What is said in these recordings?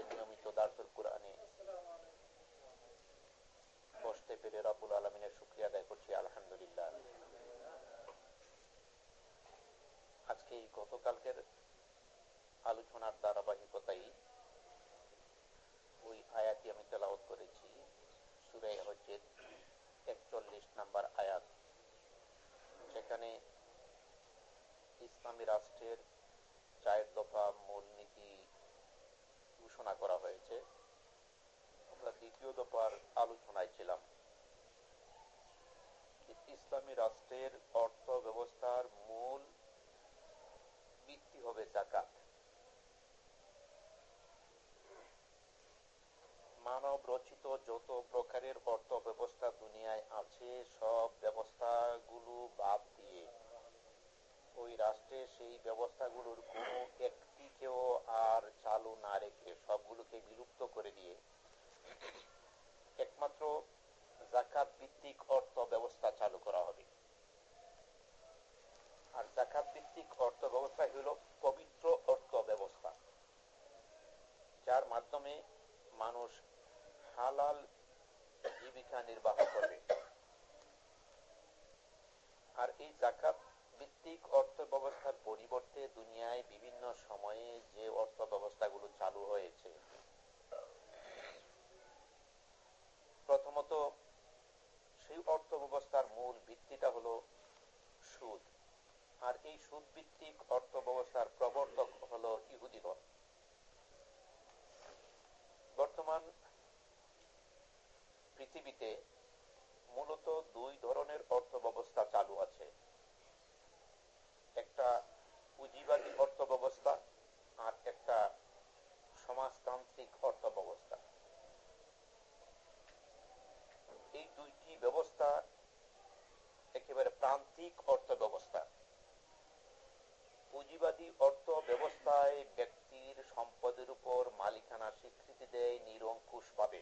আমাদের নিয়মিত দার্সুল কোরআনে বসতে পেরে রাবুল আলমিনের শুক্রিয়া আদায় করছি, আলহামদুলিল্লাহ। আজকে এই গতকালকের আলোচনার ধারাবাহিকতাই ওই আয়াতি আমি তেলাওত করেছি, সুরে হচ্ছে একচল্লিশ নাম্বার আয়াত। সেখানে ইসলামী রাষ্ট্রের চায়ের দফা মূলনীতি ঘোষণা করা হয়েছে। আমরা দ্বিতীয় দফার আলোচনায় ছিলাম। ইসলামী রাষ্ট্রের অর্থ ব্যবস্থার মূল ভিত্তি হবে জাকাত মানব রচিত যত প্রকারের অর্থ ব্যবস্থা দুনিয়ায় আছে, সব ব্যবস্থাগুলো বাদ দিয়ে ওই রাষ্ট্রে সেই ব্যবস্থাগুলোর কোনো একটিকেও আর চালু না রেখে সবগুলোকে বিলুপ্ত করে দিয়ে একমাত্র জাকাত ভিত্তিক অর্থ ব্যবস্থা চালু করা হবে। আর জাকাত ভিত্তিক অর্থ ব্যবস্থা হল পবিত্র অর্থ ব্যবস্থা, যার মাধ্যমে মানুষ হালাল জীবিকা নির্বাহ করবে। আর এই জাকাত ভিত্তিক অর্থ ব্যবস্থার পরিবর্তে দুনিয়ায় বিভিন্ন সময়ে যে অর্থ ব্যবস্থাগুলো চালু হয়েছে। প্রথমত, সেই অর্থ ব্যবস্থার মূল ভিত্তিটা হলো সুদ। আর এই সুদ ভিত্তিক অর্থ ব্যবস্থার প্রবর্তক হলো ইহুদিগণ বর্তমান পৃথিবীতে মূলত দুই ধরনের অর্থ ব্যবস্থা চালু আছে। একটা পুঁজিবাদী অর্থ ব্যবস্থা আর একটা সমাজতান্ত্রিক অর্থ ব্যবস্থা এই দুইটি ব্যবস্থা একেবারে প্রান্তিক অর্থ ব্যবস্থা পুঁজিবাদী অর্থ ব্যবস্থায় ব্যক্তির সম্পদের উপর মালিকানা স্বীকৃতি দেয় নিরঙ্কুশ পাবে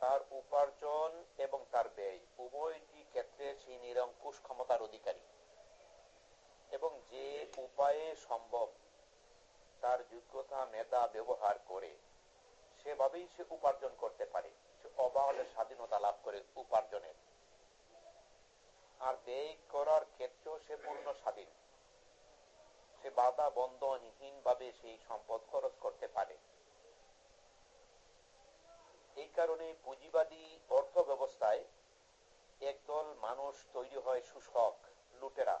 তার উপার্জন এবং তার ব্যয় উভয়টি ক্ষেত্রে সেই নিরঙ্কুশ ক্ষমতার অধিকারী। এবং যে উপায়ে সম্ভব তার যোগ্যতা, মেধা, ব্যবহার করে সেভাবেই সে উপার্জন করতে পারে। অবাহলে স্বাধীনতা লাভ করে উপার্জনের আর ব্যয় করার ক্ষেত্রেও সে পূর্ণ স্বাধীন। সে বাধা বন্ধনহীন ভাবে সেই সম্পদ খরচ করতে পারে। এই কারণে পুঁজিবাদী অর্থ ব্যবস্থায় একদল মানুষ তৈরি হয় শোষক, লুটেরা।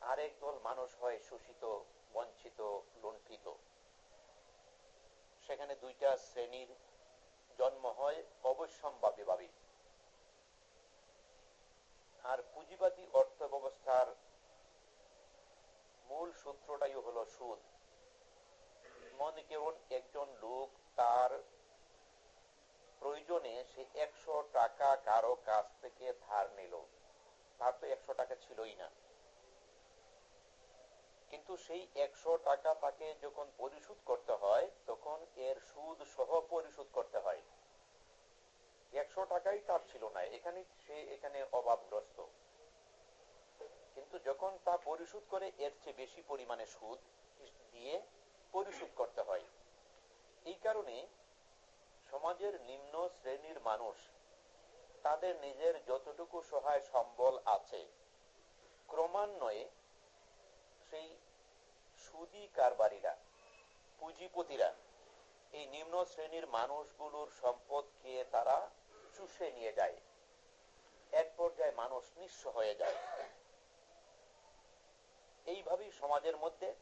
আরেক দল মানুষ হয় শোষিত, বঞ্চিত, লুণ্ঠিত। সেখানে দুইটা শ্রেণির জন্ম হয় অবশ্যম্ভাবী ভাবে। আর পুঁজিবাদী অর্থ ব্যবস্থার মূল সূত্রটাই হলো সুদ। মনে কেবল একজন লোক তার প্রয়োজনে সে একশো টাকা কারও কাছ থেকে ধার নিল। তার তো একশো টাকা ছিলই না। কিন্তু সেই একশো টাকা তাকে যখন পরিশোধ করতে হয়, তখন এর সুদ সহ পরিশোধ করতে হয়। একশো টাকাই তার ছিল না এখানে সে এখানে অভাবগ্রস্ত। কিন্তু যখন তা পরিশোধ করে এর চেয়ে বেশি পরিমাণে সুদ দিয়ে পরিশোধ করতে হয়। এই কারণে সমাজের নিম্ন শ্রেণির মানুষ, তাদের নিজের যতটুকু সহায় সম্বল আছে, ক্রমান্বয়ে সেই সুদী কারবারীরা, পুঁজিপতিরা, এই নিম্ন শ্রেণির মানুষগুলোর সম্পদকে তারা চুষে নিয়ে যায়। এক পর্যায়ে মানুষ নিঃস্ব হয়ে যায়। এইভাবেই সমাজের মধ্যে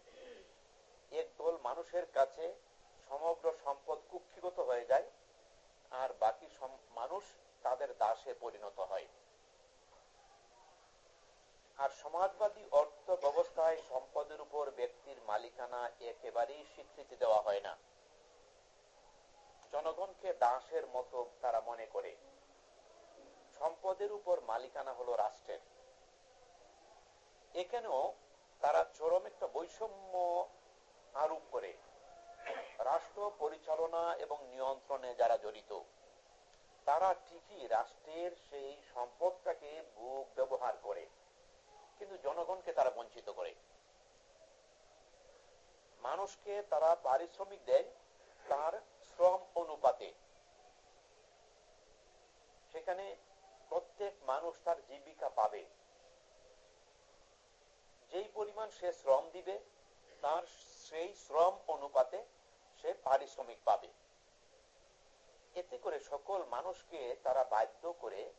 একদল মানুষের কাছে সমগ্র সম্পদ কুক্ষিগত হয়ে যায়। আর বাকি মানুষ তাদের দাসে পরিণত হয়। আর সমাজবাদী অর্থ ব্যবস্থায় সম্পদের উপর ব্যক্তির মালিকানা একেবারেই স্বীকৃতি দেওয়া হয় না। জনগণকে দাসের মতো তারা মনে করে। সম্পদের উপর মালিকানা হলো রাষ্ট্রের। এখানেও তারা চরম একটা বৈষম্য আরোপ করে। রাষ্ট্র পরিচালনা এবং নিয়ন্ত্রণে যারা জড়িত, তারা ঠিকই রাষ্ট্রের সেই সম্পদটাকে ভোগ ব্যবহার করে, কিন্তু জনগণকে তারা বঞ্চিত করে। মানুষকে তারা পারিশ্রমিক দেয় তার শ্রম অনুপাতে। সেখানে প্রত্যেক মানুষ তার জীবিকা পাবে। যেই পরিমাণ সে শ্রম দিবে, তার সেই শ্রম অনুপাতে সে পারিশ্রমিক পাবে এতে করে সকল মানুষকে তারা বাধ্য করে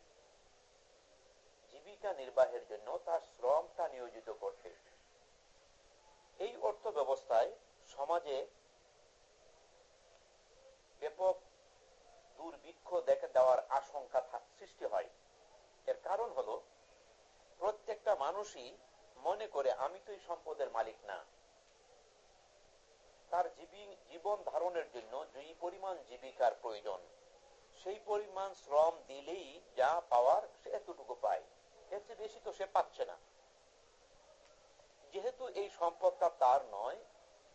জীবিকা নির্বাহের জন্য তার শ্রমটা নিয়োজিত করতে এই অর্থ ব্যবস্থায় সমাজে ব্যাপক দুর্ভিক্ষ দেখে দেওয়ার আশঙ্কা সৃষ্টি হয়। এর কারণ হলো, প্রত্যেকটা মানুষই মনে করে, আমি তো এই সম্পদের মালিক না। তার জীবন ধারণের জন্য যেই পরিমাণ জীবিকার প্রয়োজন, সেই পরিমাণ শ্রম দিলেই যা পাওয়ার সে এতটুকু পায়। এর চেয়ে বেশি তো সে পাচ্ছে না। যেহেতু এই সম্পদটা তার নয়,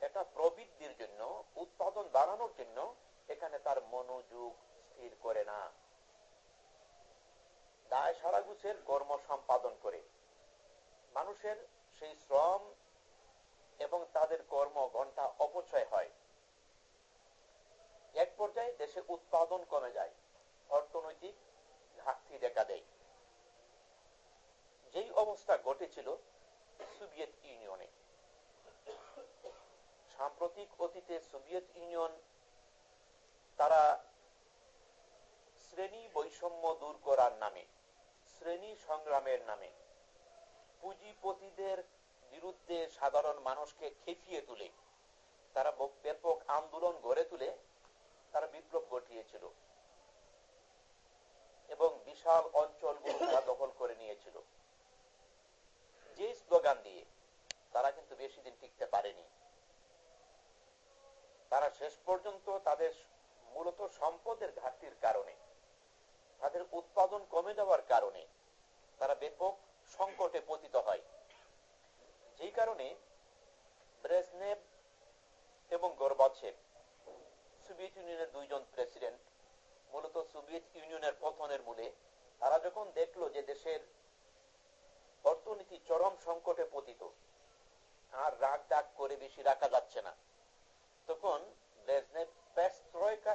এটা প্রবৃদ্ধির জন্য, উৎপাদন বাড়ানোর জন্য এখানে তার মনোযোগ স্থির করে না। দায় সারাগুছের কর্ম সম্পাদন করে। মানুষের সেই শ্রম এবং তাদের কর্ম ঘণ্টা অপচয় হয়। এক পর্যায়ে দেশে উৎপাদন কমে যায়, অর্থনৈতিক ঘাটতি দেখা দেয়। যেই অবস্থা ঘটেছিল সোভিয়েত ইউনিয়নে। সাম্প্রতিক অতীতে সোভিয়েত ইউনিয়ন, তারা শ্রেণি বৈষম্য দূর করার নামে, শ্রেণি সংগ্রামের নামে পুঁজিপতিদের বিরুদ্ধে সাধারণ মানুষকে খেপিয়ে তুলে, তারা ব্যাপক আন্দোলন গড়ে তুলে তারা বিপ্লব ঘটিয়েছিল এবং বিশাল অঞ্চলগুলো তারা দখল করে নিয়েছিল। যে স্লোগান দিয়ে তারা কিন্তু বেশি দিন টিকতে পারেনি। তারা শেষ পর্যন্ত তাদের মূলত সম্পদের ঘাটতির কারণে, তাদের উৎপাদন কমে যাওয়ার কারণে তারা ব্যাপক সংকটে পতিত হয়। যেই কারণে ব্রেজনেভ এবং গর্বাচেভ সোভিয়েত ইউনিয়নের দুইজন প্রেসিডেন্ট, মূলত সোভিয়েত ইউনিয়নের পতনের মূলে, তারা যখন দেখল যে দেশের অর্থনীতি চরম সংকটে পতিত আর রাগ ডাক করে বেশি রাখা যাচ্ছে না, তখন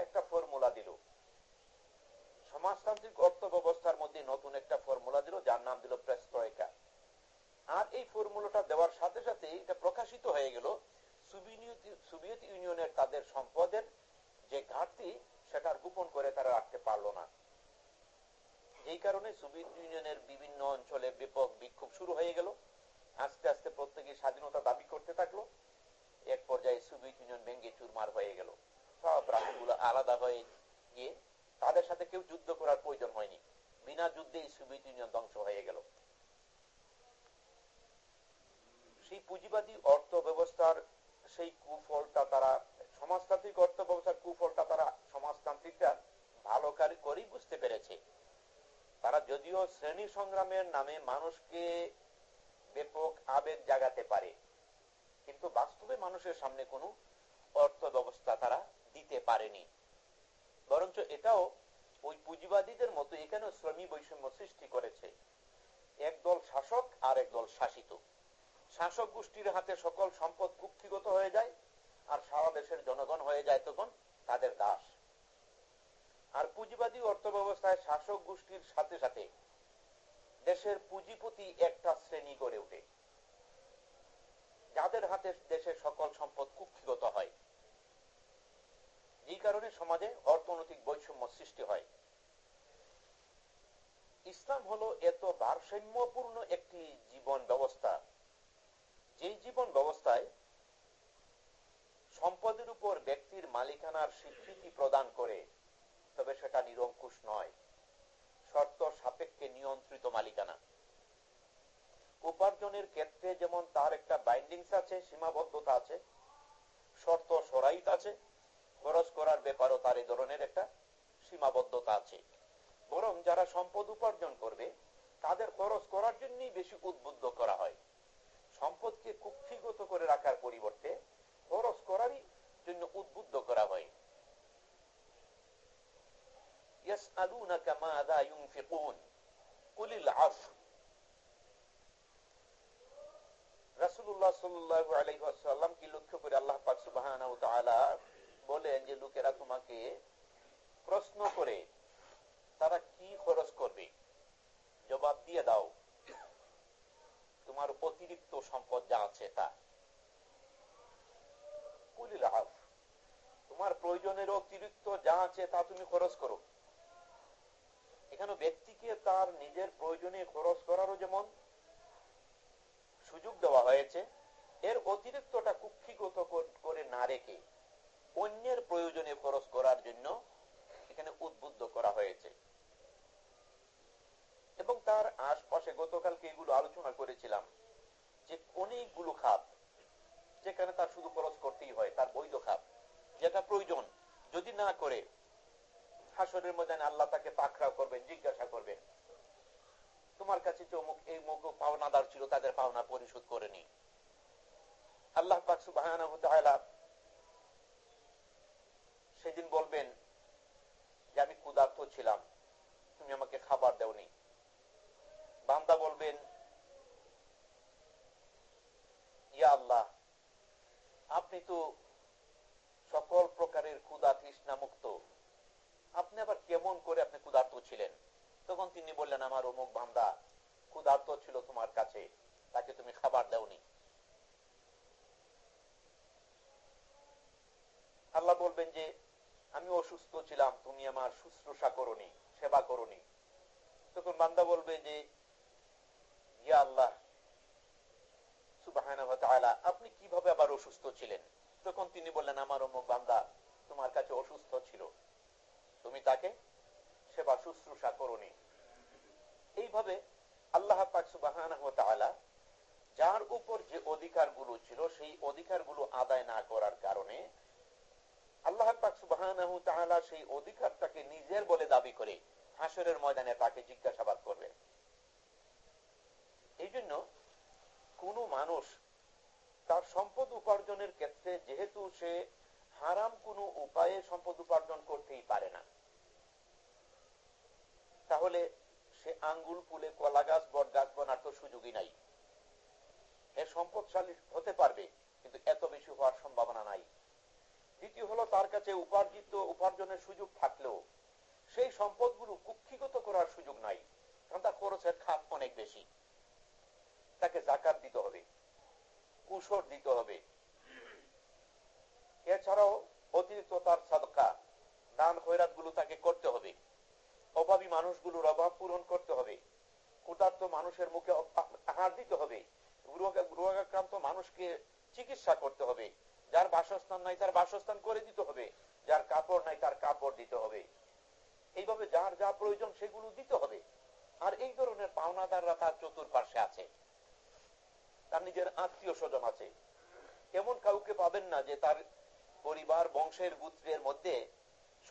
একটা ফর্মুলা দিল। সমাজতান্ত্রিক অর্থ ব্যবস্থার মধ্যে নতুন একটা ফর্মুলা দিল, যার নাম দিল প্রেস্ট্রয়কা আর এই ফর্মুলাটা দেওয়ার সাথে সাথে এটা প্রকাশিত হয়ে গেল সোভিয়েত ইউনিয়নের তাদের সম্পদের যে ঘাটতি সেটার গোপন করে তারা রাখতে পারল না। এই কারণে সোভিয়েত ইউনিয়নের বিভিন্ন অঞ্চলে ব্যাপক বিক্ষোভ শুরু হয়ে গেল। আস্তে আস্তে প্রত্যেকে স্বাধীনতা দাবি করতে থাকল। এক পর্যায়ে সোভিয়েত ইউনিয়ন ভেঙ্গে চুরমার হয়ে গেল। সব রাষ্ট্রগুলো আলাদা হয়ে গিয়ে তাদের সাথে কেউ যুদ্ধ করার প্রয়োজন হয়নি। বিনা যুদ্ধে সোভিয়েত ইউনিয়ন ধ্বংস হয়ে গেল। সেই পুঁজিবাদী অর্থ ব্যবস্থার সেই কুফলটা তারা, সমাজতান্ত্রিক অর্থ ব্যবস্থার কুফলটা তারা সমাজতান্ত্রিকরা ভালো করেই বুঝতে পেরেছে। তারা যদিও শ্রেণি সংগ্রামের নামে মানুষকে ব্যাপক আবেগ জাগাতে পারে, কিন্তু বাস্তবে মানুষের সামনে কোনো অর্থ ব্যবস্থা তারা দিতে পারেনি। বরঞ্চ এটাও ওই পুঁজিবাদীদের মতো এখানেও শ্রমী বৈষম্য সৃষ্টি করেছে। একদল শাসক আর একদল শাসিত। শাসক গোষ্ঠীর হাতে সকল সম্পদ কুক্ষিগত হয়ে যায়, আর সারা দেশের জনগণ হয়ে যায় তখন তাদের দাস। আর পুঁজিবাদী অর্থ ব্যবস্থায় শাসক গোষ্ঠীর সাথে সাথে দেশের পুঁজিপতি একটা শ্রেণি গড়ে ওঠে, যাদের হাতে দেশের সকল সম্পদ কুক্ষিগত হয়। এই কারণে সমাজে অর্থনৈতিক বৈষম্য সৃষ্টি হয়। ইসলাম হলো এত ভারসাম্যপূর্ণ একটি জীবন ব্যবস্থা যেই জীবন ব্যবস্থায় সম্পদের উপর ব্যক্তির মালিকানার স্বীকৃতি প্রদান করে, তবে সেটা নিরঙ্কুশ নয়। শর্ত সাপেক্ষে নিয়ন্ত্রিত মালিকানা। উপার্জনের ক্ষেত্রে যেমন তার একটা বাইন্ডিংস আছে, সীমাবদ্ধতা আছে, শর্ত সরাইত আছে, খরচ করার ব্যাপারও তার এ ধরনের একটা সীমাবদ্ধতা আছে। বরং যারা সম্পদ উপার্জন করবে, তাদের খরচ করার জন্যই বেশি উদ্বুদ্ধ করা হয়। সম্পদকে কুক্ষিগত করে রাখার পরিবর্তে খরচ করারই জন্য উদ্বুদ্ধ করা হয়। লক্ষ্য করে আল্লাহ বলেন যে লোকেরা তোমাকে প্রশ্ন করে, তারা কি খরচ করবে? জবাব দিয়ে দাও। তোমার অতিরিক্ত সম্পদ যা আছে তা। তোমার প্রয়োজনের অতিরিক্ত যা আছে তা তুমি খরচ করো। এখানে ব্যক্তিকে তার নিজের প্রয়োজনে খরচ করারও যেমন সুযোগ দেওয়া হয়েছে, এর অতিরিক্তটা কুক্ষিগত করে না রেখে অন্যের প্রয়োজনে খরচ করার জন্য এখানে উদ্বুদ্ধ করা হয়েছে। এবং তার আশপাশে গতকালকে এগুলো আলোচনা করেছিলাম যে অনেকগুলো খাত যেখানে তার শুধু খরচ করতেই হয়, তার বৈধ খাত যেটা প্রয়োজন। যদি না করে, হাসরের ময়দানে আল্লাহ তাকে পাকড়াও করবেন, জিজ্ঞাসা করবেন, তোমার কাছে অমুক এই মুখ পাওনাদার ছিল, তাদের পাওনা পরিশোধ করেনি আল্লাহ পাক তাআলা সেদিন বলবেন যে, আমি ক্ষুধার্ত ছিলাম, তুমি আমাকে খাবার দেওনি। বান্দা বলবেন, ইয়া আল্লাহ, আপনি তো সকল প্রকারের ক্ষুধা তৃষ্ণা মুক্ত আপনি আবার কেমন করে আপনি ক্ষুধার্ত ছিলেন? তখন তিনি বললেন, আমার অমুক বান্দা ক্ষুধার্ত ছিল তোমার কাছে, তাকে তুমি খাবার দেওনি। আল্লাহ বলবেন যে, আমি অসুস্থ ছিলাম, তুমি আমার শুশ্রূষা করনি, সেবা করনি। তখন বান্দা বলবে যে ইয়া আল্লাহ। আপনি কীভাবে আবার অসুস্থ ছিলেন? তখন তিনি বললেন, আমার অমুক বান্দা তোমার কাছে অসুস্থ ছিল। তুমি তাকে সেবা শুশ্রূষা করনি। এইভাবে আল্লাহ সুবাহ যার উপর যে অধিকার ছিল, সেই অধিকার আদায় না করার কারণে আল্লাহ সুবাহ সেই অধিকারটাকে নিজের বলে দাবি করে হাসরের ময়দানে তাকে জিজ্ঞাসাবাদ করবেন। এই জন্য কোন মানুষ তার সম্পদ উপার্জনের ক্ষেত্রে যেহেতু সে হারাম কোন উপায়ে সম্পদ উপার্জন করতেই পারে না। তাহলে সে আঙ্গুল কুলে কলা গাছ, বট গাছ বনার তো সুযোগই নাই। এর সম্পদশালী হতে পারবে, কিন্তু এত বেশি হওয়ার সম্ভাবনা নাই। দ্বিতীয় হলো, তার কাছে উপার্জিত উপার্জনের সুযোগ থাকলেও সেই সম্পদগুলো কুক্ষিগত করার সুযোগ নাই, কারণ তার খরচের খাত অনেক বেশি। তাকে জাকাত দিতে হবে, কুশর দিতে হবে। এছাড়াও অতিরিক্ত তার সাদকা দান খৈরাতগুলো তাকে করতে হবে। অভাবী মানুষগুলোর অভাব পূরণ করতে হবে। ক্ষুধার্ত মানুষের মুখে আহার দিতে হবে। রোগাক্রান্ত মানুষকে চিকিৎসা করতে হবে। যার বাসস্থান নাই তার বাসস্থান করে দিতে হবে। যার কাপড় নাই তার কাপড় দিতে হবে। এইভাবে যার যা প্রয়োজন সেগুলো দিতে হবে। আর এই ধরনের পাওনাদাররা তার চতুর্পাশে আছে। তার নিজের আত্মীয় স্বজন আছে। এমন কাউকে পাবেন না যে তার পরিবার, বংশের, গুত্রের মধ্যে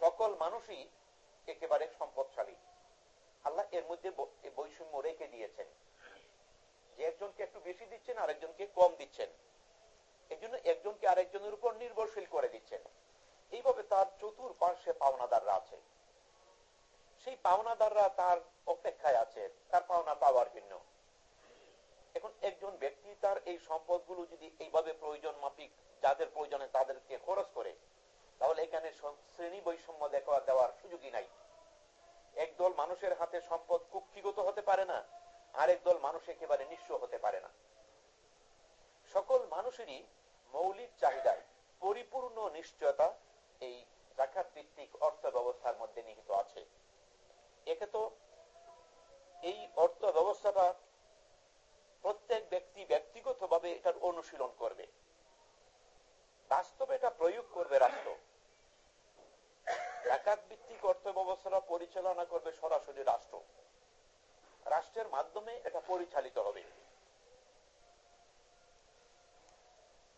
সকল মানুষই একেবারে সম্পদশালী। আল্লাহ এর মধ্যে বৈষম্য রেখে দিয়েছেন। যে একজনকে একটু বেশি দিচ্ছেন, আরেকজনকে কম দিচ্ছেন। এই জন্য একজনকে আরেকজনের উপর নির্ভরশীল করে দিচ্ছেন। এইভাবে তার চতুর পার্শ্বে পাওনাদাররা আছে। সেই পাওনাদাররা তার অপেক্ষায় আছে। তার পাওনা পাওয়ার জন্য। এখন একজন ব্যক্তি তার এই সম্পদগুলো যদি এইভাবে প্রয়োজন মাফিক যাদের প্রয়োজনে তাদেরকে খরচ করে, তাহলে এখানে শ্রেণি বৈষম্য দেখা, দেওয়ার সুযোগই নাই। একদল মানুষের হাতে সম্পদ কুক্ষিগত হতে পারে না, আরেক দল মানুষ একেবারে নিঃস্ব হতে পারে না। সকল মানুষেরই মৌলিক চাহিদায় পরিপূর্ণ নিশ্চয়তা এই জাকাত ভিত্তিক অর্থ ব্যবস্থার মধ্যে নিহিত আছে। একে তো এই অর্থ ব্যবস্থাটা প্রত্যেক ব্যক্তি ব্যক্তিগত ভাবে এটার অনুশীলন করবে। বাস্তবে এটা প্রয়োগ করবে রাষ্ট্র। একাত ভিত্তিক অর্থ ব্যবস্থা পরিচালনা করবে সরাসরি রাষ্ট্র। রাষ্ট্রের মাধ্যমে এটা পরিচালিত হবে।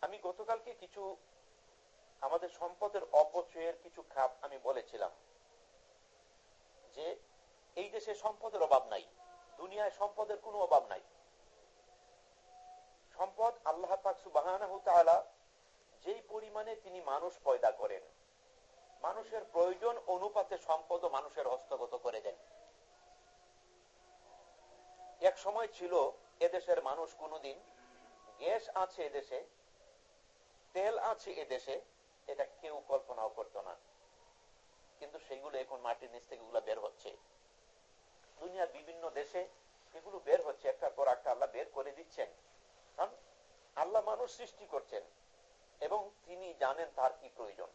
আমি গতকালকে কিছু আমাদের সম্পদের অপচয়ের কিছু খাপ আমি বলেছিলাম যে এই দেশে সম্পদের অভাব নাই। দুনিয়ায় সম্পদের কোনো অভাব নাই। সম্পদ আল্লাহ পাক যেই পরিমাণে তিনি মানুষ পয়দা করেন, মানুষের প্রয়োজন অনুপাতে সম্পদ মানুষের হস্তগত করে দেন। এক সময় ছিল এদেশের মানুষ কোনদিন গ্যাস আছে এদেশে, তেল আছে এদেশে, এটা কেউ কল্পনাও করতো না। কিন্তু সেগুলো এখন মাটির নিচ থেকে বের হচ্ছে। দুনিয়ার বিভিন্ন দেশে এগুলো বের হচ্ছে, একটার পর একটা আল্লাহ বের করে দিচ্ছেন। কারণ আল্লাহ মানুষ সৃষ্টি করছেন এবং তিনি জানেন তার কি প্রয়োজন।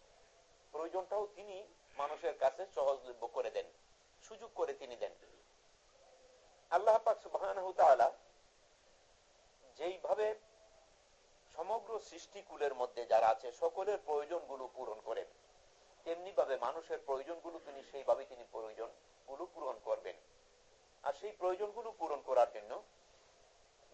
প্রয়োজনটাও তিনি মানুষের কাছে সহজলভ্য করে দেন, সুযোগ করে তিনি দেন। আল্লাহ পাক সুবাহ যেইভাবে সমগ্র সৃষ্টিকুলের মধ্যে যারা আছে, সকলের প্রয়োজনগুলো পূরণ করেন। তেমনি ভাবে মানুষের প্রয়োজনগুলো তিনি সেইভাবে তিনি প্রয়োজনগুলো পূরণ করবেন। আর সেই প্রয়োজনগুলো পূরণ করার জন্য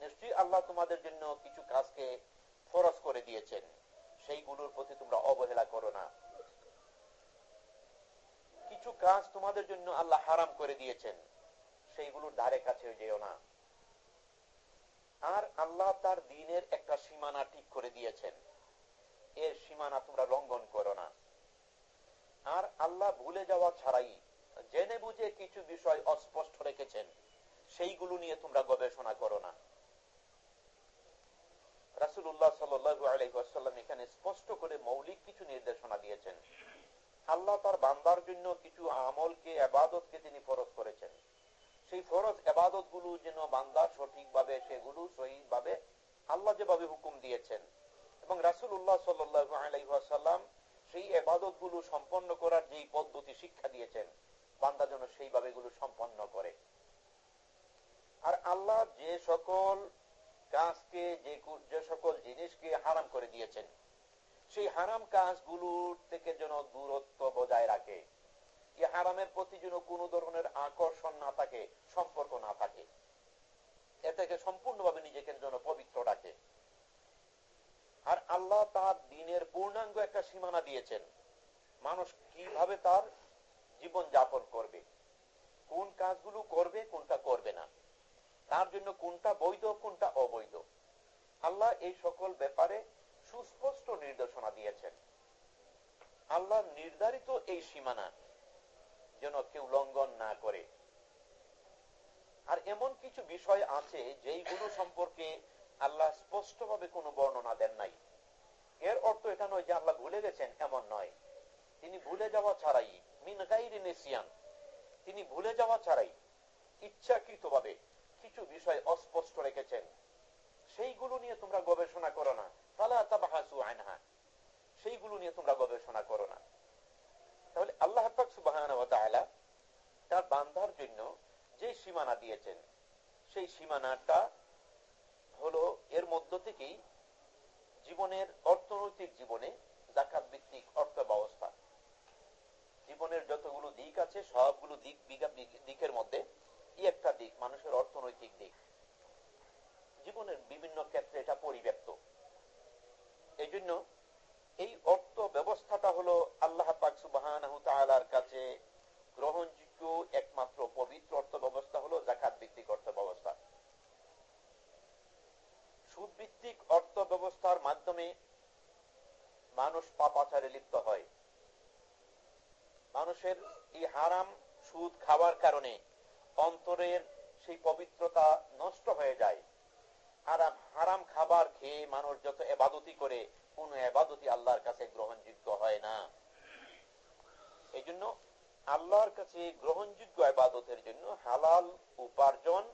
নিশ্চয়ই আল্লাহ তোমাদের জন্য কিছু কাজকে ফরজ করে দিয়েছেন। সেইগুলোর প্রতি তোমরা অবহেলা করো না। কিছু কাজ তোমাদের জন্য আল্লাহ হারাম করে দিয়েছেন। সেইগুলোর ধারে কাছে যেও না। আর আল্লাহ তার দিনের একটা সীমানা ঠিক করে দিয়েছেন। এর সীমানা তোমরা লঙ্ঘন করো না। আর আল্লাহ ভুলে যাওয়া ছাড়াই জেনে বুঝে কিছু বিষয় অস্পষ্ট রেখেছেন। সেইগুলো নিয়ে তোমরা গবেষণা করো না। আল্লাহ যেভাবে হুকুম দিয়েছেন। এবং রাসুল উল্লাহ সাল্লাম সেই আবাদতগুলো সম্পন্ন করার যেই পদ্ধতি শিক্ষা দিয়েছেন বান্দা যেন সেইভাবে এগুলো সম্পন্ন করে। আর আল্লাহ যে সকল কাজকে, যে সকল জিনিসকে হারাম করে দিয়েছেন, সেই হারাম কাজগুলোর থেকে যেন দূরত্ব বজায় রাখে। হারামের প্রতি যেন কোন ধরনের আকর্ষণ না থাকে, সম্পর্ক না থাকে। এ থেকে সম্পূর্ণভাবে নিজেকে যেন পবিত্র রাখে। আর আল্লাহ তার দিনের পূর্ণাঙ্গ একটা সীমানা দিয়েছেন। মানুষ কীভাবে তার জীবন যাপন করবে। কোন কাজগুলো করবে, কোনটা করবে না। তার জন্য কোনটা বৈধ, কোনটা অবৈধ। আল্লাহ এই সকল ব্যাপারে সুস্পষ্ট নির্দেশনা দিয়েছেন। আল্লাহ নির্ধারিত এই সীমানা যেন কেউ লঙ্ঘন না করে। আর এমন কিছু বিষয় আছে যেইগুলো সম্পর্কে আল্লাহ স্পষ্ট ভাবে কোনো বর্ণনা দেন নাই। এর অর্থ এটা নয় যে আল্লাহ ভুলে গেছেন, এমন নয়। তিনি ভুলে যাওয়া ছাড়াই নেসিয়ান। তিনি ভুলে যাওয়া ছাড়াই ইচ্ছাকৃত ভাবে কিছু বিষয় অস্পষ্ট রেখেছেন। সেইগুলো নিয়ে তোমরা গবেষণা করো না। সেইগুলো নিয়ে তোমরা গবেষণা করো না। তাহলে আল্লাহ তার বান্ধার জন্য যে সীমানা দিয়েছেন, সেই সীমানাটা হলো এর মধ্য থেকেই জীবনের অর্থনৈতিক জীবনে জাকাত ভিত্তিক অর্থ ব্যবস্থা জীবনের যতগুলো দিক আছে, সবগুলো দিক দিকের মধ্যে একটা দিক, মানুষের অর্থনৈতিক দিক। জীবনের বিভিন্ন ক্ষেত্রে এটা পরিব্যাপ্ত। এই জন্য এই অর্থ ব্যবস্থাটা হলো আল্লাহ পাক সুবাহ কাছে গ্রহণযোগ্য একমাত্র পবিত্র অর্থ ব্যবস্থা হলো জাকাত ভিত্তিক অর্থ ব্যবস্থা। সুদ ভিত্তিক অর্থ ব্যবস্থার মাধ্যমে মানুষ পাপাচারে লিপ্ত হয়। মানুষের এই হারাম সুদ খাওয়ার কারণে অন্তরের সেই পবিত্রতা নষ্ট হয়ে যায়। হারাম হারাম খাবার খেয়ে মানুষ যত এবাদতি করে, কোন এবাদতি আল্লাহর কাছে গ্রহণযোগ্য হয় না। এই জন্য আল্লাহর কাছে গ্রহণযোগ্য এবাদতের জন্য হালাল উপার্জন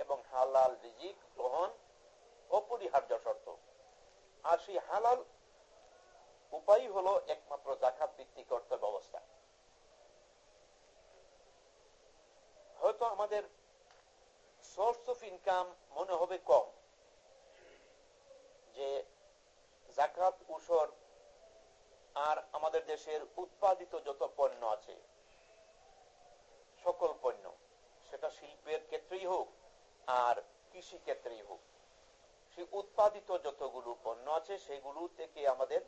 এবং হালাল রিজিক গ্রহণ অপরিহার্য শর্ত। আর সেই হালাল উপায় হলো একমাত্র জাকাত ভিত্তিক অর্থ ব্যবস্থা হয়তো আমাদের সোর্স অফ ইনকাম মনে হবে কম। যে জাকাত, উসর আর আমাদের দেশের উৎপাদিত যত পণ্য আছে, সকল পণ্য, সেটা শিল্পের ক্ষেত্রেই হোক আর কৃষি ক্ষেত্রেই হোক সেই উৎপাদিত যতগুলো পণ্য আছে, সেগুলো থেকে আমাদের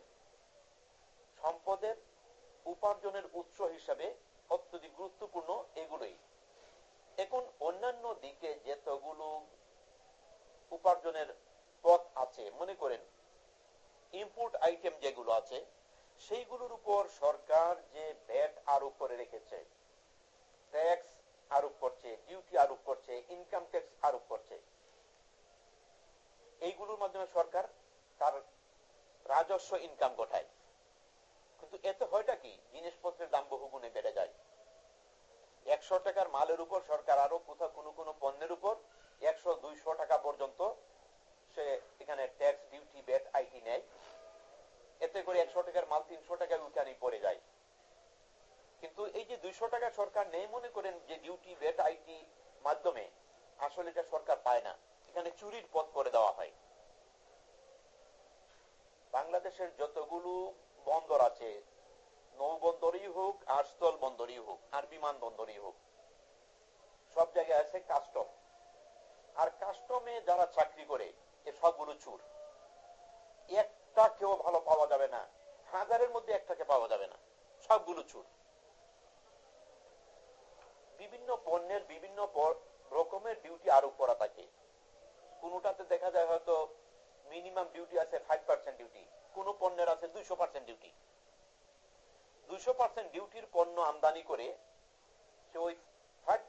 সম্পদের উপার্জনের উৎস হিসাবে অত্যধিক দিকে যতগুলো উপার্জনের পথ আছে, মনে করেন ইম্পোর্ট আইটেম যেগুলো আছে, সেইগুলোর উপর সরকার যে ভ্যাট আরোপ করে রেখেছে ট্যাক্স আরোপ করছে ডিউটি আরোপ করছে ইনকাম ট্যাক্স আরোপ করছে, এইগুলোর মাধ্যমে সরকার তার রাজস্ব ইনকাম ঘটায়। কিন্তু এতে হয়টা কি? জিনিসপত্রের দাম বহুগুণে বেড়ে যায়। একশো টাকার মালের উপর সরকার আরও কোথাও কোনো কোনো পণ্যের উপর একশো দুইশো টাকা পর্যন্ত সে এখানে ট্যাক্স ডিউটি ব্যাট আইটি নেয়। এতে করে একশো টাকার মাল তিনশো টাকায় উঠানি পড়ে যায়। কিন্তু এই যে দুইশো টাকা সরকার নেই মনে করেন যে ডিউটি ব্যাট আইটি মাধ্যমে, আসলে এটা সরকার পায় না। এখানে চুরির পথ করে দেওয়া হয়। বাংলাদেশের যতগুলো বন্দর আছে নৌবন্দরই হোক আর স্থল বন্দরই হোক, আর বিমান বন্দরই হোক, সব জায়গায় আছে কাস্টম। আর কাস্টমে যারা চাকরি করে, এ সবগুলো চুর। একটা কেউ ভালো পাওয়া যাবে না, হাজারের মধ্যে একটাকে পাওয়া যাবে না, সবগুলো চুর। বিভিন্ন পণ্যের বিভিন্ন রকমের ডিউটি আরোপ করা থাকে। কোনটাতে দেখা যায় হয়তো মিনিমাম ডিউটি আছে ফাইভ পার্সেন্ট ডিউটি কোন পণ্যের আছে দুইশো পার্সেন্ট ডিউটি দুইশো পার্সেন্ট ডিউটির পণ্য আমদানি করে সে ওই ফাইভ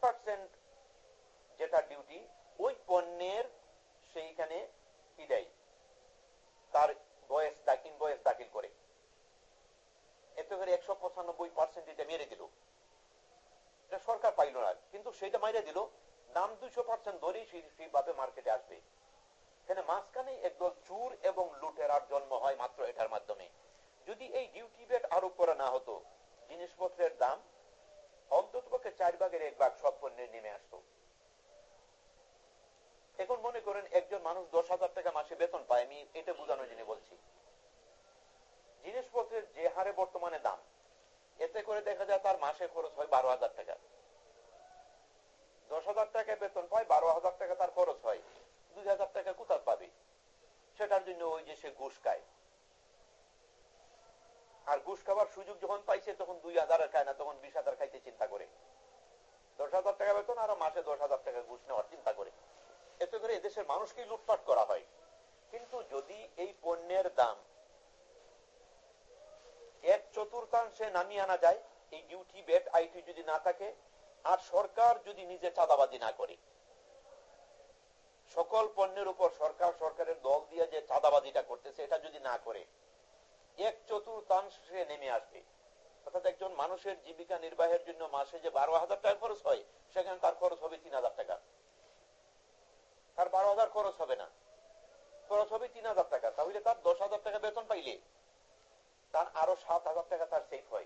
যেটা ডিউটি ওই পণ্যের সেইখানে কি দেয়। তার বয়স ইনভয়েস দাখিল করে। এতে করে একশো পঁচানব্বই পার্সেন্ট এটা মেরে দিল। এটা সরকার পাইল না, কিন্তু সেটা মাইরে দিল। দাম দুইশো পার্সেন্ট ধরেই সেইভাবে মার্কেটে আসবে। এখানে মাঝখানে একদল চুর এবং লুটেরার জন্ম হয় মাত্র এটার মাধ্যমে। যদি এই ডিউটি বেট আরোপ করা না হতো, জিনিসপত্রের দাম অন্তত পক্ষে চার ভাগের এক ভাগ সব পণ্যের নেমে আসতো। এখন মনে করেন একজন মানুষ দশ হাজার টাকা মাসে বেতন পায়, আমি এটা বোঝানোর জন্য বলছি। জিনিসপত্রের যে হারে বর্তমানে দাম, এতে করে দেখা যায় তার মাসে খরচ হয় বারো হাজার টাকা। দশ হাজার টাকা বেতন পায়, বারো হাজার টাকা তার খরচ হয়। দুই হাজার টাকা কোথাও পাবে? সেটার জন্য ওই যে সে ঘুষ খায়। আর ঘুষ খাবার সুযোগ যখন পাইছে, তখন দুই হাজার খায় না, তখন বিশ হাজার খাইতে চিন্তা করে। দশ হাজার টাকা বেতন আর মাসে দশ হাজার টাকা ঘুষ নেওয়ার চিন্তা করে। এতে করে এদেশের মানুষকে লুটপাট করা হয়। কিন্তু যদি এই পণ্যের দাম এক চতুর্থাংশে নামিয়ে আনা যায়, এই ডিউটি বেট আইটি যদি না থাকে, আর সরকার যদি নিজে চাঁদাবাজি না করে, সকল পণ্যের উপর সরকার সরকারের দল দিয়ে যে চাঁদাবাজিটা করতেছে, এটা যদি না করে এক চতুর্থাংশে নেমে আসবে। অর্থাৎ একজন মানুষের জীবিকা নির্বাহের জন্য মাসে যে বারো হাজার টাকা খরচ হয়, সেখানে তার খরচ হবে তিন হাজার টাকা। তার বারো হাজার খরচ হবে না। খরচ হবে তিন হাজার টাকা। তাহলে তার দশ হাজার টাকা বেতন পাইলে তার আরও সাত হাজার টাকা তার সেফ হয়।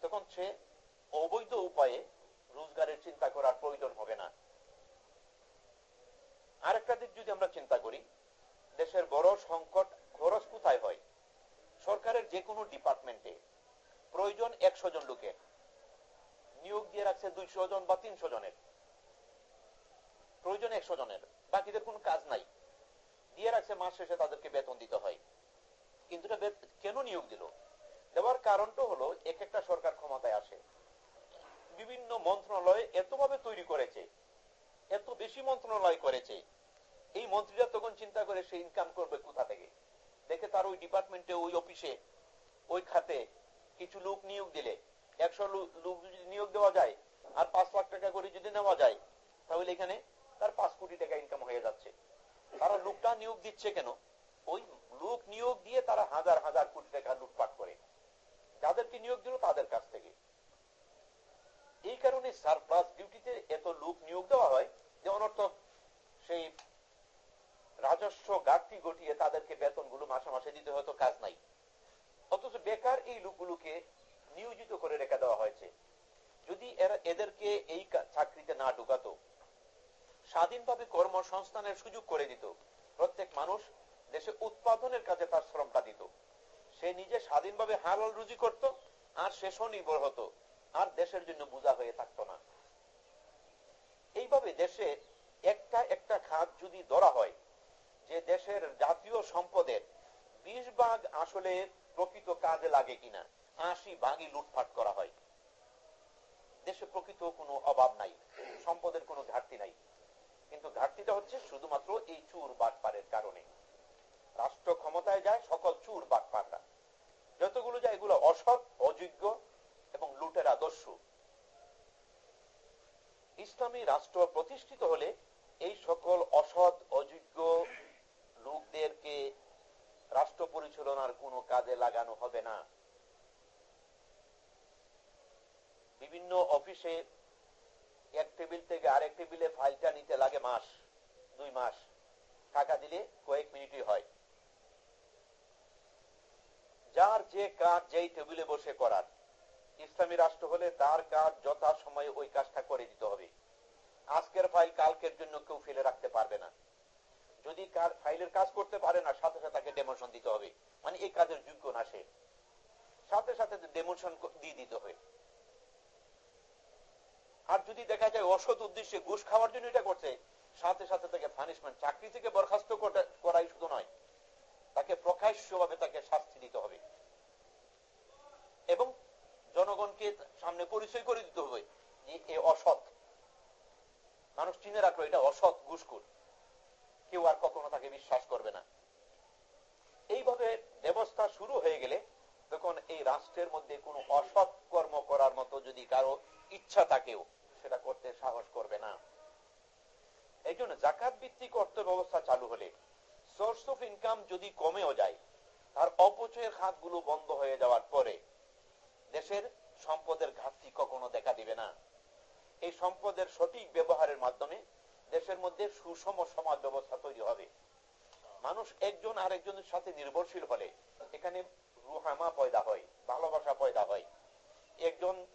তখন সে অবৈধ উপায়ে রোজগারের চিন্তা করার প্রয়োজন হবে না। আরেকটা দিক যদি আমরা চিন্তা করি দেশের বড় সংকট খরচ কোথায় হয়? সরকারের যে কোনো ডিপার্টমেন্টে। প্রয়োজন একশো জন লোকের। নিয়োগ দিয়ে রাখছে দুইশো জন বা তিনশো জনের। প্রয়োজন একশো জনের। বাকিদের কোনো কাজ নাই। দিয়ে রাখছে মাস শেষে তাদেরকে বেতন দিতে হয়। কিন্তু কেন নিয়োগ দিল? দেওয়ার কারণটা হলো এক একটা সরকার ক্ষমতায় আসে। বিভিন্ন মন্ত্রণালয় এতভাবে তৈরি করেছে, এত বেশি মন্ত্রণালয় করেছে এই মন্ত্রীরা তখন চিন্তা করে সে ইনকাম করবে কোথা থেকে? দেখে তার ওই ডিপার্টমেন্টে ওই অফিসে ওই খাতে কিছু লোক নিয়োগ দিলে। একশো লোক যদি নিয়োগ দেওয়া যায়, আর পাঁচ লাখ টাকা করে যদি নেওয়া যায়, তাহলে এখানে তার পাঁচ কোটি টাকা ইনকাম হয়ে যাচ্ছে। তারা লোকটা নিয়োগ দিচ্ছে কেন? ওই লোক নিয়োগ দিয়ে তারা হাজার হাজার কোটি টাকা লুটপাট করে। যাদেরকে নিয়োগ দিল তাদের কাছ থেকে। এই কারণে সারপ্লাস ডিউটিতে এত লোক নিয়োগ দেওয়া হয় যে অনর্থক সেই রাজস্ব ঘাটতি ঘটিয়ে তাদেরকে বেতনগুলো মাসে মাসে দিতে হয়তো কাজ নাই। অথচ বেকার এই লোকগুলোকে নিয়োজিত করে রেখে দেওয়া হয়েছে। যদি এরা এদেরকে এই চাকরিতে না ঢুকাতো, স্বাধীনভাবে কর্মসংস্থানের সুযোগ করে দিত। প্রত্যেক মানুষ দেশে উৎপাদনের কাজে তার শ্রমটা দিত। সে নিজে স্বাধীনভাবে হালাল রুজি করত, আর সে স্বনির্ভর হতো, আর দেশের জন্য বোঝা হয়ে থাকতো না। এইভাবে দেশে একটা একটা খাত যদি ধরা হয় যে দেশের জাতীয় সম্পদের বিশ ভাগ আসলে প্রকৃত কাজে লাগে কিনা, আশি ভাগই লুটপাট করা হয়। দেশে প্রকৃত কোনো অভাব নাই, সম্পদের কোনো ঘাটতি নাই। কিন্তু ঘাটতিটা হচ্ছে শুধুমাত্র এই চুর বাটপারের কারণে। রাষ্ট্র ক্ষমতায় যায় সকল চুর বাটপাররা। যতগুলো যায় এগুলো অসৎ, অযোগ্য এবং লুটের আদর্শ ইসলামী রাষ্ট্র প্রতিষ্ঠিত হলে এই সকল অসৎ, অযোগ্য লোকদেরকে রাষ্ট্র পরিচালনার কোনো কাজে লাগানো হবে না। বিভিন্ন অফিসে এক টেবিল থেকে আরেক টেবিলে ফাইলটা নিতে লাগে মাস, দুই মাস। টাকা দিলে কয়েক মিনিটই হয়। যার যে কাজ যেই টেবিলে বসে করার। ইসলামী রাষ্ট্র হলে তার কাজ যথা সময়ে ওই কাজটা করে দিতে হবে। আজকের ফাইল কালকের জন্য কেউ ফেলে রাখতে পারবে না। যদি কার ফাইলের কাজ করতে পারে না, সাথে সাথে তাকে ডেমোশন দিতে হবে। মানে এই কাজের যোগ্য না সে। সাথে সাথে ডেমোশন দিয়ে দিতে হবে আর যদি দেখা যায় অসৎ উদ্দেশ্যে ঘুষ খাওয়ার জন্য এটা করছে, সাথে সাথে তাকে পানিশমেন্ট চাকরি থেকে বরখাস্ত করাই শুধু নয়, তাকে প্রকাশ্যভাবে তাকে শাস্তি দিতে হবে। এবং জনগণকে সামনে পরিচয় করে দিতে হবে যে এ অসৎ। মানুষ চিনে রাখল এটা অসৎ ঘুষখুর কেউ আর কখনো তাকে বিশ্বাস করবে না। এইভাবে ব্যবস্থা শুরু হয়ে গেলে তখন এই রাষ্ট্রের মধ্যে কোনো অসৎ কর্ম করার মতো যদি কারও ইচ্ছা থাকেও, সেটা করতে সাহস করবে না। এই জন্য জাকাত ভিত্তিক অর্থ ব্যবস্থা চালু হলে সোর্স অফ ইনকাম যদি কমেও যায়, তার অপচয়ের খাতগুলো বন্ধ হয়ে যাওয়ার পরে দেশের সম্পদের ঘাটতি কখনো দেখা দিবে না। এই সম্পদের সঠিক ব্যবহারের মাধ্যমে দেশের মধ্যে সুষম সমাজ ব্যবস্থা তৈরি হবে। মানুষ একজন আরেকজনের সাথে নির্ভরশীল হলে এখানে রুহামা পয়দা হয়, ভালোবাসা পয়দা হয়। একজন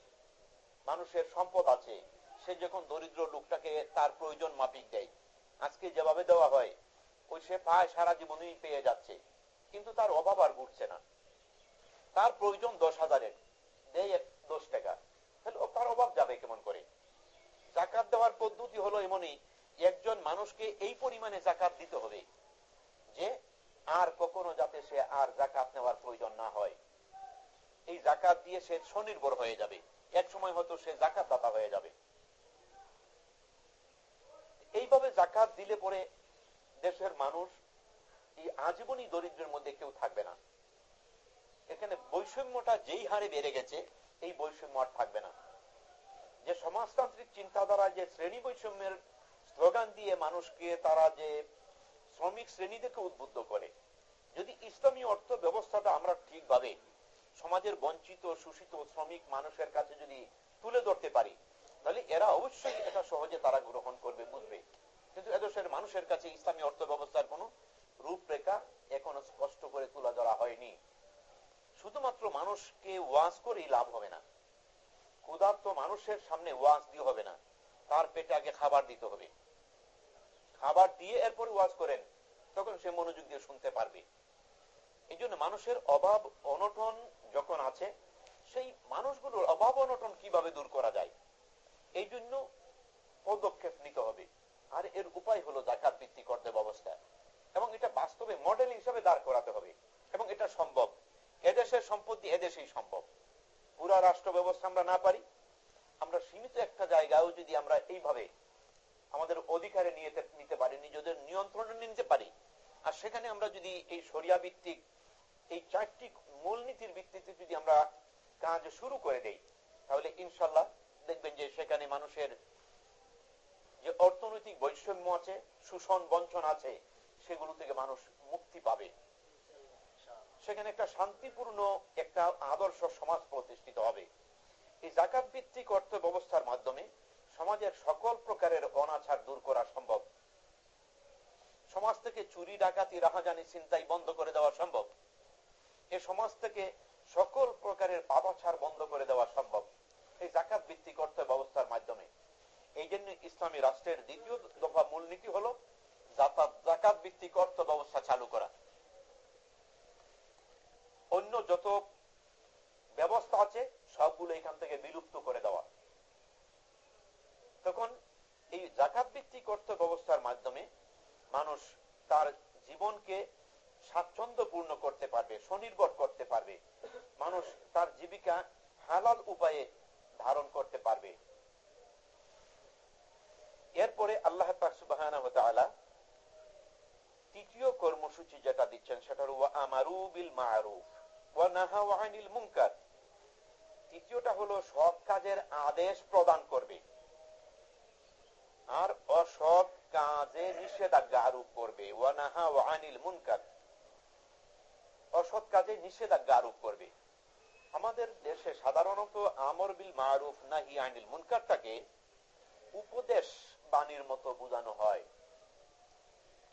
মানুষের সম্পদ আছে, সে যখন দরিদ্র লোকটাকে তার প্রয়োজন মাপিক দেয়। আজকে যেভাবে দেওয়া হয়, ওই সে পায় সারা জীবনই পেয়ে যাচ্ছে। কিন্তু তার অভাব আর ঘুরছে না। তার প্রয়োজন দশ হাজারের, দেয় দশ টাকা। তাহলে তার অভাব যাবে কেমন করে? জাকাত দেওয়ার পদ্ধতি হলো এমনই একজন মানুষকে এই পরিমাণে জাকাত দিতে হবে যে আর কখনো যাতে সে আর জাকাত নেওয়ার প্রয়োজন না হয়। এই জাকাত দিয়ে সে স্বনির্ভর হয়ে যাবে। এক সময় হয়তো সে জাকাত দাতা হয়ে যাবে। এইভাবে জাকাত দিলে পরে দেশের মানুষ এই আজীবনই দরিদ্রের মধ্যে কেউ থাকবে না। এখানে বৈষম্যটা যেই হারে বেড়ে গেছে, এই বৈষম্য আর থাকবে না। যে সমাজতান্ত্রিক চিন্তাধারা যে শ্রেণি বৈষম্যের স্লোগান দিয়ে মানুষকে তারা যে শ্রমিক শ্রেণি থেকে উদ্বুদ্ধ করে, যদি ইসলামী অর্থ ব্যবস্থাটা আমরা ঠিকভাবে সমাজের বঞ্চিত, শোষিত শ্রমিক মানুষের কাছে যদি তুলে ধরতে পারি, তাহলে এরা অবশ্যই এটা সহজে তারা গ্রহণ করবে, বুঝবে। কিন্তু এদেশের মানুষের কাছে ইসলামী অর্থ ব্যবস্থার কোন রূপরেখা এখনও স্পষ্ট করে তুলে ধরা হয়নি। শুধুমাত্র মানুষকে ওয়াজ করেই লাভ হবে না। ক্ষুধার্ত মানুষের সামনে ওয়াজ দিয়ে হবে না। তার পেটে আগে খাবার দিতে হবে। খাবার দিয়ে এরপর ওয়াজ করেন, তখন সে মনোযোগ দিয়ে শুনতে পারবে। এই মানুষের অভাব, অনটন যখন আছে, সেই মানুষগুলোর অভাব, অনটন কীভাবে দূর করা যায়? এই জন্য পদক্ষেপ নিতে হবে। আর এর উপায় হলো জাকাত ভিত্তিক অর্থে ব্যবস্থা। এবং এটা বাস্তবে মডেল হিসাবে দাঁড় করাতে হবে। এবং এটা সম্ভব। এদেশের সম্পত্তি এদেশেই সম্ভব। পুরা রাষ্ট্র ব্যবস্থা আমরা না পারি। আমরা সীমিত একটা জায়গাও যদি আমরা এইভাবে আমাদের অধিকারে নিয়ে নিতে পারি, নিজেদের নিয়ন্ত্রণে নিতে পারি। আর সেখানে আমরা যদি এই সরিয়া ভিত্তিক, এই চারটি মূলনীতির ভিত্তিতে যদি আমরা কাজ শুরু করে দেই, তাহলে ইনশাল্লাহ দেখবেন যে সেখানে মানুষের যে অর্থনৈতিক বৈষম্য আছে, শোষণ, বঞ্চন আছে, সেগুলো থেকে মানুষ মুক্তি পাবে। সেখানে একটা শান্তিপূর্ণ একটা আদর্শ সমাজ প্রতিষ্ঠিত হবে। এই জাকাত ভিত্তিক অর্থ ব্যবস্থার মাধ্যমে সমাজের সকল প্রকারের অনাচার দূর করা সম্ভব। সমাজ থেকে চুরি, ডাকাতি, রাহাজানি চিন্তাই বন্ধ করে দেওয়া সম্ভব। এ সমাজ থেকে সকল প্রকারের পাপাছার বন্ধ করে দেওয়া সম্ভব। এই জাকাত ভিত্তিক অর্থ ব্যবস্থার মাধ্যমে। এই জন্য ইসলামী রাষ্ট্রের দ্বিতীয় দফা মূলনীতি হলো জাকাত ভিত্তিক অর্থ ব্যবস্থা চালু করা। অন্য যত ব্যবস্থা আছে, সবগুলো এখান থেকে বিলুপ্ত করে দেওয়া। তখন এই জাকাত ভিত্তিক অর্থ ব্যবস্থার মাধ্যমে মানুষ তার জীবনকে স্বাচ্ছন্দ্যপূর্ণ করতে পারবে, স্বনির্ভর করতে পারবে। মানুষ তার জীবিকা হালাল উপায়ে ধারণ করতে পারবে। এরপরে আল্লাহ তৃতীয় কর্মসূচি যেটা দিচ্ছেন, সেটা আমারু বিল মারুফ তৃতীয়টা হলো সৎ কাজের আদেশ প্রদান করবে। আর অসৎ কাজে নিষেধাজ্ঞা আরোপ করবে। ওয়ানাহা মুনকার। অসৎ কাজে নিষেধাজ্ঞা আরোপ করবে। আমাদের দেশে সাধারণত আমর বিল মারুফ নাহি আনিল মুনকারটাকে উপদেশ বাণীর মতো বোঝানো হয়।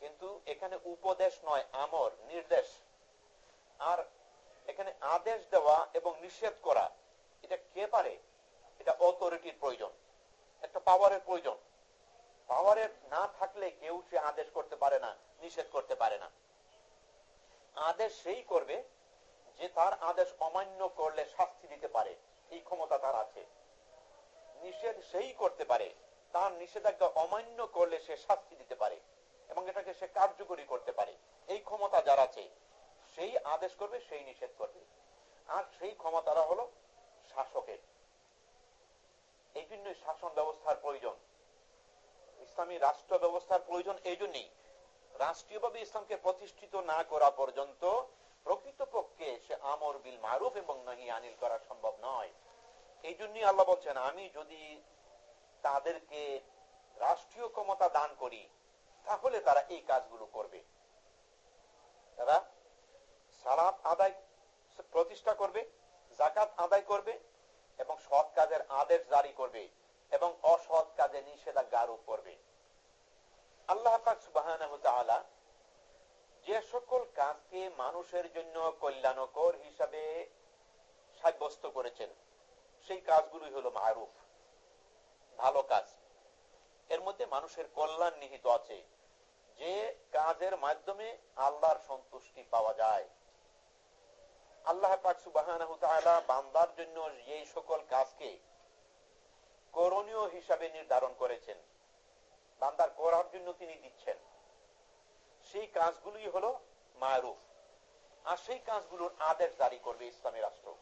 কিন্তু এখানে উপদেশ নয়, আমর, নির্দেশ। আর এখানে আদেশ দেওয়া এবং নিষেধ করা, এটা কে পারে? এটা অথরিটির প্রয়োজন। একটা পাওয়ারের প্রয়োজন। পাওয়ারের না থাকলে কেউ সে আদেশ করতে পারে না, নিষেধ করতে পারে না। আদেশ সেই করবে যে তার আদেশ অমান্য করলে শাস্তি দিতে পারে, এই ক্ষমতা তার আছে। নিষেধ সেই করতে পারে, তার নিষেধাজ্ঞা অমান্য করলে সে শাস্তি দিতে পারে এবং এটাকে সে কার্যকরী করতে পারে। এই ক্ষমতা যার আছে, সেই আদেশ করবে, সেই নিষেধ করবে। আর সেই ক্ষমতারা হলো শাসকের। এই জন্যই শাসন ব্যবস্থার প্রয়োজন। ইসলামী রাষ্ট্র ব্যবস্থার প্রয়োজন এই জন্যই রাষ্ট্রীয়ভাবে ইসলামকে প্রতিষ্ঠিত না করা পর্যন্ত প্রকৃতপক্ষে সে আমর বিল মারুফ এবং নাহি আনিল করা সম্ভব নয়। এই জন্যই আল্লাহ বলছেন, আমি যদি তাদেরকে রাষ্ট্রীয় ক্ষমতা দান করি, তাহলে তারা এই কাজগুলো করবে। তারা সালাত আদায় প্রতিষ্ঠা করবে জাকাত আদায় করবে এবং সৎ কাজের আদেশ জারি করবে। এবং অসৎ কাজে নিষেধাজ্ঞা আরোপ করবে আল্লাহ সুবাহ যে সকল কাজকে মানুষের জন্য কল্যাণকর হিসাবে সাব্যস্ত করেছেন, সেই কাজগুলোই হলো মারুফ, ভালো কাজ। এর মধ্যে মানুষের কল্যাণ নিহিত আছে, যে কাজের মাধ্যমে আল্লাহর সন্তুষ্টি পাওয়া যায়। আল্লাহ পাক সুবাহ বান্দার জন্য এই সকল কাজকে করণীয় হিসাবে নির্ধারণ করেছেন। বান্দার করার জন্য তিনি দিচ্ছেন। সেই কাজগুলোই হলো মায়রুফ আর সেই কাজগুলোর আদেশ জারি করবে ইসলামী রাষ্ট্র।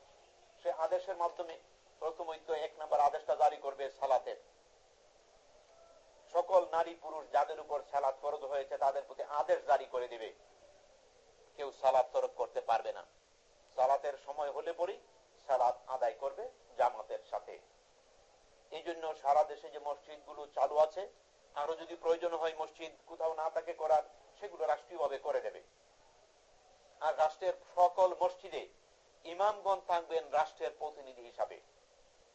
সে আদেশের মাধ্যমে প্রথমই তো এক নম্বর আদেশটা জারি করবে সালাতের। সকল নারী পুরুষ যাদের উপর সালাত ফরজ হয়েছে তাদের প্রতি আদেশ জারি করে দিবে। কেউ সালাত তরক করতে পারবে না। সালাতের সময় হলে পরই সালাত আদায় করবে জামাতের সাথে। এই জন্য সারা দেশে যে মসজিদগুলো চালু আছে আরও যদি প্রয়োজন হয় মসজিদ, কোথাও না থাকে করার, সেগুলো রাষ্ট্রীয়ভাবে করে দেবে। আর রাষ্ট্রের সকল মসজিদে ইমামগণ থাকবেন রাষ্ট্রের প্রতিনিধি হিসাবে।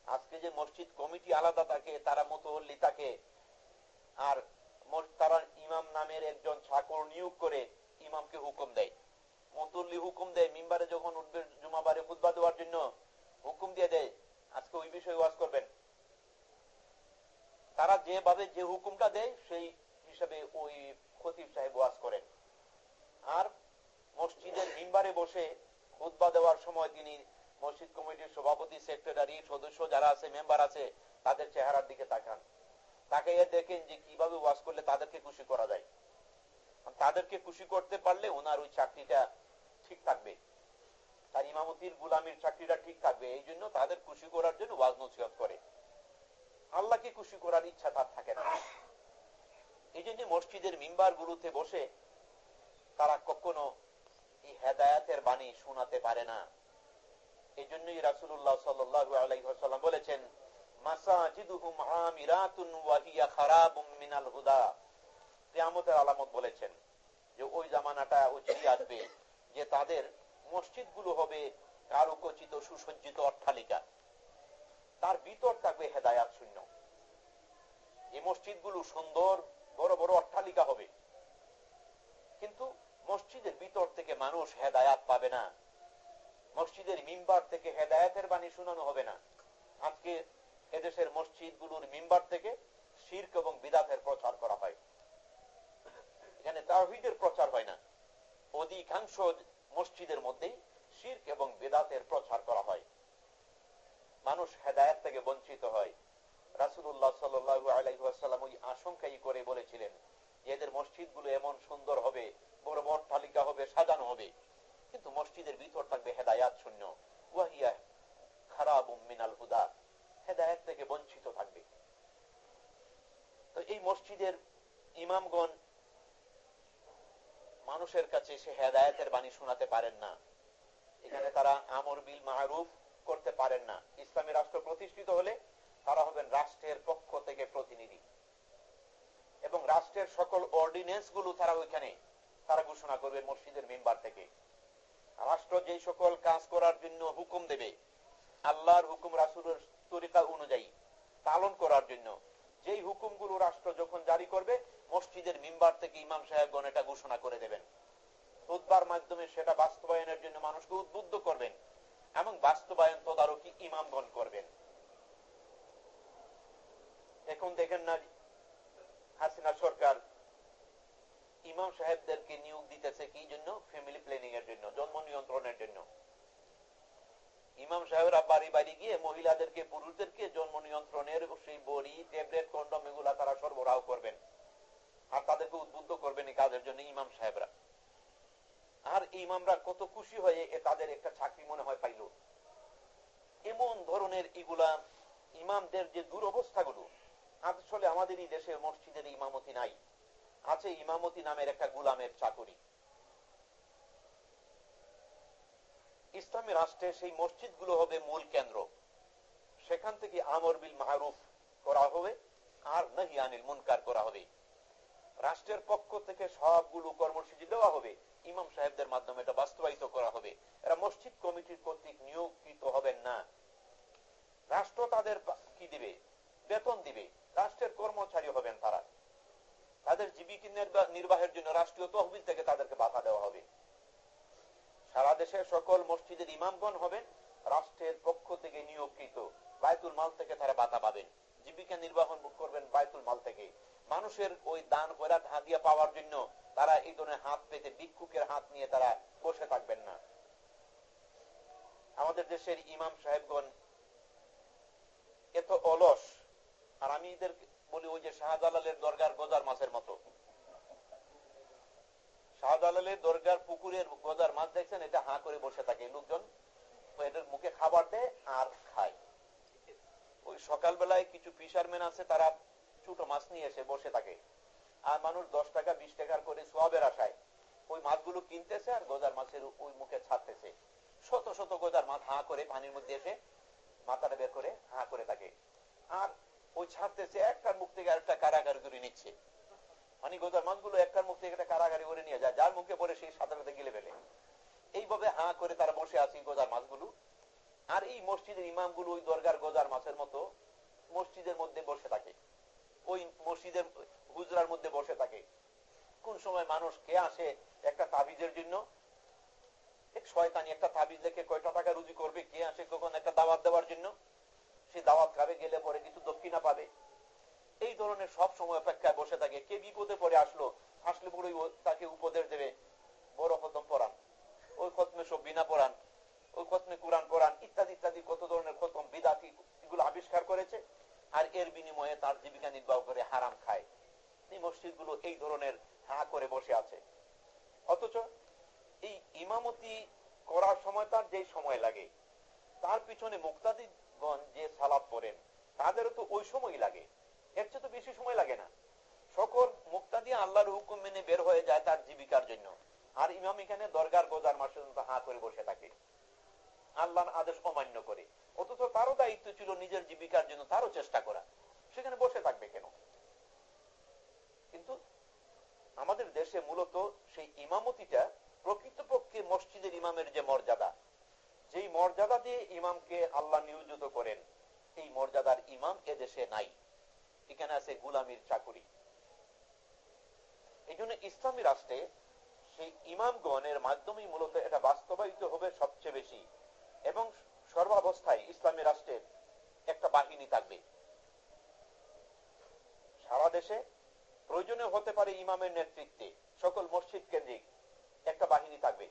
আজকে যে মসজিদ কমিটি আলাদা থাকে, তারা মতহল্লি থাকে, আর তারা ইমাম নামের একজন ছাকর নিয়োগ করে ইমামকে হুকুম দেয়। মতল্লি হুকুম দেয়, মিম্বারে যখন উঠবে, জুমাবারে খুদবা দেওয়ার জন্য হুকুম দিয়ে দেয়। আজকে ওই বিষয়ে ওয়াজ করবেন। তারা যেভাবে যে হুকুমটা দেয়, সেই হিসাবে ওই খতিব সাহেব ওয়াজ করেন। আর মসজিদের মিম্বারে বসে খুদবা দেওয়ার সময় তিনি মসজিদ কমিটির সভাপতি, সেক্রেটারি, সদস্য যারা আছে, মেম্বার আছে, তাদের চেহারার দিকে তাকান। তাকে দেখেন যে কীভাবে ওয়াজ করলে তাদেরকে খুশি করা যায়। তাদেরকে খুশি করতে পারলে ওনার ওই চাকরিটা ঠিক থাকবে। তার ইমামতির গুলামির চাকরিটা ঠিক থাকবে। এই জন্য তাদের খুশি করার জন্য ওয়াজ নসিহত করে। আল্লাহকে খুশি করার ইচ্ছা তার থাকে না। এই জন্য মসজিদের মিম্বার গুরুতে বসে তারা কখনো এই হেদায়াতের বাণী শোনাতে পারে না। এই জন্যই রাসুল্লাহ সাল্লু আলাইসাল্লাম বলেছেন আলামত বলেছেন যে ওই জামানাটা আসবে যে তাদের মসজিদগুলো হবে কারুকচিত সুসজ্জিত অট্টালিকা। তার ভিতর থাকবে হেদায়াত শূন্য। এই মসজিদগুলো সুন্দর, বড় বড় অট্টালিকা হবে। কিন্তু মসজিদের ভিতর থেকে মানুষ হেদায়াত পাবে না। মসজিদের মিম্বার থেকে হেদায়াতের বাণী শোনানো হবে না। আজকে এদেশের মসজিদগুলোর মিম্বার থেকে শির্ক এবং বিদাতের প্রচার করা হয়। এখানে তাহিদের প্রচার হয় না। অধিকাংশ মসজিদের মধ্যেই শির্ক এবং বেদাতের প্রচার করা হয়। মানুষ হেদায়ত থেকে বঞ্চিত হয়। রাসুল্লাহ সাল্লু ওই আশঙ্কাই করে বলেছিলেন যে এদের মসজিদগুলো এমন সুন্দর হবে, বড় বড় তালিকা হবে, সাজানো হবে। কিন্তু মসজিদের ভিতর থাকবে হেদায়াত শূন্য। ওয়াহিয়া খারাপ মিনাল হুদা থেকে বঞ্চিত থাকবে। তো এই মসজিদের ইমামগণ মানুষের কাছে সে হেদায়তের বাণী শোনাতে পারেন না। এখানে তারা আমর বিল মাহরুফ করতে পারেন না। ইসলামী রাষ্ট্র প্রতিষ্ঠিত হলে তারা হবেন রাষ্ট্রের পক্ষ থেকে প্রতিনিধি। এবং রাষ্ট্রের সকল অর্ডিনেন্সগুলো তারা ওইখানে, তারা ঘোষণা করবে মসজিদের মেম্বার থেকে। রাষ্ট্র যে সকল কাজ করার জন্য হুকুম দেবে, আল্লাহর হুকুম রাসুলের তরিকা অনুযায়ী পালন করার জন্য, যেই হুকুমগুলো রাষ্ট্র যখন জারি করবে, মসজিদের মিম্বার থেকে ইমাম সাহেবগণ এটা ঘোষণা করে দেবেন। উদ্বার মাধ্যমে সেটা বাস্তবায়নের জন্য মানুষকে উদ্বুদ্ধ করবেন। এবং বাস্তবায়ন তদারকি ইমামগণ করবেন। এখন দেখেন না হাসিনা সরকার ইমাম সাহেবদেরকে নিয়োগ দিতেছে কি জন্য? ফ্যামিলি প্ল্যানিং এর জন্য, জন্ম নিয়ন্ত্রণের জন্য। ইমাম সাহেবরা বাড়ি বাড়ি গিয়ে মহিলাদেরকে, পুরুষদেরকে জন্ম নিয়ন্ত্রণের সেই বড়ি, ট্যাবলেট, কন্ডম, এগুলা তারা সরবরাহ করবেন। আর তাদেরকে উদ্বুদ্ধ করবেন এই কাজের জন্য ইমাম সাহেবরা। আর ইমামরা কত খুশি হয়ে তাদের একটা চাকরি মনে হয় পাইল। এমন ধরনের এগুলা ইমামদের যে দুরবস্থাগুলো আসলে আমাদের এই দেশের মসজিদের ইমামতি নাই। আছে ইমামতি নামের একটা গুলামের চাকরি। ইসলামী রাষ্ট্রে সেই মসজিদগুলো হবে মূল কেন্দ্র। সেখান থেকে আমর বিল মাহরুফ করা হবে আর নাহি আনিল মুনকার করা হবে। রাষ্ট্রের পক্ষ থেকে সবগুলো কর্মসূচি দেওয়া হবে। ইমাম সাহেবদের মাধ্যমে এটা বাস্তবায়িত করা হবে। এরা মসজিদ কমিটির কর্তৃক নিয়োগকৃত হবেন না। রাষ্ট্র তাদের কি দিবে? বেতন দিবে। রাষ্ট্রের কর্মচারী হবেন তারা। তাদের জীবিকা নির্বাহের জন্য রাষ্ট্রীয় তহবিল থেকে তাদেরকে বাধা দেওয়া হবে। সারা দেশের সকল মসজিদের ইমামগণ হবেন, রাষ্ট্রের পক্ষ থেকে নিয়োগকৃত। বায়তুল মাল থেকে তারা বাধা পাবেন। জীবিকা নির্বাহন করবেন বায়তুল মাল থেকে। মানুষের ওই দান খয়রাত হাদিয়া পাওয়ার জন্য তারা এই ধরনের হাত পেতে ভিক্ষুকের হাত নিয়ে তারা বসে থাকবেন না। আমাদের দেশের ইমাম সাহেবগণ এত অলস, আর আমি এদের বলি ওই যে শাহজালালের দরগার গজার মাছের মতো। শাহজালালের দরগার পুকুরের গজার মাছ দেখছেন, এটা হাঁ করে বসে থাকে। লোকজন এটার মুখে খাবার দেয় আর খায়। ওই সকালবেলায় কিছু ফিশারম্যান আছে, তারা ছোট মাছ নিয়ে এসে বসে থাকে। আর মানুষ দশ টাকা, বিশ টাকার করে সোয়াবের আশায় ওই মাছগুলো কিনতেছে আর গজার মাছের ওই মুখে ছাড়তেছে। শত শত গজার মাছ হাঁ করে পানির মধ্যে এসে মাথাটা বের করে হাঁ করে থাকে। আর ওই ছাড়তেছে একটার মুখ থেকে আরেকটা কারাগারি করে নিচ্ছে। মানে গোজার মাছগুলো একটার মুখ থেকে একটা কারাগারি করে নিয়ে যায়, যার মুখে পরে সেই সাথে গিলে ফেলে। এইভাবে হাঁ করে তারা বসে আছে গোজার মাছগুলো। আর এই মসজিদের ইমামগুলো ওই দরগার গোজার মাছের মতো মসজিদের মধ্যে বসে থাকে। ওই মসজিদের হুজরার মধ্যে বসে থাকে। কোন সময় মানুষ কে আসে একটা তাবিজের জন্য? শয়তানি একটা তাবিজ কয়টা টাকা রুজি করবে, কে আসে কখন একটা দাওয়াত দেওয়ার জন্য? সে দাওয়াত খাবে, গেলে পরে কিছু দক্ষিণা পাবে। এই ধরনের সব সময় অপেক্ষায় বসে থাকে। কে বিপদে পরে আসলো, আসলে পরে তাকে উপদেশ দেবে, বড় খতম পড়ান ওই খতমে সব বিনা পড়ান ওই খতমে কোরআন পড়ান ইত্যাদি ইত্যাদি কত ধরনের খতম বিদাতি এগুলো আবিষ্কার করেছে। আর এর বিনিময়ে তার জীবিকা নির্বাহ করে হারাম খায়। এই মসজিদগুলো এই ধরনের হা করে বসে আছে। অথচ এই ইমামতি করার সময় তার যে সময় লাগে, তার পিছনে মুক্তাদিগণ যে সালাদ পড়েন, তাদেরও তো ওই সময় লাগে। এর চেয়ে তো বেশি সময় লাগে না। সকল মুক্তাদি আল্লাহর হুকুম মেনে বের হয়ে যায় তার জীবিকার জন্য। আর ইমাম এখানে দরগার গোজার মতো হা করে বসে থাকে। আল্লাহর আদেশ অমান্য করে। অথচ তারও দায়িত্ব ছিল নিজের জীবিকার জন্য তারও চেষ্টা করা। সেখানে বসে থাকবে কেন? কিন্তু আমাদের দেশে মূলত সেই ইমামতিটা প্রকৃতপক্ষে মসজিদের ইমামের যে মর্যাদা, যেই মর্যাদা দিয়ে ইমামকে আল্লাহ নিয়োজিত করেন, এই মর্যাদার ইমাম এদেশে নাই। এখানে আছে গুলামির চাকুরি। এই জন্য ইসলামী রাষ্ট্রে সেই ইমামগণের মাধ্যমেই মূলত এটা বাস্তবায়িত হবে সবচেয়ে বেশি। এবং সর্বাবস্থায় ইসলামী রাষ্ট্রের একটা বাহিনী থাকবে। সারা দেশে প্রয়োজনে হতে পারে ইমামের নেতৃত্বে সকল মসজিদ কেন্দ্রিক একটা বাহিনী থাকবে।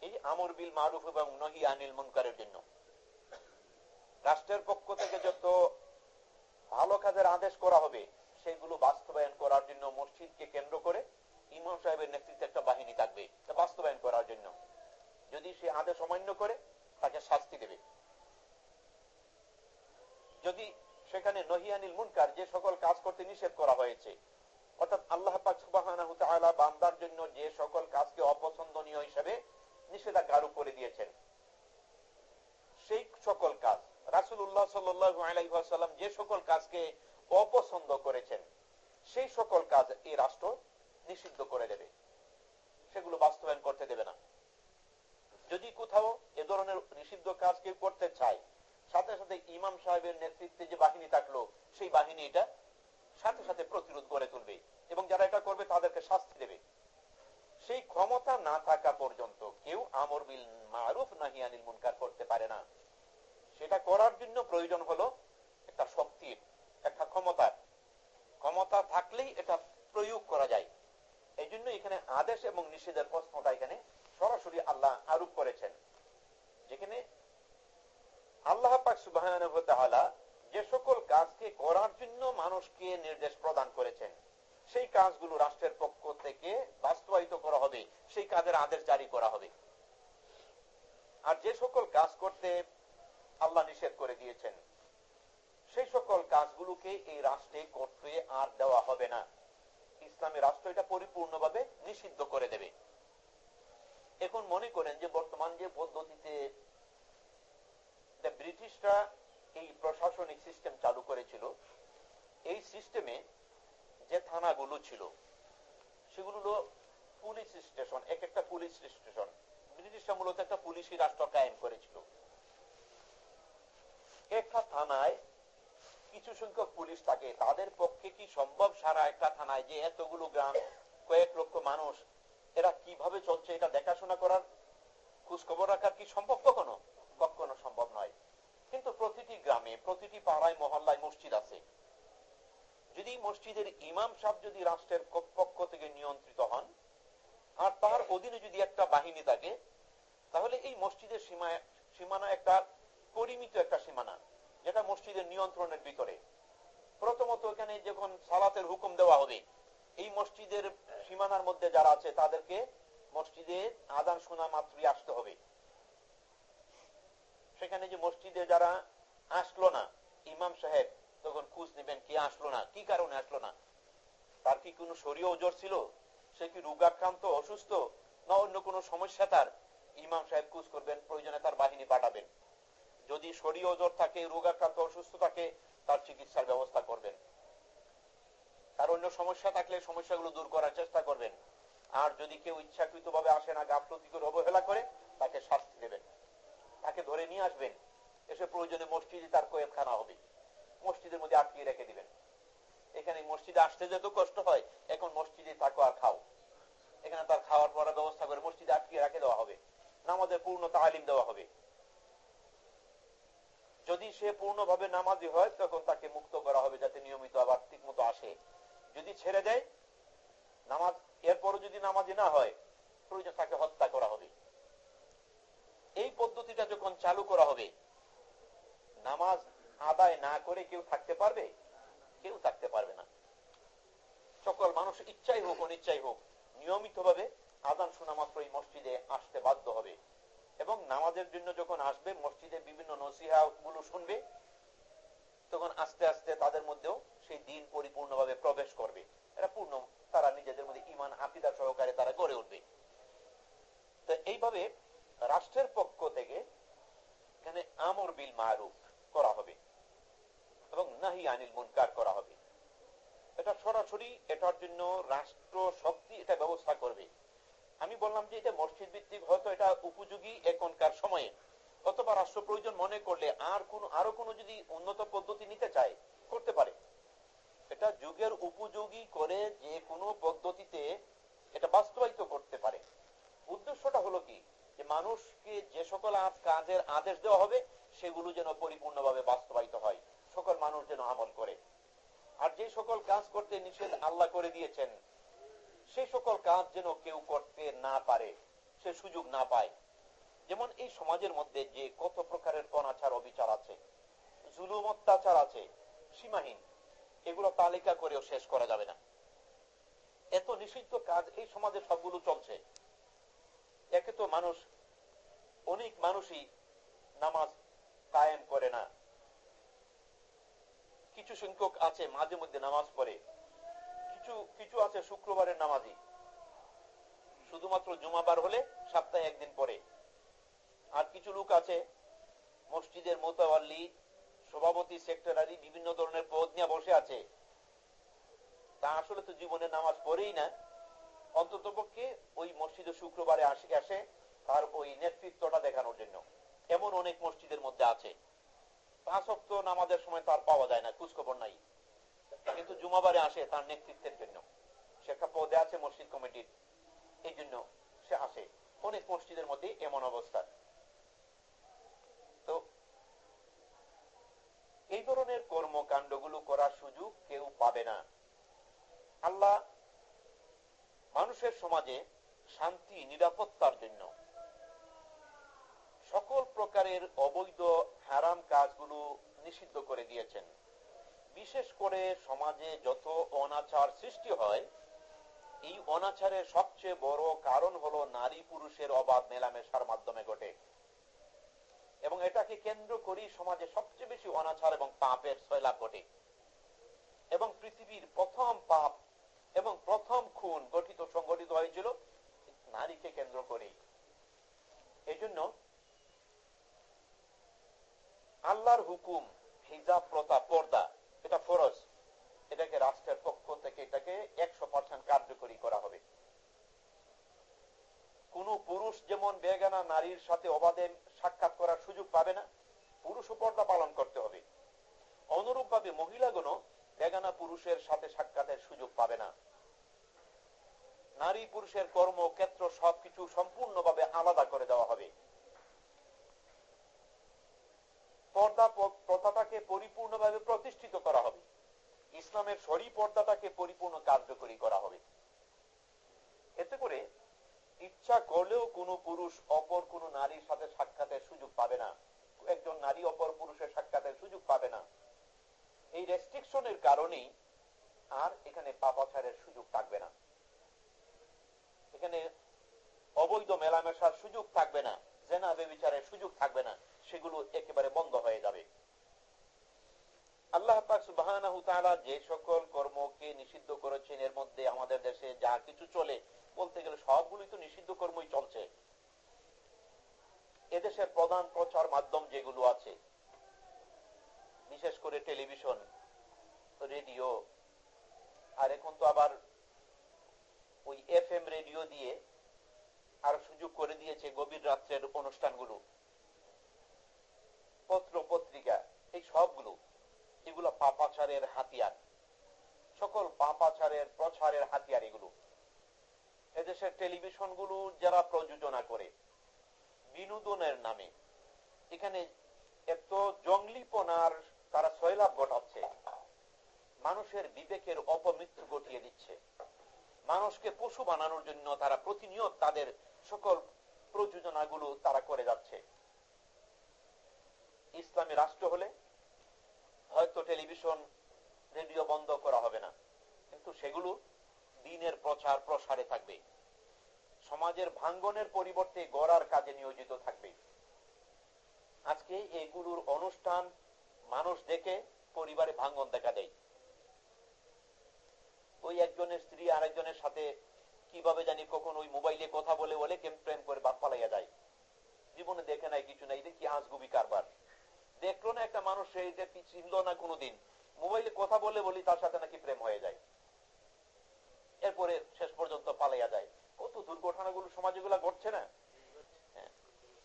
এই আমর বিল মারুফ এবং নহি আনিল মুনকারের জন্য। রাষ্ট্রের পক্ষ থেকে যত ভালো কাজের আদেশ করা হবে, সেগুলো বাস্তবায়ন করার জন্য মসজিদকে কেন্দ্র করে ইমাম সাহেবের নেতৃত্বে একটা বাহিনী থাকবে। বাস্তবায়ন করার জন্য। যদি সে আদেশ অমান্য করে তাকে শাস্তি দেবে। যদি সেখানে নহিয়ানিল মুনকার, যে সকল কাজ করতে নিষেধ করা হয়েছে, অর্থাৎ আল্লাহ পাক বান্দার জন্য যে সকল কাজকে অপছন্দনীয় হিসেবে নিষেধাজ্ঞা আরোপ করে দিয়েছেন, সেই সকল কাজ, রাসূলুল্লাহ সাল্লাল্লাহু আলাইহি যে সকল কাজকে অপছন্দ করেছেন, সেই সকল কাজ এই রাষ্ট্র নিষিদ্ধ করে দেবে। সেগুলো বাস্তবায়ন করতে দেবে না। যদি কোথাও এ ধরনের নিষিদ্ধ কাজ কেউ করতে চায়, সাথে সাথে ইমাম সাহেবের নেতৃত্বে যে বাহিনী থাকল, সেই বাহিনী এটা সাথে সাথে প্রতিরোধ করে তুলবে এবং যারা এটা করবে তাদেরকে শাস্তি দেবে। সেই ক্ষমতা না থাকা পর্যন্ত কেউ আমর বিল মারুফ নাহিয়ানিল মুনকার করতে পারে না। সেটা করার জন্য প্রয়োজন হলো একটা শক্তির একটা ক্ষমতার ক্ষমতা থাকলেই এটা প্রয়োগ করা যায়। এই এখানে আদেশ এবং নিষেধের প্রশ্নটা এখানে সরাসরি আল্লাহ আরোপ করেছেন। যেখানে আল্লাহ পাক সুবাহ যে সকল কাজকে করার জন্য মানুষকে নির্দেশ প্রদান করেছেন, সেই কাজগুলো রাষ্ট্রের পক্ষ থেকে বাস্তবায়িত করা হবে, সেই কাজের আদেশ জারি করা হবে। আর যে সকল কাজ করতে আল্লাহ নিষেধ করে দিয়েছেন, সেই সকল কাজগুলোকে এই রাষ্ট্রে করতে আর দেওয়া হবে না। ইসলামী রাষ্ট্র এটা পরিপূর্ণভাবে নিষিদ্ধ করে দেবে। এখন মনে করেন যে বর্তমান যে পদ্ধতিতে ব্রিটিশরা এই প্রশাসনিক সিস্টেম চালু করেছিল, এই সিস্টেমে যে থানাগুলো ছিল, সেগুলো পুলিশ স্টেশন এক একটা পুলিশ স্টেশন ব্রিটিশরা মূলত একটা পুলিশি রাষ্ট্র কায়েম করেছিল। একটা থানায় কিছু সংখ্যক পুলিশ থাকে, তাদের পক্ষে কি সম্ভব? সারা একটা থানায় যে এতগুলো গ্রাম, কয়েক লক্ষ মানুষ এরা কীভাবে চলছে এটা দেখাশোনা করার খোঁজ খবর রাখার কি সম্ভব কখনো? কখনো সম্ভব নয়। কিন্তু প্রতিটি গ্রামে, প্রতিটি পাড়ায়, মহল্লায় মসজিদ আছে। যদি মসজিদের ইমাম সাহেব যদি রাষ্ট্রের পক্ষ থেকে নিয়ন্ত্রিত হন, আর তার অধীনে যদি একটা বাহিনী থাকে, তাহলে এই মসজিদের সীমানা একটা পরিমিত একটা সীমানা, যেটা মসজিদের নিয়ন্ত্রণের ভিতরে। প্রথমত এখানে যখন সালাতের হুকুম দেওয়া হবে এই মসজিদের সীমানার মধ্যে যারা আছে, তাদেরকে মসজিদে আদান শোনা মাত্রই আসতে হবে। সেখানে যে মসজিদে যারা আসলো না, ইমাম সাহেব তখন খুঁজ নেবেন কে আসলো না, কি কারণে আসলো না। তার কি কোনো শরীয় ওজোর ছিল? সে কি রোগাক্রান্ত, অসুস্থ, না অন্য কোনো সমস্যা তার? ইমাম সাহেব খুঁজ করবেন, প্রয়োজনে তার বাহিনী পাঠাবেন। যদি শরীর ওজোর থাকে, রোগাক্রান্ত, অসুস্থ থাকে, তার চিকিৎসার ব্যবস্থা করবেন। তার অন্য সমস্যা থাকলে সমস্যাগুলো দূর করার চেষ্টা করবেন। আর যদি কেউ ইচ্ছাকৃত ভাবে আসে না গাফলতি করে অবহেলা করে, তাকে শাস্তি দেবেন। তাকে ধরে নিয়ে আসবেন। এসে প্রয়োজনে মসজিদে তার কয়েকখানা হবে। মসজিদের মধ্যে আটকিয়ে রেখে দিবেন। এখানে মসজিদে আসতে যেত কষ্ট হয়, এখন মসজিদে থাকো আর খাও। এখানে তার খাওয়ার পড়ার ব্যবস্থা করে মসজিদে আটকিয়ে রাখে দেওয়া হবে। নামাজের পূর্ণ তালিম দেওয়া হবে। যদি সে পূর্ণভাবে নামাজি হয়, তখন তাকে মুক্ত করা হবে যাতে নিয়মিত আবার ঠিক মতো আসে। যদি ছেড়ে দেয়, নামাজ, এরপরও যদি নামাজি না হয় প্রয়োজন তাকে হত্যা করা হবে। এই পদ্ধতিটা যখন চালু করা হবে, নামাজ আদায় না করে কেউ থাকতে পারবে? কেউ থাকতে পারবে না। সকল মানুষ ইচ্ছাই হোক, অনিচ্ছাই হোক নিয়মিত ভাবে আদান শোনা মাত্র এই মসজিদে আসতে বাধ্য হবে। এবং নামাজের জন্য যখন আসবে, মসজিদে বিভিন্ন নসিহা গুলো শুনবে, তখন আস্তে আস্তে তাদের মধ্যেও সেই দিন পরিপূর্ণভাবে প্রবেশ করবে। এরা পূর্ণ, তারা নিজেদের মধ্যে ইমান আকিদা সহকারে তারা গড়ে উঠবে। তো এইভাবে রাষ্ট্রের পক্ষ থেকে এখানে আমর বিল মারুফ করা হবে এবং নাহি আনিল মুনকার করা হবে। এটা সরাসরি এটার জন্য রাষ্ট্র শক্তি এটা ব্যবস্থা করবে। আমি বললাম যে এটা মসজিদ ভিত্তিক, হয়তো এটা উপযোগী এখনকার সময়ে। অথবা রাষ্ট্র প্রয়োজন মনে করলে আর কোন, আরও কোন যদি উন্নত পদ্ধতি নিতে চায়, করতে পারে। এটা যুগের উপযোগী করে যে কোনো পদ্ধতিতে এটা বাস্তবায়িত করতে পারে। উদ্দেশ্যটা হলো কি? যে মানুষকে যে সকল কাজের আদেশ দেওয়া হবে, সেগুলো যেন পরিপূর্ণভাবে বাস্তবায়িত হয়। সকল মানুষ যেন আমল করে। আর যে সকল কাজ করতে নিষেধ আল্লাহ করে দিয়েছেন সেই সকল কাজ যেন কেউ করতে না পারে, সে সুযোগ না পায়। যেমন এই সমাজের মধ্যে যে কত প্রকারের অনাচার অবিচার আছে জুলুম অত্যাচার আছে, সীমাহীন। এগুলো তালিকা করেও শেষ করা যাবে না। এত নিষিদ্ধ কাজ এই সমাজে সবগুলো চলছে। একে তো মানুষ, অনেক মানুষই নামাজ কায়েম করে না। কিছু সংখ্যক আছে মাঝে মধ্যে নামাজ পড়ে। কিছু কিছু আছে শুক্রবারের নামাজি। শুধুমাত্র জুমাবার হলে সপ্তাহে একদিন পরে আর কিছু লোক আছে মসজিদের মোতাবাল্লি সভাপতি সেক্রেটারি বিভিন্ন ধরনের পদ নিয়ে বসে আছে। তা আসলে তো জীবনে নামাজ পড়েই না। অন্তত পক্ষে ওই মসজিদে শুক্রবারে আসে আসে, তার ওই নেতৃত্বটা দেখানোর জন্য। এমন অনেক মসজিদের মধ্যে আছে। পাঁচ অক্ত নামাজের সময় তার পাওয়া যায় না, খোঁজখবর নাই। কিন্তু জুমাবারে আসে তার নেতৃত্বের জন্য। সে একটা পদে আছে মসজিদ কমিটির। এই জন্য সে আসে। অনেক মসজিদের মধ্যে এমন অবস্থা তো এই ধরনের কর্মকাণ্ডগুলো করার সুযোগ কেউ পাবে না। আল্লাহ মানুষের সমাজে শান্তি, নিরাপত্তার জন্য সকল প্রকারের অবৈধ, হারাম কাজগুলো নিষিদ্ধ করে দিয়েছেন। বিশেষ করে সমাজে যত অনাচার সৃষ্টি হয়, এই অনাচারের সবচেয়ে বড় কারণ হলো নারী পুরুষের অবাধ মেলামেশার মাধ্যমে ঘটে। এবং এটাকে কেন্দ্র করেই সমাজে সবচেয়ে বেশি অনাচার এবং পাপের সয়লাভ ঘটে। এবং পৃথিবীর প্রথম পাপ এবং প্রথম খুন গঠিত, সংগঠিত হয়েছিল নারীকে কেন্দ্র করে এই জন্য আল্লাহর হুকুম, হিজাব প্রথা পর্দা, এটা ফরজ। এটাকে রাষ্ট্রের পক্ষ থেকে এটাকে একশো পার্সেন্ট কার্যকরী করা হবে। কোন পুরুষ যেমন বেগানা নারীর সাথে অবাধে সাক্ষাৎ করার সুযোগ পাবে না, পুরুষ পর্দা পালন করতে হবে। অনুরূপ ভাবে মহিলাগণ বেগানা পুরুষের সাথে সাক্ষাতের সুযোগ পাবে না। নারী পুরুষের কর্মক্ষেত্র সবকিছু সম্পূর্ণভাবে আলাদা করে দেওয়া হবে। পর্দা প্রথাটাকে পরিপূর্ণভাবে প্রতিষ্ঠিত করা হবে। ইসলামের সরি পর্দাটাকে পরিপূর্ণ কার্যকরী করা হবে। এতে করে ইচ্ছা করলেও কোন পুরুষ অপর কোন নারীর সাথে সাক্ষাতের সুযোগ পাবে না। একজন নারী অপর পুরুষের সাক্ষাতের সুযোগ পাবে না। এই রেস্ট্রিকশনের কারণেই আর এখানে পাপাচারের সুযোগ থাকবে না। এখানে অবৈধ মেলামেশার সুযোগ থাকবে না, জেনা বেবিচারের সুযোগ থাকবে না, সেগুলো একেবারে বন্ধ হয়ে যাবে। আল্লাহ যে সকল কর্মকে নিষিদ্ধ করেছেন, এর মধ্যে আমাদের দেশে যা কিছু চলে বলতে গেলে সবগুলোই তো নিষিদ্ধ কর্মই চলছে। এদেশের প্রধান প্রচার মাধ্যম যেগুলো আছে, বিশেষ করে টেলিভিশন, রেডিও, আর এখন তো আবার ওই এফ এম রেডিও দিয়ে আর সুযোগ করে দিয়েছে গভীর রাত্রের অনুষ্ঠানগুলো। পত্র পত্রিকা, এই সবগুলো, এগুলো পাপাচারের হাতিয়ার। সকল পাপাচারের প্রচারের হাতিয়ার এগুলো। এদেশের টেলিভিশনগুলো যারা প্রযোজনা করে, বিনোদনের নামে, এখানে এত জঙ্গলিপনার তারা সয়লাভ ঘটাচ্ছে। মানুষের বিবেকের অপমৃত্যু ঘটিয়ে দিচ্ছে। মানুষকে পশু বানানোর জন্য তারা প্রতিনিয়ত তাদের সকল প্রযোজনাগুলো তারা করে যাচ্ছে। ইসলামী রাষ্ট্র হলে হয়তো টেলিভিশন, রেডিও বন্ধ করা হবে না। কিন্তু সেগুলো দিনের প্রচার প্রসারে থাকবে। সমাজের ভাঙ্গনের পরিবর্তে গড়ার কাজে নিয়োজিত থাকবে। আজকে এগুলোর অনুষ্ঠান মানুষ দেখে, পরিবারে ভাঙ্গন দেখা দেয়। ওই একজনের স্ত্রী আরেকজনের সাথে কীভাবে জানি কখন ওই মোবাইলে কথা বলে বলে কেম প্রেম করে বাদ পালাইয়া যায়। জীবনে দেখে নাই, কিছু নাই, দেখি আজগুবি কারবার। দেখল না একটা মানুষ সেই যে চিনল না কোনোদিন। মোবাইলে কথা বলে বলি তার সাথে নাকি প্রেম হয়ে যায়। এরপরে শেষ পর্যন্ত পালাইয়া যায়। কত দুর্ঘটনাগুলো সমাজগুলো ঘটছে না? হ্যাঁ।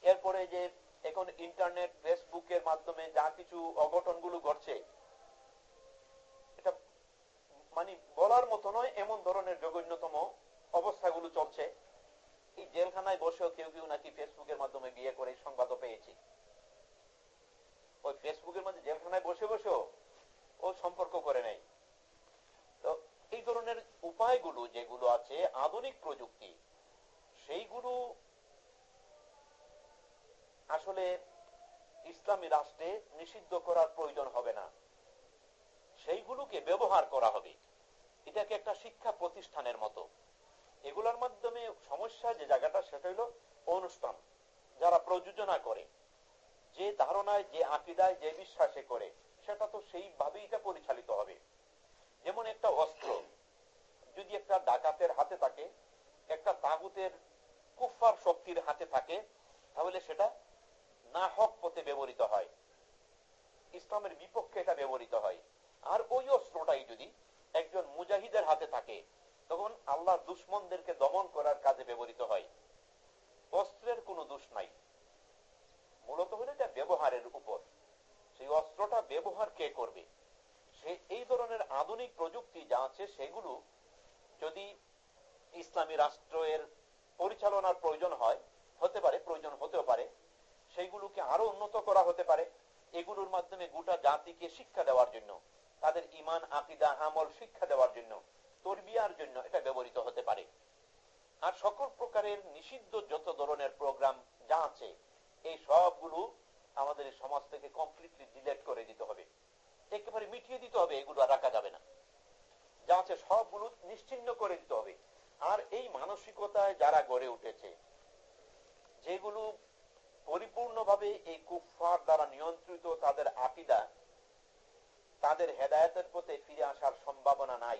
এরপরে যে এখন ইন্টারনেট ফেসবুকের মাধ্যমে যা কিছু অঘটনগুলো ঘটছে, এটা মানে বলার মতো নয়, এমন ধরনের জঘন্যতম অবস্থাগুলো চলছে। এই জেলখানায় বসেও কেউ কেউ নাকি ফেসবুকের মাধ্যমে বিয়ে করে সংবাদও পেয়েছি। ওই ফেসবুকের মধ্যে জেলখানায় বসে বসেও ও সম্পর্ক করে নেয় এই ধরনের উপায়গুলো যেগুলো আছে, আধুনিক প্রযুক্তি, সেইগুলো আসলে ইসলামী রাষ্ট্রে নিষিদ্ধ করার প্রয়োজন হবে না। সেইগুলোকে ব্যবহার করা হবে। এটাকে একটা শিক্ষা প্রতিষ্ঠানের মতো। এগুলোর মাধ্যমে সমস্যা যে জায়গাটা, সেটা হলো অনুষ্ঠান, যারা প্রযোজনা করে। যে ধারণায়, যে আকিদায়, যে বিশ্বাসে করে, সেটা তো সেইভাবেই এটা পরিচালিত হবে। যেমন একটা অস্ত্র যদি একটা ডাকাতের হাতে থাকে, একটা তাগুতের কুফার শক্তির হাতে থাকে, তাহলে সেটা না হক পথে ব্যবহৃত হয়। ইসলামের বিপক্ষে এটা ব্যবহৃত হয়। আর ওই অস্ত্রটাই যদি একজন মুজাহিদের হাতে থাকে, তখন আল্লাহর দুশ্মনদেরকে দমন করার কাজে ব্যবহৃত হয়। অস্ত্রের কোনো দোষ নাই। মূলত হলে এটা ব্যবহারের উপর। সেই অস্ত্রটা ব্যবহার কে করবে? এই ধরনের আধুনিক প্রযুক্তি যা আছে, সেগুলো যদি ইসলামী রাষ্ট্রের পরিচালনার প্রয়োজন হয়, হতে পারে, প্রয়োজন হতেও পারে সেইগুলোকে আরও উন্নত করা হতে পারে। এগুলোর মাধ্যমে গোটা জাতিকে শিক্ষা দেওয়ার জন্য, তাদের ইমান, আকিদা, আমল শিক্ষা দেওয়ার জন্য, তরবিয়ার জন্য এটা ব্যবহৃত হতে পারে। আর সকল প্রকারের নিষিদ্ধ যত ধরনের প্রোগ্রাম যা আছে, এই সবগুলো আমাদের সমাজ থেকে কমপ্লিটলি ডিলেট করে দিতে হবে। একেবারে মিটিয়ে দিতে হবে, এগুলো আর রাখা যাবে না। যা আছে সবগুলো নিশ্চিন্ন করে দিতে হবে। আর এই মানসিকতায় যারা গড়ে উঠেছে, যেগুলো পরিপূর্ণভাবে এই কুফার দ্বারা নিয়ন্ত্রিত তাদের আকিদা, তাদের হেদায়তের পথে ফিরে আসার সম্ভাবনা নাই,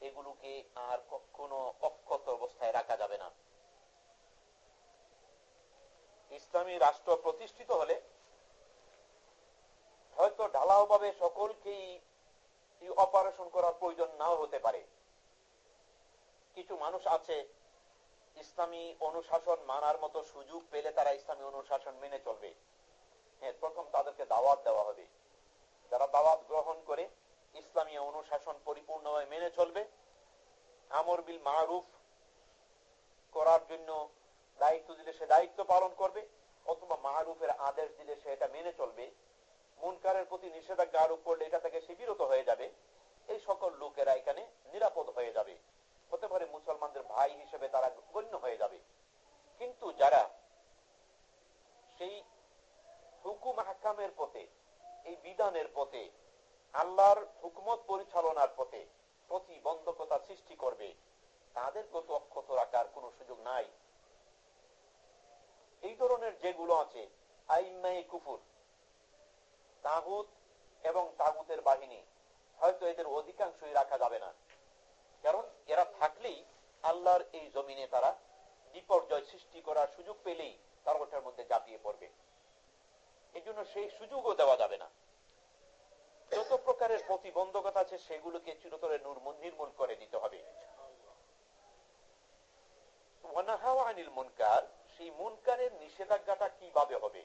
এগুলোকে আর কখনো অক্ষত অবস্থায় রাখা যাবে না। ইসলামী রাষ্ট্র প্রতিষ্ঠিত হলে হয়তো ঢালাও ভাবে সকলকেই অপারেশন করার প্রয়োজন নাও হতে পারে। কিছু মানুষ আছে, ইসলামী অনুশাসন মানার মতো সুযোগ পেলে তারা ইসলামী অনুশাসন মেনে চলবে। হ্যাঁ প্রথম তাদেরকে দাওয়াত দেওয়া হবে। যারা দাওয়াত গ্রহণ করে ইসলামী অনুশাসন পরিপূর্ণভাবে মেনে চলবে, আমর বিল মারুফ করার জন্য দায়িত্ব দিলে সে দায়িত্ব পালন করবে, অথবা মারুফের আদেশ দিলে সে এটা মেনে চলবে। মুনকারের প্রতি নিষেধাজ্ঞা আরোপ করলে এটা থেকে সে বিরত হয়ে যাবে। এই সকল লোকেরা এখানে নিরাপদ হয়ে যাবে। হতে পারে মুসলমানদের ভাই হিসেবে তারা গণ্য হয়ে যাবে। কিন্তু যারা সেই হুকুম হাকামের পথে, এই বিধানের পথে, আল্লাহর হুকুমত পরিচালনার পথে প্রতিবন্ধকতা সৃষ্টি করবে, তাদের কত অক্ষত রাখার কোন সুযোগ নাই। এই ধরনের যেগুলো আছে আইনাই কুফুর তাগুত এবং তাগুতের বাহিনী। হয়তো এদের অধিকাংশই রাখা যাবে না। কারণ এরা থাকলেই আল্লাহর এই জমিনে তারা বিপর্যয় সৃষ্টি করার সুযোগ পেলেই তারা ওটার মধ্যে জাপিয়ে পড়বে। এই জন্য সেই সুযোগও দেওয়া যাবে না। যত প্রকারের প্রতিবন্ধকতা আছে, সেগুলোকে চিরতরে নির্মূল করে দিতে হবে। সেই মুনকারের নিষেধাজ্ঞাটা কীভাবে হবে?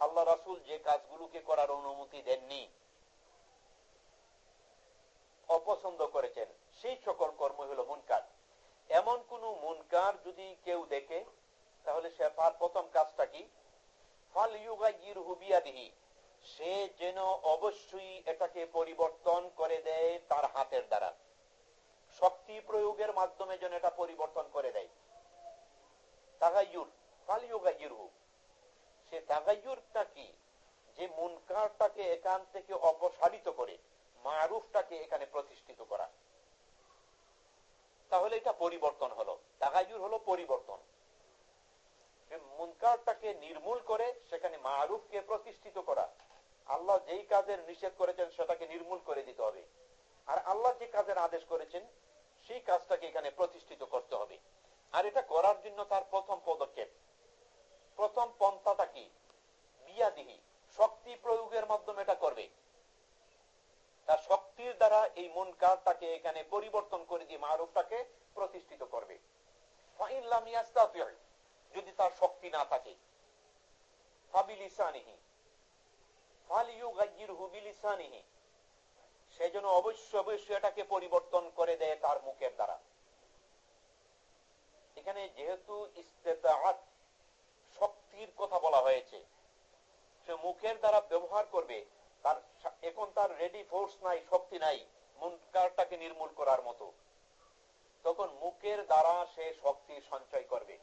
আল্লাহ রাসুল যে কাজগুলোকে করার অনুমতি দেননি, অপছন্দ করেছেন। সেই সকল কর্ম হলো মুনকার। এমন কোন মুনকার যদি কেউ দেখে, তাহলে সে তার প্রথম কাজটা কি? ফাল ইউগাইর হুবিয়াদিহি সে যেন অবশ্যই এটাকে পরিবর্তন করে দেয় তার হাতের দ্বারা। শক্তি প্রয়োগের মাধ্যমে যেন এটা পরিবর্তন করে দেয়। তাগাইয়ুর ফাল ইউগাইর সে তাগাইয়ুরটা কি? যে মুনকারটাকে এখান থেকে অপসারিত করে, মারুফটাকে এখানে প্রতিষ্ঠিত করা। তাহলে এটা পরিবর্তন হলো। তাগাইয়ুর হলো পরিবর্তন। মুনকারটাকে নির্মূল করে, সেখানে মারুফকে প্রতিষ্ঠিত করা। আল্লাহ যেই কাজের নিষেধ করেছেন, সেটাকে নির্মূল করে দিতে হবে। আর আল্লাহ যে কাজের আদেশ করেছেন, সেই কাজটাকে এখানে প্রতিষ্ঠিত করতে হবে। আর এটা করার জন্য তার প্রথম পদক্ষেপ। প্রথম পন্থাটা কি? বিয়াদিহি শক্তি প্রয়োগের মাধ্যমে এটা করবে। তার শক্তির দ্বারা এই মন কারটাকে এখানে পরিবর্তন করে দিয়ে মারুফটাকে প্রতিষ্ঠিত করবে। যদি তার শক্তি না থাকে। সেজন্য অবশ্য অবশ্যই এটাকে পরিবর্তন করে দেয় তার মুখের দ্বারা। এখানে যেহেতু ইস্তেতাআত শক্তির কথা বলা হয়েছে। সে মুখের দ্বারা ব্যবহার করবে, তার এখন তার রেডি ফোর্স নাই, শক্তি নাই মুনকারটাকে নির্মূল করার মতো। তখন মুখের দ্বারা সে শক্তি সঞ্চয় করবে।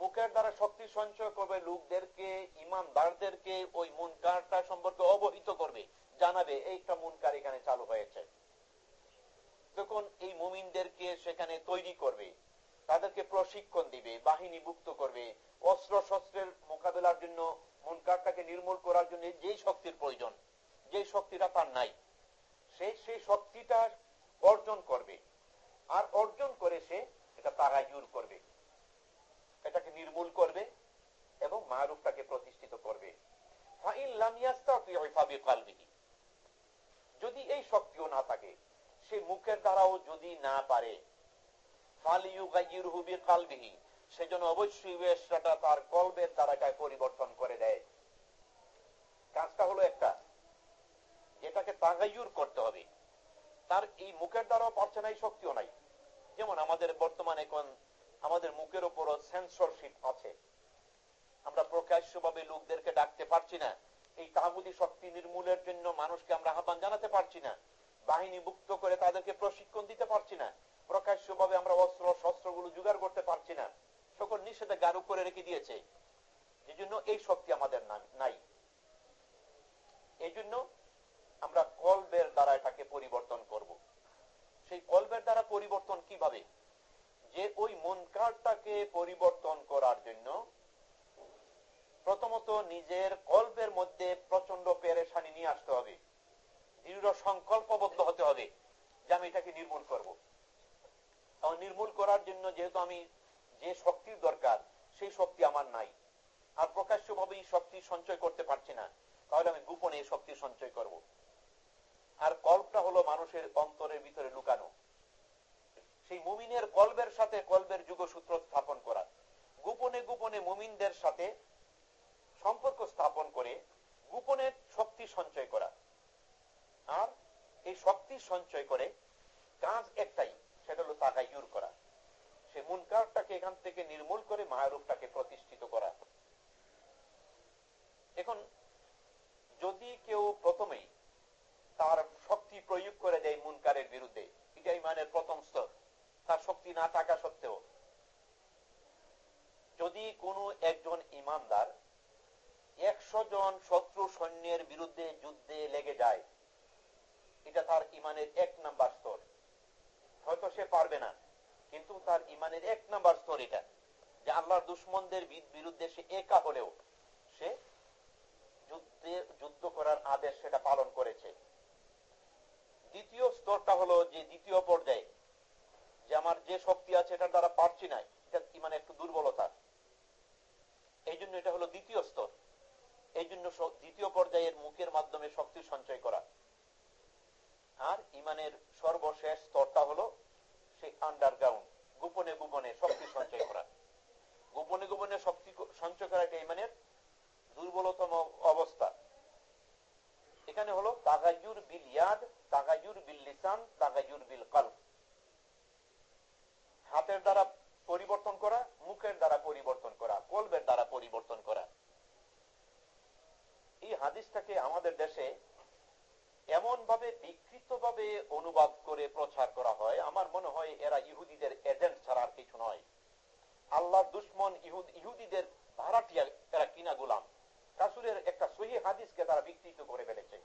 মুখের দ্বারা শক্তি সঞ্চয় করবে লোকদেরকে, ইমানদারদেরকে, ওই মুনকারটা সম্পর্কে অবহিত করবে। জানাবে, এইটা মুনকার এখানে চালু হয়েছে। তখন এই মুমিনদেরকে সেখানে তৈরি করবে। তাদেরকে প্রশিক্ষণ দিবে, বাহিনী মুক্ত করবে অস্ত্র শস্ত্রের মোকাবেলার জন্য, মুনকারটাকে নির্মূল করার জন্য যেই শক্তির প্রয়োজন যে শক্তিটা তার নাই, সে সেই শক্তিটা অর্জন করবে। আর অর্জন করে সে এটা তারাইয়ুর করবে। এটাকে নির্মূল করবে এবং মারুফটাকে প্রতিষ্ঠিত করবে। যদি এই শক্তিও না থাকে, সে মুখের দ্বারাও যদি না পারে সেজন্য অবশ্যই তার কলবের দ্বারাটায় পরিবর্তন করে দেয়। কাজটা হলো একটা। যেটাকে তাগাইয়ুর করতে হবে। তার এই মুখের দ্বারাও পারছে না, এই শক্তিও নাই। যেমন আমাদের বর্তমানে এখন আমাদের মুখের উপরও সেন্সরশিপ আছে। আমরা প্রকাশ্যভাবে লোকদেরকে ডাকতে পারছি না। এই তাগুদি শক্তি নির্মূলের জন্য মানুষকে আমরা আহ্বান জানাতে পারছি না। বাহিনী মুক্ত করে তাদেরকে প্রশিক্ষণ দিতে পারছি না। প্রকাশ্যভাবে আমরা অস্ত্র শস্ত্রগুলো জোগাড় করতে পারছি না। সকল নিষেধে গারু করে রেখে দিয়েছে। এই জন্য এই শক্তি আমাদের নাই। এই জন্য আমরা কলবের দ্বারা এটাকে পরিবর্তন করব। সেই কলবের দ্বারা পরিবর্তন কীভাবে? যে ওই মনকারটাকে পরিবর্তন করার জন্য প্রথমত নিজের কল্পের মধ্যে প্রচণ্ড পেরেশানি নিয়ে আসতে হবে। দৃঢ় সংকল্পবদ্ধ হতে হবে যে আমি এটাকে নির্মূল করব। নির্মূল করার জন্য যেহেতু আমি যে শক্তির দরকার, সেই শক্তি আমার নাই। আর প্রকাশ্য ভাবে এই শক্তি সঞ্চয় করতে পারছি না, তাহলে আমি গোপনে এই শক্তি সঞ্চয় করব। আর কল্পটা হলো মানুষের অন্তরের ভিতরে লুকানো। সেই মুমিনের কল্পের সাথে কল্পের যুগসূত্র স্থাপন করা। গোপনে গোপনে মুমিনদের সাথে সম্পর্ক স্থাপন করে গোপনে শক্তি সঞ্চয় করা। আর এই শক্তি সঞ্চয় করে কাজ একটাই সেটা হলো তাগাইয়ুর করা। সে মুনকারটাকে এখান থেকে নির্মূল করে মায়ারূপটাকে প্রতিষ্ঠিত করা। এখন যদি কেউ প্রথমেই তার শক্তি প্রয়োগ করে দেয় মুনকারের বিরুদ্ধে এটা ইমানের প্রথম স্তর, তার শক্তি না থাকা সত্ত্বেও। যদি কোনো একজন ইমানদার একশো জন শত্রু সৈন্যের বিরুদ্ধে যুদ্ধে লেগে যায়, এটা তার ইমানের এক নাম্বার স্তর। হয়তো সে পারবে না। কিন্তু তার ইমানের এক নাম্বার স্তর এটা যে আল্লাহর দুশ্মনদের বিরুদ্ধে সে একা হলেও সে যুদ্ধে, যুদ্ধ করার আদেশ সেটা পালন করেছে। দ্বিতীয় স্তরটা হলো যে দ্বিতীয় পর্যায়ে, যে আমার যে শক্তি আছে এটার দ্বারা পারছি না, এটা ইমানে একটু দুর্বলতা। এই জন্য এটা হলো দ্বিতীয় স্তর। এই জন্য দ্বিতীয় পর্যায়ের মুখের মাধ্যমে শক্তি সঞ্চয় করা। আর ইমানের সর্বশেষ স্তরটা হলো সেই আন্ডারগ্রাউন্ড গোপনে গোপনে শক্তি সঞ্চয় করা। গোপনে গোপনে শক্তি সঞ্চয় করা এটা ইমানের দুর্বলতম অবস্থা। এখানে হলো তাগাজুর বিল ইয়াদ তাগাজুর বিল লিসান তাগাজুর বিল কাল হাতের দ্বারা পরিবর্তন করা, মুখের দ্বারা পরিবর্তন করা, কলবের দ্বারা পরিবর্তন করা। এই হাদিসটাকে আমাদের দেশে এমন ভাবে বিকৃত ভাবে অনুবাদ করে প্রচার করা হয়। আমার মনে হয় এরা ইহুদিদের এজেন্ট ছাড়া আর কিছু নয়। আল্লাহ দুশ্মন ইহুদিদের ভাড়াটিয়া এরা কিনা গোলাম? কাসুরের একটা সহি হাদিসকে তারা বিকৃত করে ফেলেছে।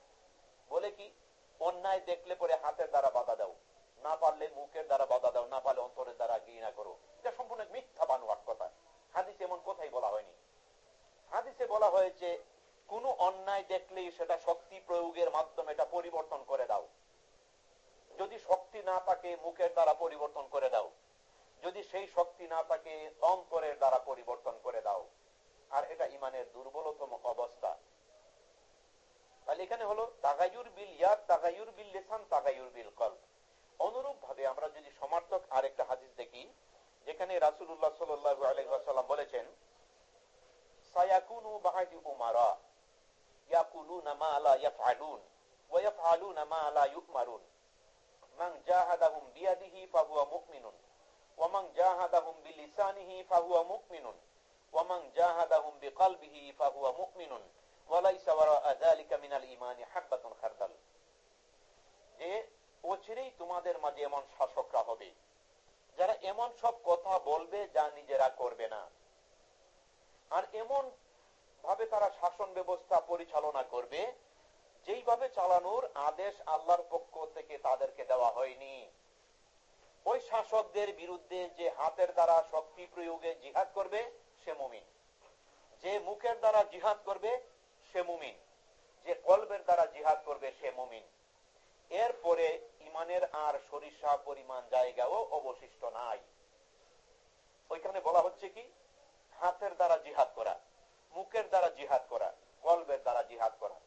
বলে কি, অন্যায় দেখলে পরে হাতের দ্বারা বাধা দাও। না পারলে মুখের দ্বারা বাধা দাও, না পারলে অন্তরের দ্বারা ঘৃণা করো। এটা সম্পূর্ণ মিথ্যা বানোয়ার কথা। হাদিস এমন কোথায় বলা হয়নি। হাদিসে বলা হয়েছে কোন অন্যায় দেখলেই সেটা শক্তি প্রয়োগের মাধ্যমে এটা পরিবর্তন করে দাও। যদি শক্তি না থাকে, মুখের দ্বারা পরিবর্তন করে দাও। যদি সেই শক্তি না থাকে, অন্তরের দ্বারা পরিবর্তন করে দাও। আর এটা ইমানের দুর্বলতম অবস্থা। তাহলে এখানে হলো, তাগায়ুর বিল ইয়াদ, তাগায়ুর বিল লেসান, তাগায়ুর বিল কল অনুরূপ ভাবে আমরা যদি সমার্থক আরেকটা হাদিস দেখি, যেখানে রাসুল্লাহ সাল্লাম বলেছেন, সায়াকুনু বাহাদি উমারা। ইয়াকুলুনা মা লা ইয়াফআলুন ওয়া ইয়াফআলুনা মা লা ইউমারুন মান জাহাদাহুম বিয়াদিহি ফাহুয়া মুমিনুন ওয়া মান জাহাদাহুম বিলিসানিহি ফাহুয়া মুমিনুন ওয়া মান জাহাদাহুম বিকলবিহি ফাহুয়া মুমিনুন ওয়া লাইসা ওয়ারাআ যালিকা মিনাল ঈমানি হাববাতুন খারদাল যে অচিরেই তোমাদের মাঝে এমন শাসকরা হবে। যারা এমন সব কথা বলবে যা নিজেরা করবে না। আর এমন ভাবে তারা শাসন ব্যবস্থা পরিচালনা করবে, যেইভাবে চালানোর আদেশ আল্লাহর পক্ষ থেকে তাদেরকে দেওয়া হয়নি। ওই শাসকদের বিরুদ্ধে যে হাতের দ্বারা শক্তি প্রয়োগে জিহাদ করবে, সে মুমিন। যে মুখের দ্বারা জিহাদ করবে, সে মুমিন। যে কলবের দ্বারা জিহাদ করবে, সে মুমিন। এরপরে ইমানের আর সরিষা পরিমাণ জায়গাও অবশিষ্ট নাই। ওইখানে বলা হচ্ছে কি? হাতের দ্বারা জিহাদ করা। মুখের দ্বারা জিহাদ করা, কলবের দ্বারা জিহাদ করা।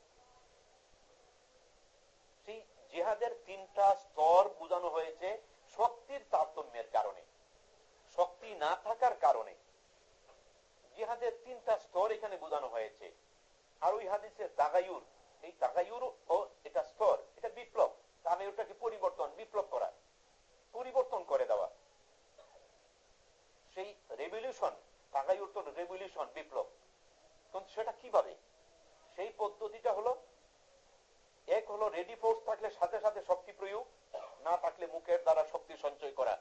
জিহাদের তিনটা স্তর বোঝানো হয়েছে শক্তির তারতম্যের কারণে। শক্তি না থাকার কারণে জিহাদের তিনটা স্তর এখানে বোঝানো হয়েছে। আর ওই হাদিসে তাগায়ুর, এই তাগায়ুর ও এটা স্তর, এটা বিপ্লব। তাগায়ুরটাকে পরিবর্তন, বিপ্লব করা, পরিবর্তন করে দেওয়া। সেই রেভলিউশন, তাগায়ুর তো রেভলিউশন, বিপ্লব। কিন্তু সেটা কীভাবে? সেই পদ্ধতিটা হলো, এক হলো রেডি ফোর্স থাকলে সাথে সাথে শক্তি প্রয়োগ, না থাকলে মুখের দ্বারা শক্তি সঞ্চয় করা।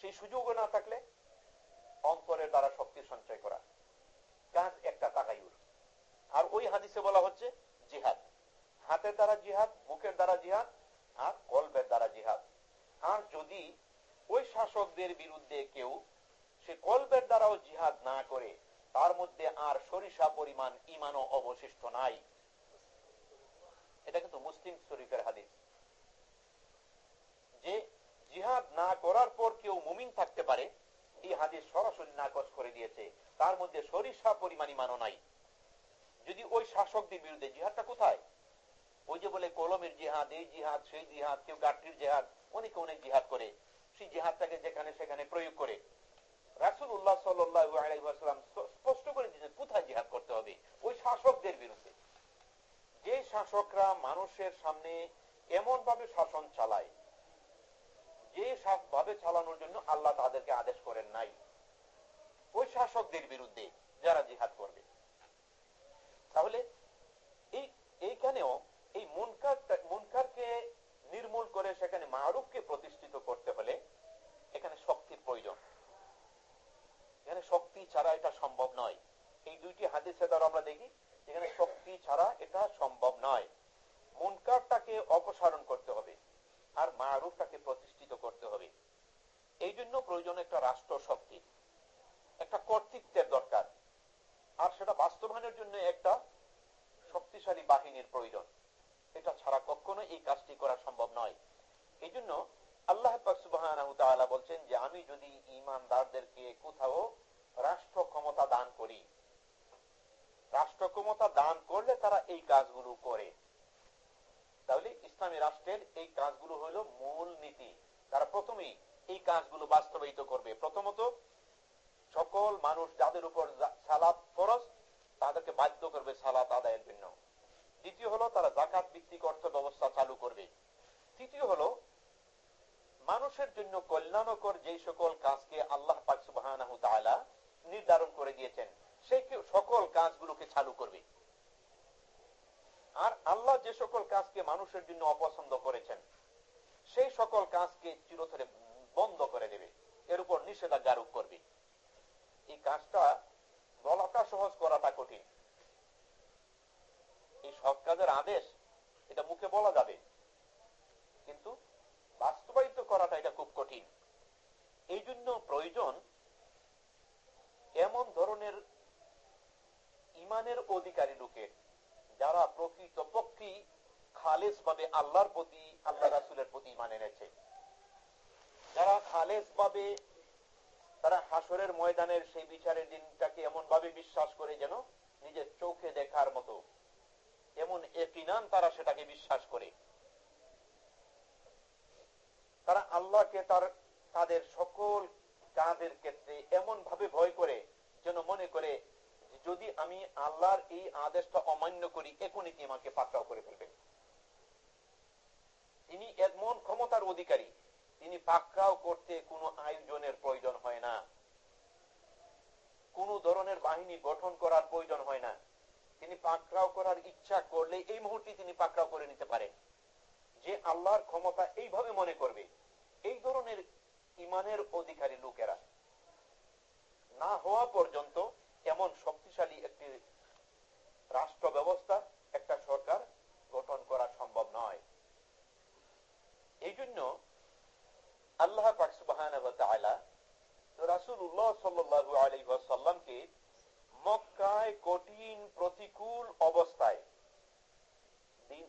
সেই সুযোগও না থাকলে অন্তরের দ্বারা শক্তি সঞ্চয় করা। কাজ একটা তাকায়ুর আর ওই হাদিসে বলা হচ্ছে জিহাদ। হাতের দ্বারা জিহাদ, মুখের দ্বারা জিহাদ, আর কলবের দ্বারা জিহাদ। আর যদি ওই শাসকদের বিরুদ্ধে কেউ সে কলবের দ্বারাও জিহাদ না করে তার মধ্যে আর সরিষা পরিমাণ ইমানও অবশিষ্ট নাই। এটা কিন্তু মুসলিম শরীফের হাদিস। যে জিহাদ না করার পর কেউ মুমিন থাকতে পারে, এই হাদিস সরাসরি নাকচ করে দিয়েছে। তার মধ্যে সরিষা পরিমাণ ইমানও নাই। যদি ওই শাসকদের বিরুদ্ধে জিহাদটা কোথায়? ওই যে বলে কলমের জিহাদ, এই জিহাদ, সেই জিহাদ, কেউ গাঠটির জিহাদ, অনেকে অনেক জিহাদ করে। সেই জিহাদটাকে যেখানে সেখানে প্রয়োগ করে। রাসুল উল্লাহ সাল্লাম স্পষ্ট করে দিয়েছেন, কোথায় জিহাদ করতে হবে? ওই শাসকদের বিরুদ্ধে। যে শাসকরা মানুষের সামনে এমন ভাবে শাসন চালায়, যে ভাবে চালানোর জন্য আল্লাহ তাদেরকে আদেশ করেন নাই, ওই শাসকদের বিরুদ্ধে যারা জিহাদ করবে। তাহলে এই, এইখানেও এই মুনকার মুনকারকে নির্মূল করে সেখানে মারুফকে প্রতিষ্ঠিত করতে হলে এখানে শক্তির প্রয়োজন। এখানে শক্তি ছাড়া এটা সম্ভব নয়। এই দুইটি হাদিসে দ্বারা আমরা দেখি এখানে শক্তি ছাড়া এটা সম্ভব নয়। মুনকারটাকে অপসারণ করতে হবে আর মারুফটাকে প্রতিষ্ঠিত করতে হবে। এই জন্য প্রয়োজন একটা রাষ্ট্র শক্তি একটা কর্তৃত্বের দরকার। আর সেটা বাস্তবায়নের জন্য একটা শক্তিশালী বাহিনীর প্রয়োজন। এটা ছাড়া কখনো এই কাজটি করা সম্ভব নয়। এই জন্য আল্লাহ বলছেন যে আমি যদি ইমানদারদেরকে কোথাও রাষ্ট্র ক্ষমতা দান করি, রাষ্ট্র ক্ষমতা দান করলে তারা এই কাজগুলো করে। তাহলে ইসলামী রাষ্ট্রের এই কাজগুলো হলো মূল নীতি। তারা প্রথমেই এই কাজগুলো বাস্তবায়িত করবে। প্রথমত, সকল মানুষ যাদের উপর সালাত ফরজ, তাদেরকে বাধ্য করবে সালাত আদায়ের জন্য। দ্বিতীয় হলো তারা জাকাত ভিত্তিক অর্থ ব্যবস্থা চালু করবে। তৃতীয় হলো মানুষের জন্য কল্যাণকর যে সকল কাজকে আল্লাহ পাক তাআলা নির্ধারণ করে দিয়েছেন সেই সকল কাজগুলোকে চালু করবে? আর আল্লাহ যে সকল কাজকে মানুষের জন্য অপছন্দ করেছেন, সেই সকল কাজকে চিরতরে বন্ধ করে দেবে, এর উপর নিষেধাজ্ঞা আরোপ করবে। এই কাজটা বলাটা সহজ, করাটা কঠিন। এই সব কাজের আদেশ, এটা মুখে বলা যাবে। কিন্তু বাস্তবায়িত করাটা এটা খুব কঠিন। এই জন্য প্রয়োজন এমন ধরনের ইমানের অধিকারী লোকের যারা প্রকৃত পক্ষী খালেস ভাবে আল্লাহর প্রতি, আল্লাহ রাসুলের প্রতি মানে এনেছে। যারা খালেস ভাবে তারা হাসরের ময়দানের সেই বিচারের দিনটাকে এমন ভাবে বিশ্বাস করে যেন নিজের চোখে দেখার মতো। এমন একিনান তারা সেটাকে বিশ্বাস করে। তারা আল্লাহকে তার, তাদের সকল কাজের ক্ষেত্রে এমন ভাবে ভয় করে, যেন মনে করে যদি আমি আল্লাহর এই আদেশটা অমান্য করি এখনই তিনি আমাকে পাকড়াও করে ফেলবেন তিনি এমন ক্ষমতার অধিকারী। তিনি পাকড়াও করতে কোনো আয়োজনের প্রয়োজন হয় না। কোন ধরনের বাহিনী গঠন করার প্রয়োজন হয় না। তিনি পাকড়াও করার ইচ্ছা করলে এই মুহূর্তে তিনি পাকড়াও করে নিতে পারেন। যে আল্লাহর ক্ষমতা এইভাবে মনে করবে, এই ধরনের ইমানের অধিকারী লোকেরা না হওয়া পর্যন্ত এমন শক্তিশালী একটি রাষ্ট্র ব্যবস্থা, একটা সরকার গঠন করা সম্ভব নয়। এই জন্য আল্লাহ রাসুল্লাহ মক্কায় কঠিন প্রতিকূল অবস্থায়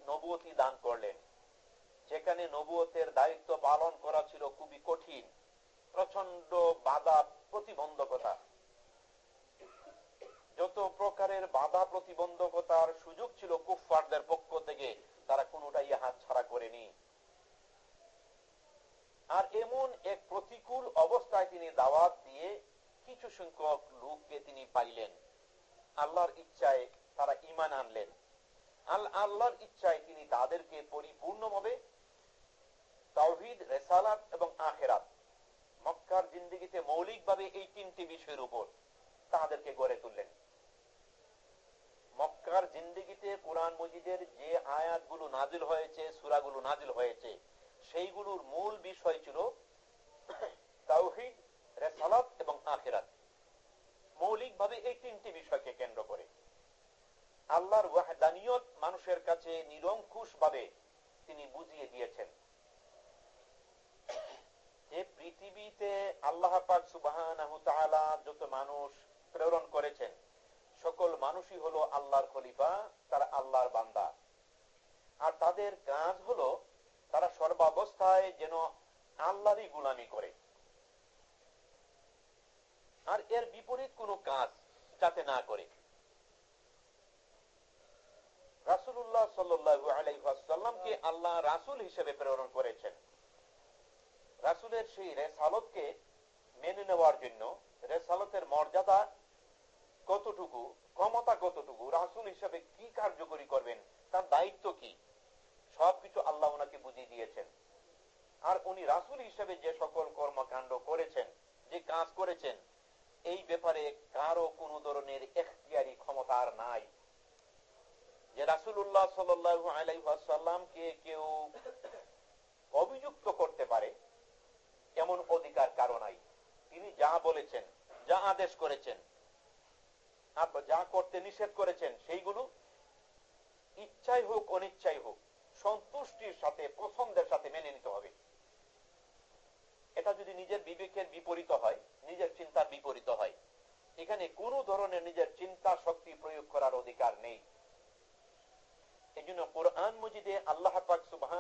নবতী দান করলেন। যেখানে নবুয়তের দায়িত্ব পালন করা ছিল খুবই কঠিন প্রচণ্ড বাধা প্রতিবন্ধকতা। যত প্রকারের বাধা প্রতিবন্ধকতার সুযোগ ছিল কুফফারদের পক্ষ থেকে, তারা কোনটাই হাত ছাড়া করেনি। আর এমন এক প্রতিকূল অবস্থায় তিনি দাওয়াত দিয়ে কিছু সংখ্যক লোককে তিনি পাইলেন। আল্লাহর ইচ্ছায় তারা ইমান আনলেন। আল্লাহর ইচ্ছায় তিনি তাদেরকে পরিপূর্ণভাবে তাওহিদ, রেসালাত এবং আখেরাত। মক্কার জিন্দিগিতে মৌলিকভাবে এই তিনটি বিষয়ের উপর তাদেরকে গড়ে তুললেন। মক্কার জিন্দিগিতে কোরআন মজিদের যে আয়াতগুলো নাজিল হয়েছে, সুরাগুলো নাজিল হয়েছে, সেইগুলোর মূল বিষয় ছিল তাওহিদ, রেসালাত এবং আখেরাত। মৌলিকভাবে এই তিনটি বিষয়কে কেন্দ্র করে। আল্লাহর ওয়াহদানিয়ত মানুষের কাছে নিরঙ্কুশ ভাবে তিনি বুঝিয়ে দিয়েছেন। যে পৃথিবীতে আল্লাহ পাক সুবাহ যত মানুষ প্রেরণ করেছেন, সকল মানুষই হলো আল্লাহর খলিফা, তারা আল্লাহর বান্দা। আর তাদের কাজ হলো তারা সর্বাবস্থায় যেন আল্লাহরই গুলামি করে। আর এর বিপরীত কোন কাজ যাতে না করে। রাসুল্লাহ সাল্লু আলাইসাল্লামকে আল্লাহ রাসুল হিসেবে প্রেরণ করেছেন। রাসুলের সেই রেসালতকে মেনে নেওয়ার জন্য রেসালতের মর্যাদা কতটুকু, ক্ষমতা কতটুকু, রাসুল হিসেবে কি কার্যকরী করবেন, তার দায়িত্ব কি, সবকিছু আল্লাহ ওনাকে বুঝিয়ে দিয়েছেন। আর উনি রাসুল হিসেবে যে সকল কর্মকাণ্ড করেছেন, যে কাজ করেছেন, এই ব্যাপারে কারও কোন ধরনের এখতিয়ারি ক্ষমতা আর নাই। যে রাসুল্লাহ সাল্লু আলাইসাল্লামকে কেউ অভিযুক্ত করতে পারে এমন অধিকার কারও নাই। তিনি যা বলেছেন, যা আদেশ করেছেন যা করতে নিষেধ করেছেন, সেইগুলো ইচ্ছাই হোক, অনিচ্ছাই হোক, সন্তুষ্টির সাথে, পছন্দের সাথে মেনে নিতে হবে। এটা যদি নিজের বিবেকের বিপরীত হয়, নিজের চিন্তার বিপরীত হয়, এখানে কোন ধরনের নিজের চিন্তা শক্তি প্রয়োগ করার অধিকার নেই। এই জন্য কোরআন মজিদে আল্লাহ পাক সুবাহ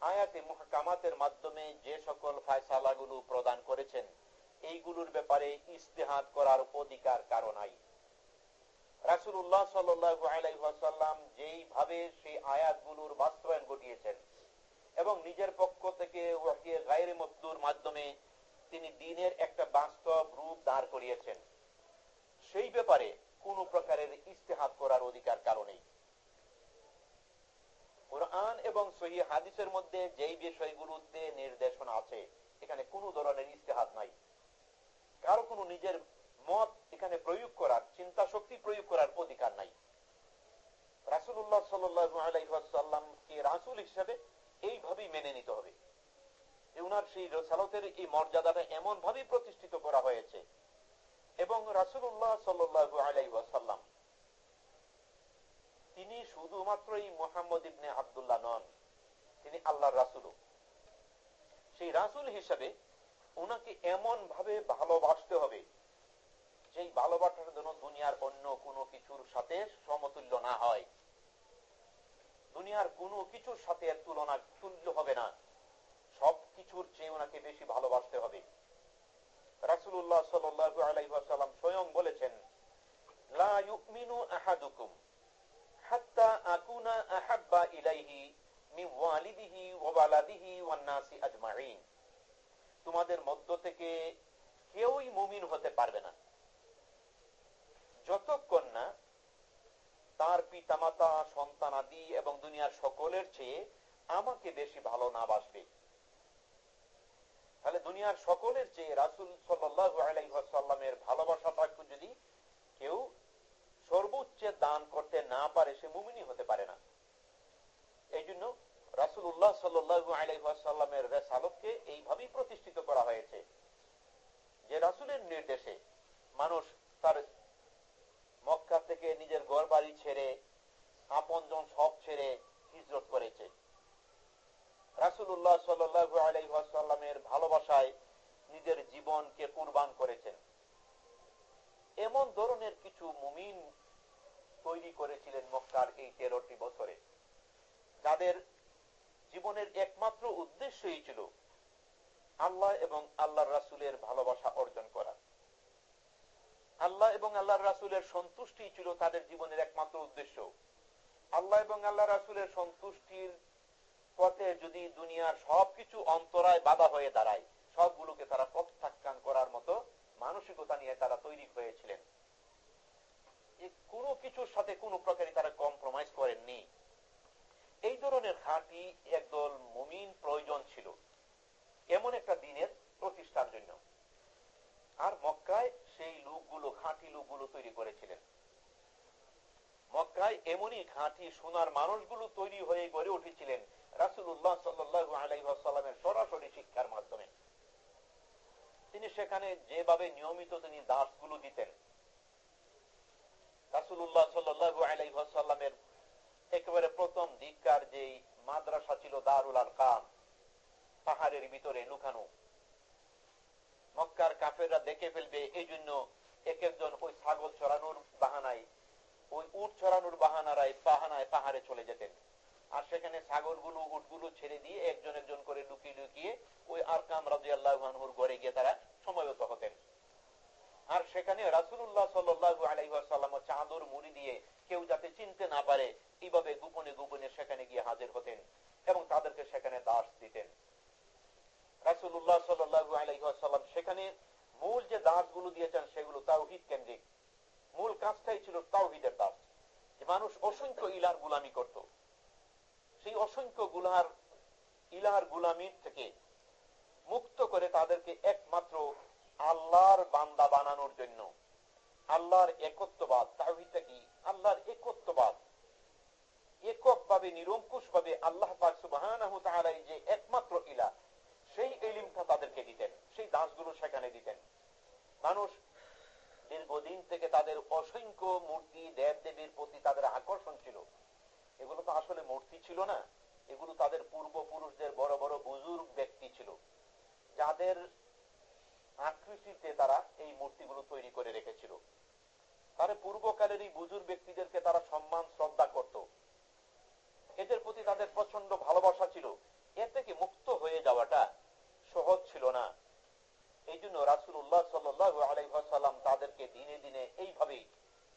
আয়াতে মহাকামাতের মাধ্যমে যে সকল ফায়সালাগুলো প্রদান করেছেন, এইগুলোর ব্যাপারে ইস্তেহাদ করার অধিকার কারও নাই। রাসুল্লাহ যেইভাবে সেই আয়াতগুলোর বাস্তবায়ন ঘটিয়েছেন এবং নিজের পক্ষ থেকে মাধ্যমে তিনি দিনের একটা বাস্তব রূপ দাঁড় করিয়েছেন, সেই ব্যাপারে কোন প্রকারের ইস্তেহাদ করার অধিকার কারণেই কোরআন এবং সহি হাদিসের মধ্যে যেই বিষয়গুলোতে নির্দেশনা আছে, এখানে কোন ধরনের ইস্তেহাদ নাই। কারও কোনো নিজের মত এখানে প্রয়োগ করার, চিন্তা শক্তি প্রয়োগ করার অধিকার নাই। রাসুল্লাহ রাসুল হিসেবে এইভাবেই মেনে নিতে হবে। উনার সেই সালতের এই মর্যাদাটা এমন ভাবে প্রতিষ্ঠিত করা হয়েছে। এবং রাসুল্লাহ সাল্লু আলাইসাল্লাম তিনি শুধুমাত্রই মোহাম্মদ ইবনে আবদুল্লাহ নন, তিনি আল্লাহর রাসুল। সেই রাসুল হিসেবে ওনাকে এমন ভাবে ভালোবাসতে হবে, যেই ভালোবাসার জন্য দুনিয়ার অন্য কোনো কিছুর সাথে সমতুল্য না হয়। দুনিয়ার কোনো কিছুর সাথে এর তুলনা তুল্য হবে না, সব কিছুর চেয়ে ওনাকে বেশি ভালোবাসতে হবে। রাসুল্লাহ সাল্লু আলাইসাল্লাম স্বয়ং বলেছেন, লা তোমাদের মধ্য থেকে কেউই মুমিন হতে পারবে না। যতক্ষণ না তার পিতামাতা সন্তানাদি এবং দুনিয়ার সকলের চেয়ে আমাকে বেশি ভালো না বাসবে। তাহলে দুনিয়ার সকলের চেয়ে রাসুল সাল্লামের ভালোবাসাটা যদি কেউ সর্বোচ্চ দান করতে না পারে সে মুমিনী হতে পারে না। এই জন্য রাসুল্লাহ সাল্লু আলাইসাল্লামের রেসালতকে এইভাবেই প্রতিষ্ঠিত করা হয়েছে যে রাসুলের নির্দেশে মানুষ তার মক্কা থেকে নিজের ঘর বাড়ি ছেড়ে, আপনজন সব ছেড়ে হিজরত করেছে। রাসুল্লাহ সাল্লু আলাইসাল্লামের ভালোবাসায় নিজের জীবনকে কুরবান করেছেন। এমন ধরনের কিছু মুমিন তৈরি করেছিলেন মক্কার এই তেরোটি বছরে। যাদের জীবনের একমাত্র উদ্দেশ্যই ছিল আল্লাহ এবং আল্লাহ রাসুলের ভালোবাসা অর্জন করা। আল্লাহ এবং আল্লাহ রাসুলের সন্তুষ্টি ছিল তাদের জীবনের একমাত্র উদ্দেশ্য। আল্লাহ এবং আল্লাহ রাসুলের সন্তুষ্টির পথে যদি দুনিয়ার সবকিছু অন্তরায় বাধা হয়ে দাঁড়ায়, সবগুলোকে তারা প্রত্যাখ্যান করার মতো মানসিকতা নিয়ে তারা তৈরি হয়েছিলেন। কোনো কিছুর সাথে কোনো প্রকারে তারা কম্প্রোমাইজ করেননি। এই ধরনের খাঁটি একদল মুমিন প্রয়োজন ছিল, এমন একটা দিনের প্রতিষ্ঠার জন্য। আর মক্কায় সেই লোকগুলো খাঁটি লোকগুলো তৈরি করেছিলেন। মক্কায় এমনই খাঁটি সোনার মানুষগুলো তৈরি হয়ে গড়ে উঠেছিলেন রাসুল্লাহ সাল্লু আলাইসাল্লামের সরাসরি শিক্ষার মাধ্যমে। তিনি সেখানে যেভাবে নিয়মিত তিনি দাসগুলো দিতেন রাসুল্লাহ সাল্লু একেবারে প্রথম দিককার যে মাদ্রাসা ছিল দারুল আল কাম পাহাড়ের ভিতরে লুকানো। মক্কার কাফেররা দেখে ফেলবে এই জন্য এক একজন ওই ছাগল চড়ানোর বাহানায়, ওই উট চড়ানোর বাহানারায় বাহানায় পাহাড়ে চলে যেতেন। আর সেখানে ছাগলগুলো, উটগুলো ছেড়ে দিয়ে একজন একজন করে লুকিয়ে লুকিয়ে ওই আর কাম রাজু আল্লাহুর ঘরে গিয়ে তারা সময়ত হতেন। আর সেখানে রাসুল্লাহ সাল্লু আলাইসাল্লাম চাঁদর মুড়ি দিয়ে কেউ যাতে চিনতে না পারে, এইভাবে গোপনে গোপনে সেখানে গিয়ে হাজির হতেন এবং তাদেরকে সেখানে দাস দিতেন। রাসুল্লাহ সাল্লু আলাইসাল্লাম সেখানে মূল যে দাসগুলো দিয়েছেন সেগুলো তাওহিদ কেন্দ্রিক। মূল কাজটাই ছিল তাওহিদের দাস। মানুষ অসংখ্য ইলার গুলামি করত। সেই অসংখ্যগুলার ইলার গুলামির থেকে মুক্ত করে তাদেরকে একমাত্র আল্লাহর বান্দা বানানোর জন্য। আল্লাহর একত্ববাদ তাহিদটা কি? আল্লাহর একত্ববাদ। একক ভাবে নিরঙ্কুশ ভাবে আল্লাহ যে একমাত্র ইলা সেই এলিমটা তাদেরকে দিতেন, সেই দাসগুলো সেখানে দিতেন। মানুষ দীর্ঘদিন থেকে তাদের অসংখ্য মূর্তি দেব দেবীর প্রতি তাদের আকর্ষণ ছিল। এগুলো তো আসলে মূর্তি ছিল না, এগুলো তাদের পূর্বপুরুষদের বড় বড় বুজুর্গ ব্যক্তি ছিল। যাদের আকৃতিতে তারা এই মূর্তিগুলো তৈরি করে রেখেছিল। তারা পূর্বকালের এই বুজুর ব্যক্তিদেরকে তারা সম্মান, শ্রদ্ধা করত। এদের প্রতি তাদের প্রচণ্ড ভালোবাসা ছিল। এ থেকে মুক্ত হয়ে যাওয়াটা সহজ ছিল না। এই জন্য রাসুল্লাহ সাল্লাম তাদেরকে দিনে দিনে এইভাবে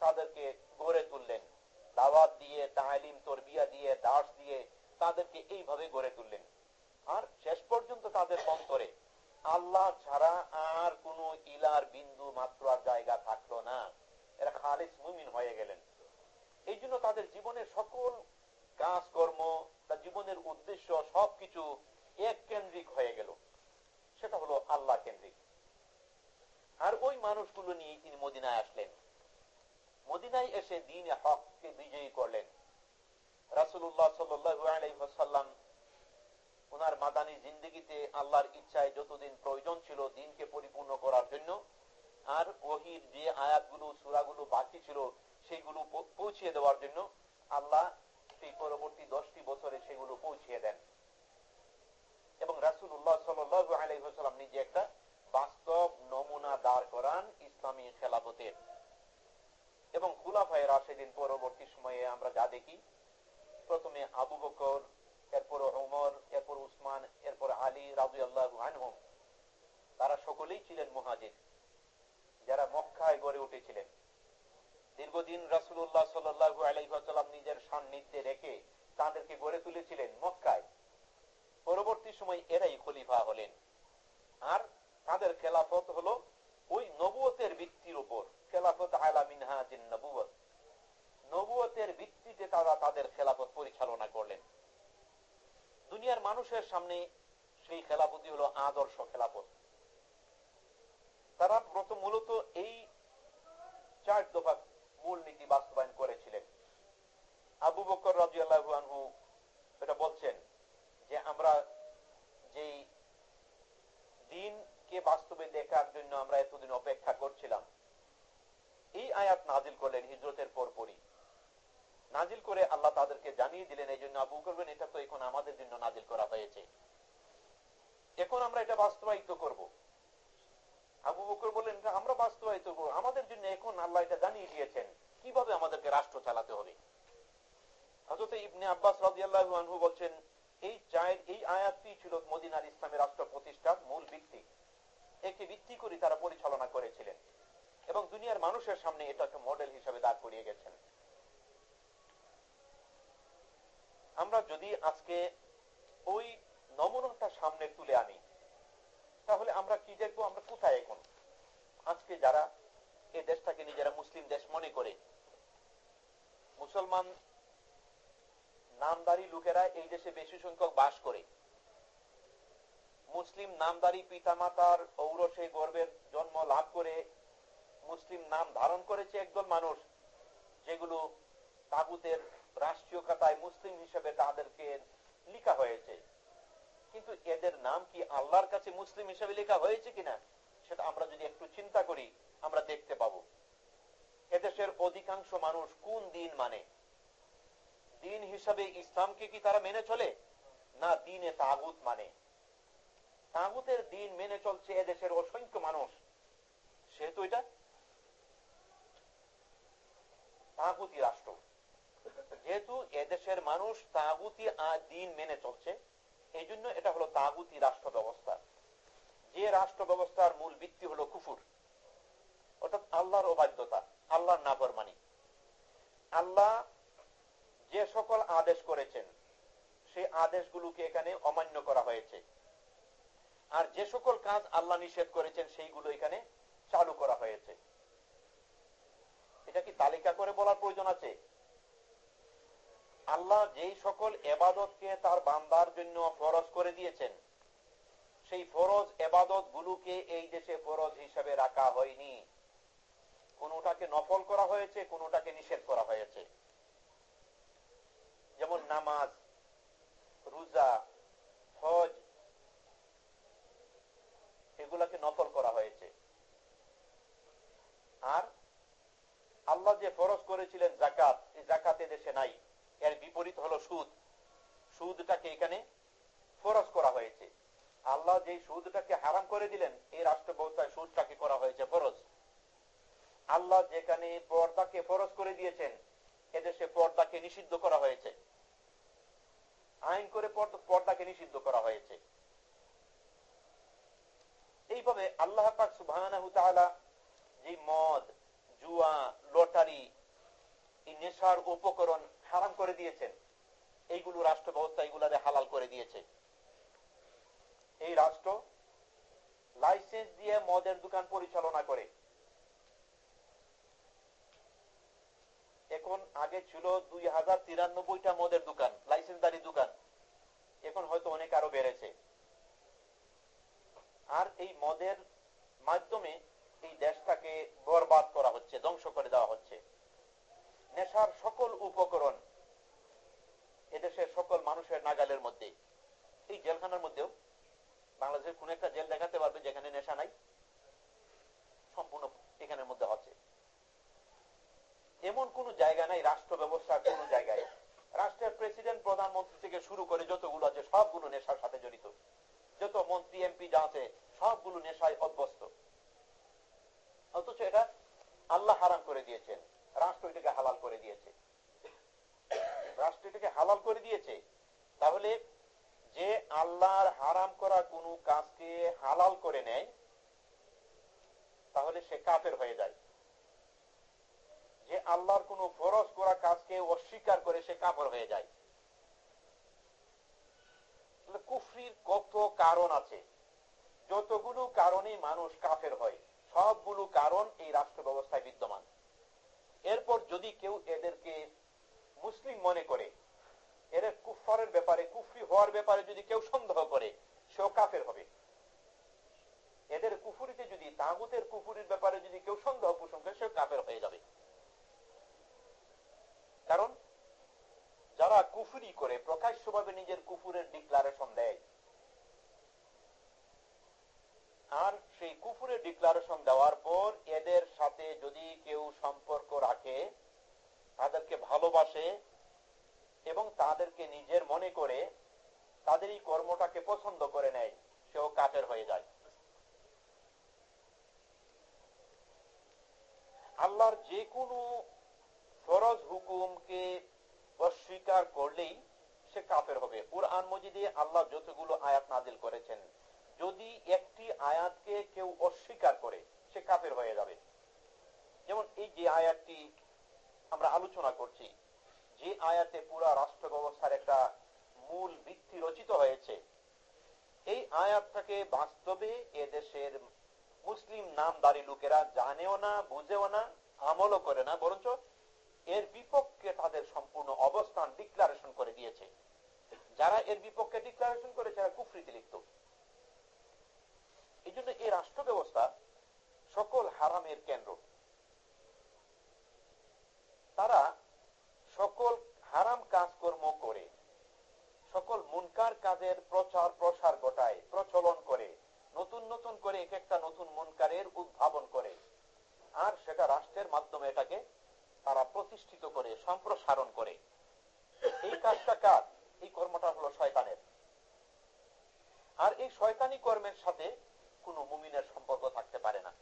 তাদেরকে গড়ে তুললেন। দাওয়াত দিয়ে, তালিম, তরবিয়া দিয়ে দাস দিয়ে তাদেরকে এইভাবে গড়ে তুললেন। আর শেষ পর্যন্ত তাদের অন্তরে আল্লাহ ছাড়া আর কোন ইলার বিন্দু মাত্র আর জায়গা থাকল না। এরা খালিস মুমিন হয়ে গেলেন। এই জন্য তাদের জীবনের সকল কাজকর্ম, তার জীবনের উদ্দেশ্য সবকিছু এক কেন্দ্রিক হয়ে গেল। সেটা হলো আল্লাহ কেন্দ্রিক। আর ওই মানুষগুলো নিয়ে তিনি মদিনায় আসলেন। মদিনায় এসে দিন হককে বিজয়ী করলেন। রাসুল্লাহ সাল্লাম ওনার মাদানী জিন্দগিতে আল্লাহর ইচ্ছায় যতদিন প্রয়োজন ছিল দিনকে পরিপূর্ণ করার জন্য, আর ওহির যে আয়াতগুলো, সুরাগুলো বাকি ছিল সেইগুলো পৌঁছিয়ে দেওয়ার জন্য আল্লাহ সেই পরবর্তী দশটি বছরে সেগুলো পৌঁছিয়ে দেন। এবং রাসুল্লাহ সাল্লাম নিজে একটা বাস্তব নমুনা দাঁড় করান ইসলামী খেলাফতের। এবং খুলাফায় রাশেদিন পরবর্তী সময়ে আমরা যা দেখি, প্রথমে আবু বকর এরপর ওমর এরপর উসমান, এরপর আলী রাজু আল্লাহ তারা সকলেই ছিলেন মহাজির, যারা মক্কায় গড়ে উঠেছিলেন। দীর্ঘদিন রাসুল্লাহ সাল্লাহু আলাইসাল্লাম নিজের সান্নিধ্যে রেখে তাদেরকে গড়ে তুলেছিলেন মক্কায়। পরবর্তী সময় এরাই খলিফা হলেন। আর তাদের খেলাফত হলো ওই নবুয়তের ভিত্তির উপর, খেলাফত আলা মিনহাজিন নবুয়ত। নবুয়তের ভিত্তিতে তারা তাদের খেলাফত পরিচালনা করলেন। দুনিয়ার মানুষের সামনে সেই খেলাপতি হলো আদর্শ খেলাপত। তারা প্রথম মূলত এই চার দফা মূলনীতি বাস্তবায়ন করেছিলেন। আবু বকর রাজু আনহু এটা বলছেন যে, আমরা যেই দিনকে বাস্তবে দেখার জন্য আমরা এতদিন অপেক্ষা করছিলাম, এই আয়াত নাজিল করলেন হিজরতের পরপরই। নাজিল করে আল্লাহ তাদেরকে জানিয়ে দিলেন, এই জন্য আবু করবেন এটা তো এখন আমাদের জন্য নাজিল করা হয়েছে। এখন আমরা এটা বাস্তবায়িত করব। আবু বকর বললেন আমরা বাস্তবায়িত করব। আমাদের জন্য এখন আল্লাহ এটা জানিয়ে দিয়েছেন। কীভাবে আমাদেরকে রাষ্ট্র চালাতে হবে? ইবনে আব্বাস রাজিয়াল্লাহু বলছেন, এই চায়ের, এই আয়াতটি ছিল মদিনার ইসলামের রাষ্ট্র প্রতিষ্ঠার মূল ভিত্তি। একে ভিত্তি করে তারা পরিচালনা করেছিলেন এবং দুনিয়ার মানুষের সামনে এটাকে মডেল হিসাবে দাঁড় করিয়ে গেছেন। আমরা যদি আজকে ওই নমুনাটা সামনে তুলে আনি, তাহলে আমরা কি দেখব? আমরা কোথায় এখন? আজকে যারা এই দেশটাকে নিজেরা মুসলিম দেশ মনে করে, মুসলমান নামদারি লোকেরা এই দেশে বেশি সংখ্যক বাস করে। মুসলিম নামদারি পিতামাতার ঔরসে গর্বের জন্ম লাভ করে, মুসলিম নাম ধারণ করেছে একদল মানুষ, যেগুলো তাগুতের রাষ্ট্রীয় খাতায় মুসলিম হিসেবে তাদেরকে লিখা হয়েছে। কিন্তু এদের নাম কি আল্লাহর কাছে মুসলিম হিসেবে লেখা হয়েছে কিনা, সেটা আমরা যদি একটু চিন্তা করি, আমরা দেখতে পাবো। এদেশের অধিকাংশ মানুষ কোন দিন মানে? দিন হিসাবে ইসলামকে কি তারা মেনে চলে, না দিনে তাগুত মানে? তাগুতের দিন মেনে চলছে এদেশের অসংখ্য মানুষ। সেহেতু এটা তাগুতি রাষ্ট্র। যেহেতু এদেশের মানুষ তাগুতি দিন মেনে চলছে এই জন্য এটা হলো তাগুতি রাষ্ট্র ব্যবস্থা যে রাষ্ট্র ব্যবস্থার মূল ভিত্তি হলো কুফুর, অর্থাৎ আল্লাহর অবাধ্যতা, আল্লাহর নাফরমানি। আল্লাহ যে সকল আদেশ করেছেন, সেই আদেশগুলোকে এখানে অমান্য করা হয়েছে। আর যে সকল কাজ আল্লাহ নিষেধ করেছেন, সেইগুলো এখানে চালু করা হয়েছে। এটা কি তালিকা করে বলার প্রয়োজন আছে? আল্লাহ যেই সকল এবাদতকে তার বান্দার জন্য ফরজ করে দিয়েছেন, সেই ফরজ এবাদত গুলোকে এই দেশে ফরজ হিসাবে রাখা হয়নি। কোনটাকে নফল করা হয়েছে, কোনটাকে নিষেধ করা হয়েছে। যেমন নামাজ, রোজা, হজ, এগুলাকে নফল করা হয়েছে। আর আল্লাহ যে ফরজ করেছিলেন জাকাত এই জাকাত দেশে নাই এর বিপরীত হলো সুদ সুদটাকে এখানে ফরজ করা হয়েছে আল্লাহ যে সুদটাকে হারাম করে দিলেন এই রাষ্ট্র ব্যবস্থায় সুদটাকে করা হয়েছে ফরজ আল্লাহ যেখানে পর্দাকে ফরজ করে দিয়েছেন। এদেশে পর্দাকে নিষিদ্ধ করা হয়েছে আইন করে পর্দাকে নিষিদ্ধ করা হয়েছে এইভাবে আল্লাহ পাক সুবাহ যে মদ জুয়া লটারি এই নেশার উপকরণ হারাম করে দিয়েছেন এইগুলো রাষ্ট্র ব্যবস্থা এগুলারে হালাল করে দিয়েছে এই রাষ্ট্র লাইসেন্স দিয়ে মদের দোকান পরিচালনা করে এখন আগে ছিল দুই হাজার তিরানব্বইটা মদের দোকান, লাইসেন্সদারি দোকান। এখন হয়তো অনেক আরও বেড়েছে। আর এই মদের মাধ্যমে এই দেশটাকে বরবাদ করা হচ্ছে, ধ্বংস করে দেওয়া হচ্ছে। নেশার সকল উপকরণ এদেশের সকল মানুষের নাগালের মধ্যে। এই জেলখানার মধ্যেও বাংলাদেশের কোন একটা জেল দেখাতে পারবে যেখানে নেশা নাই। সম্পূর্ণ এখানের মধ্যে হচ্ছে। এমন কোন জায়গা নাই, রাষ্ট্র ব্যবস্থার কোন জায়গায়। রাষ্ট্রের প্রেসিডেন্ট, প্রধানমন্ত্রী থেকে শুরু করে যতগুলো আছে, সবগুলো নেশার সাথে জড়িত। যত মন্ত্রী, এমপি যা আছে, সবগুলো নেশায় অভ্যস্ত। অথচ এটা আল্লাহ হারাম করে দিয়েছেন। রাষ্ট্র এটাকে হালাল করে দিয়েছে। রাষ্ট্রটাকে হালাল করে দিয়েছে। তাহলে যে আল্লাহর হারাম করা কোনো কাজকে হালাল করে নেয়, তাহলে সে কাফের হয়ে যায়। যে আল্লাহর কোন ফরজ করা কাজকে অস্বীকার করে সে কাফর হয়ে যায়। কুফরির কত কারণ আছে? যতগুলো কারণে মানুষ কাফের হয়, সবগুলো কারণ এই রাষ্ট্র ব্যবস্থায় বিদ্যমান। এরপর যদি কেউ এদেরকে মুসলিম মনে করে, এর কুফারের ব্যাপারে, কুফরি হওয়ার ব্যাপারে যদি কেউ সন্দেহ করে, সেও কাফের হবে। এদের কুফুরিতে যদি তাগুতের কুফুরির ব্যাপারে যদি কেউ সন্দেহ পোষণ করে, সেও কাফের হয়ে যাবে। কারণ যারা কুফুরি করে, প্রকাশ্যভাবে নিজের কুফুরের ডিক্লারেশন দেয়। আর সেই কুফুরের ডিক্লারেশন দেওয়ার পর এদের সাথে যদি কেউ সম্পর্ক রাখে, তাদেরকে ভালোবাসে এবং তাদেরকে নিজের মনে করে, তাদের এই কর্মটাকে পছন্দ করে নেয়, সেও কাফের হয়ে যায়। আল্লাহর যে কোনো ফরজ হুকুমকে অস্বীকার করলেই সে কাফের হবে। কোরআন মজিদে আল্লাহ যতগুলো আয়াত নাজিল করেছেন, যদি একটি আয়াতকে কেউ অস্বীকার করে, সে কাফের হয়ে যাবে। যেমন এই যে আয়াতটি আমরা আলোচনা করছি, যে আয়াতে পুরা রাষ্ট্র ব্যবস্থার একটা মূল ভিত্তি রচিত হয়েছে, এই আয়াতটাকে বাস্তবে এদেশের মুসলিম নামদারি লোকেরা জানেও না, বুঝেও না, আমলও করে না, বরঞ্চ এর বিপক্ষে তাদের সম্পূর্ণ অবস্থান ডিক্লারেশন করে দিয়েছে। যারা এর বিপক্ষে ডিক্লারেশন করেছে তারা কুফরিতে লিপ্ত। এই জন্য এই রাষ্ট্র ব্যবস্থা সকল হারামের কেন্দ্র। তারা সকল হারাম কাজকর্ম করে, সকল মুনকার কাজের প্রচার প্রসার ঘটায়, প্রচলন করে, নতুন নতুন করে এক একটা নতুন মুনকারের উদ্ভাবন করে। আর সেটা রাষ্ট্রের মাধ্যমে এটাকে তারা প্রতিষ্ঠিত করে, সম্প্রসারণ করে। এই কাজটা কাজ এই কর্মটা হলো শয়তানের। আর এই শয়তানি কর্মের সাথে কোন মুমিনের সম্পর্ক থাকতে পারে না।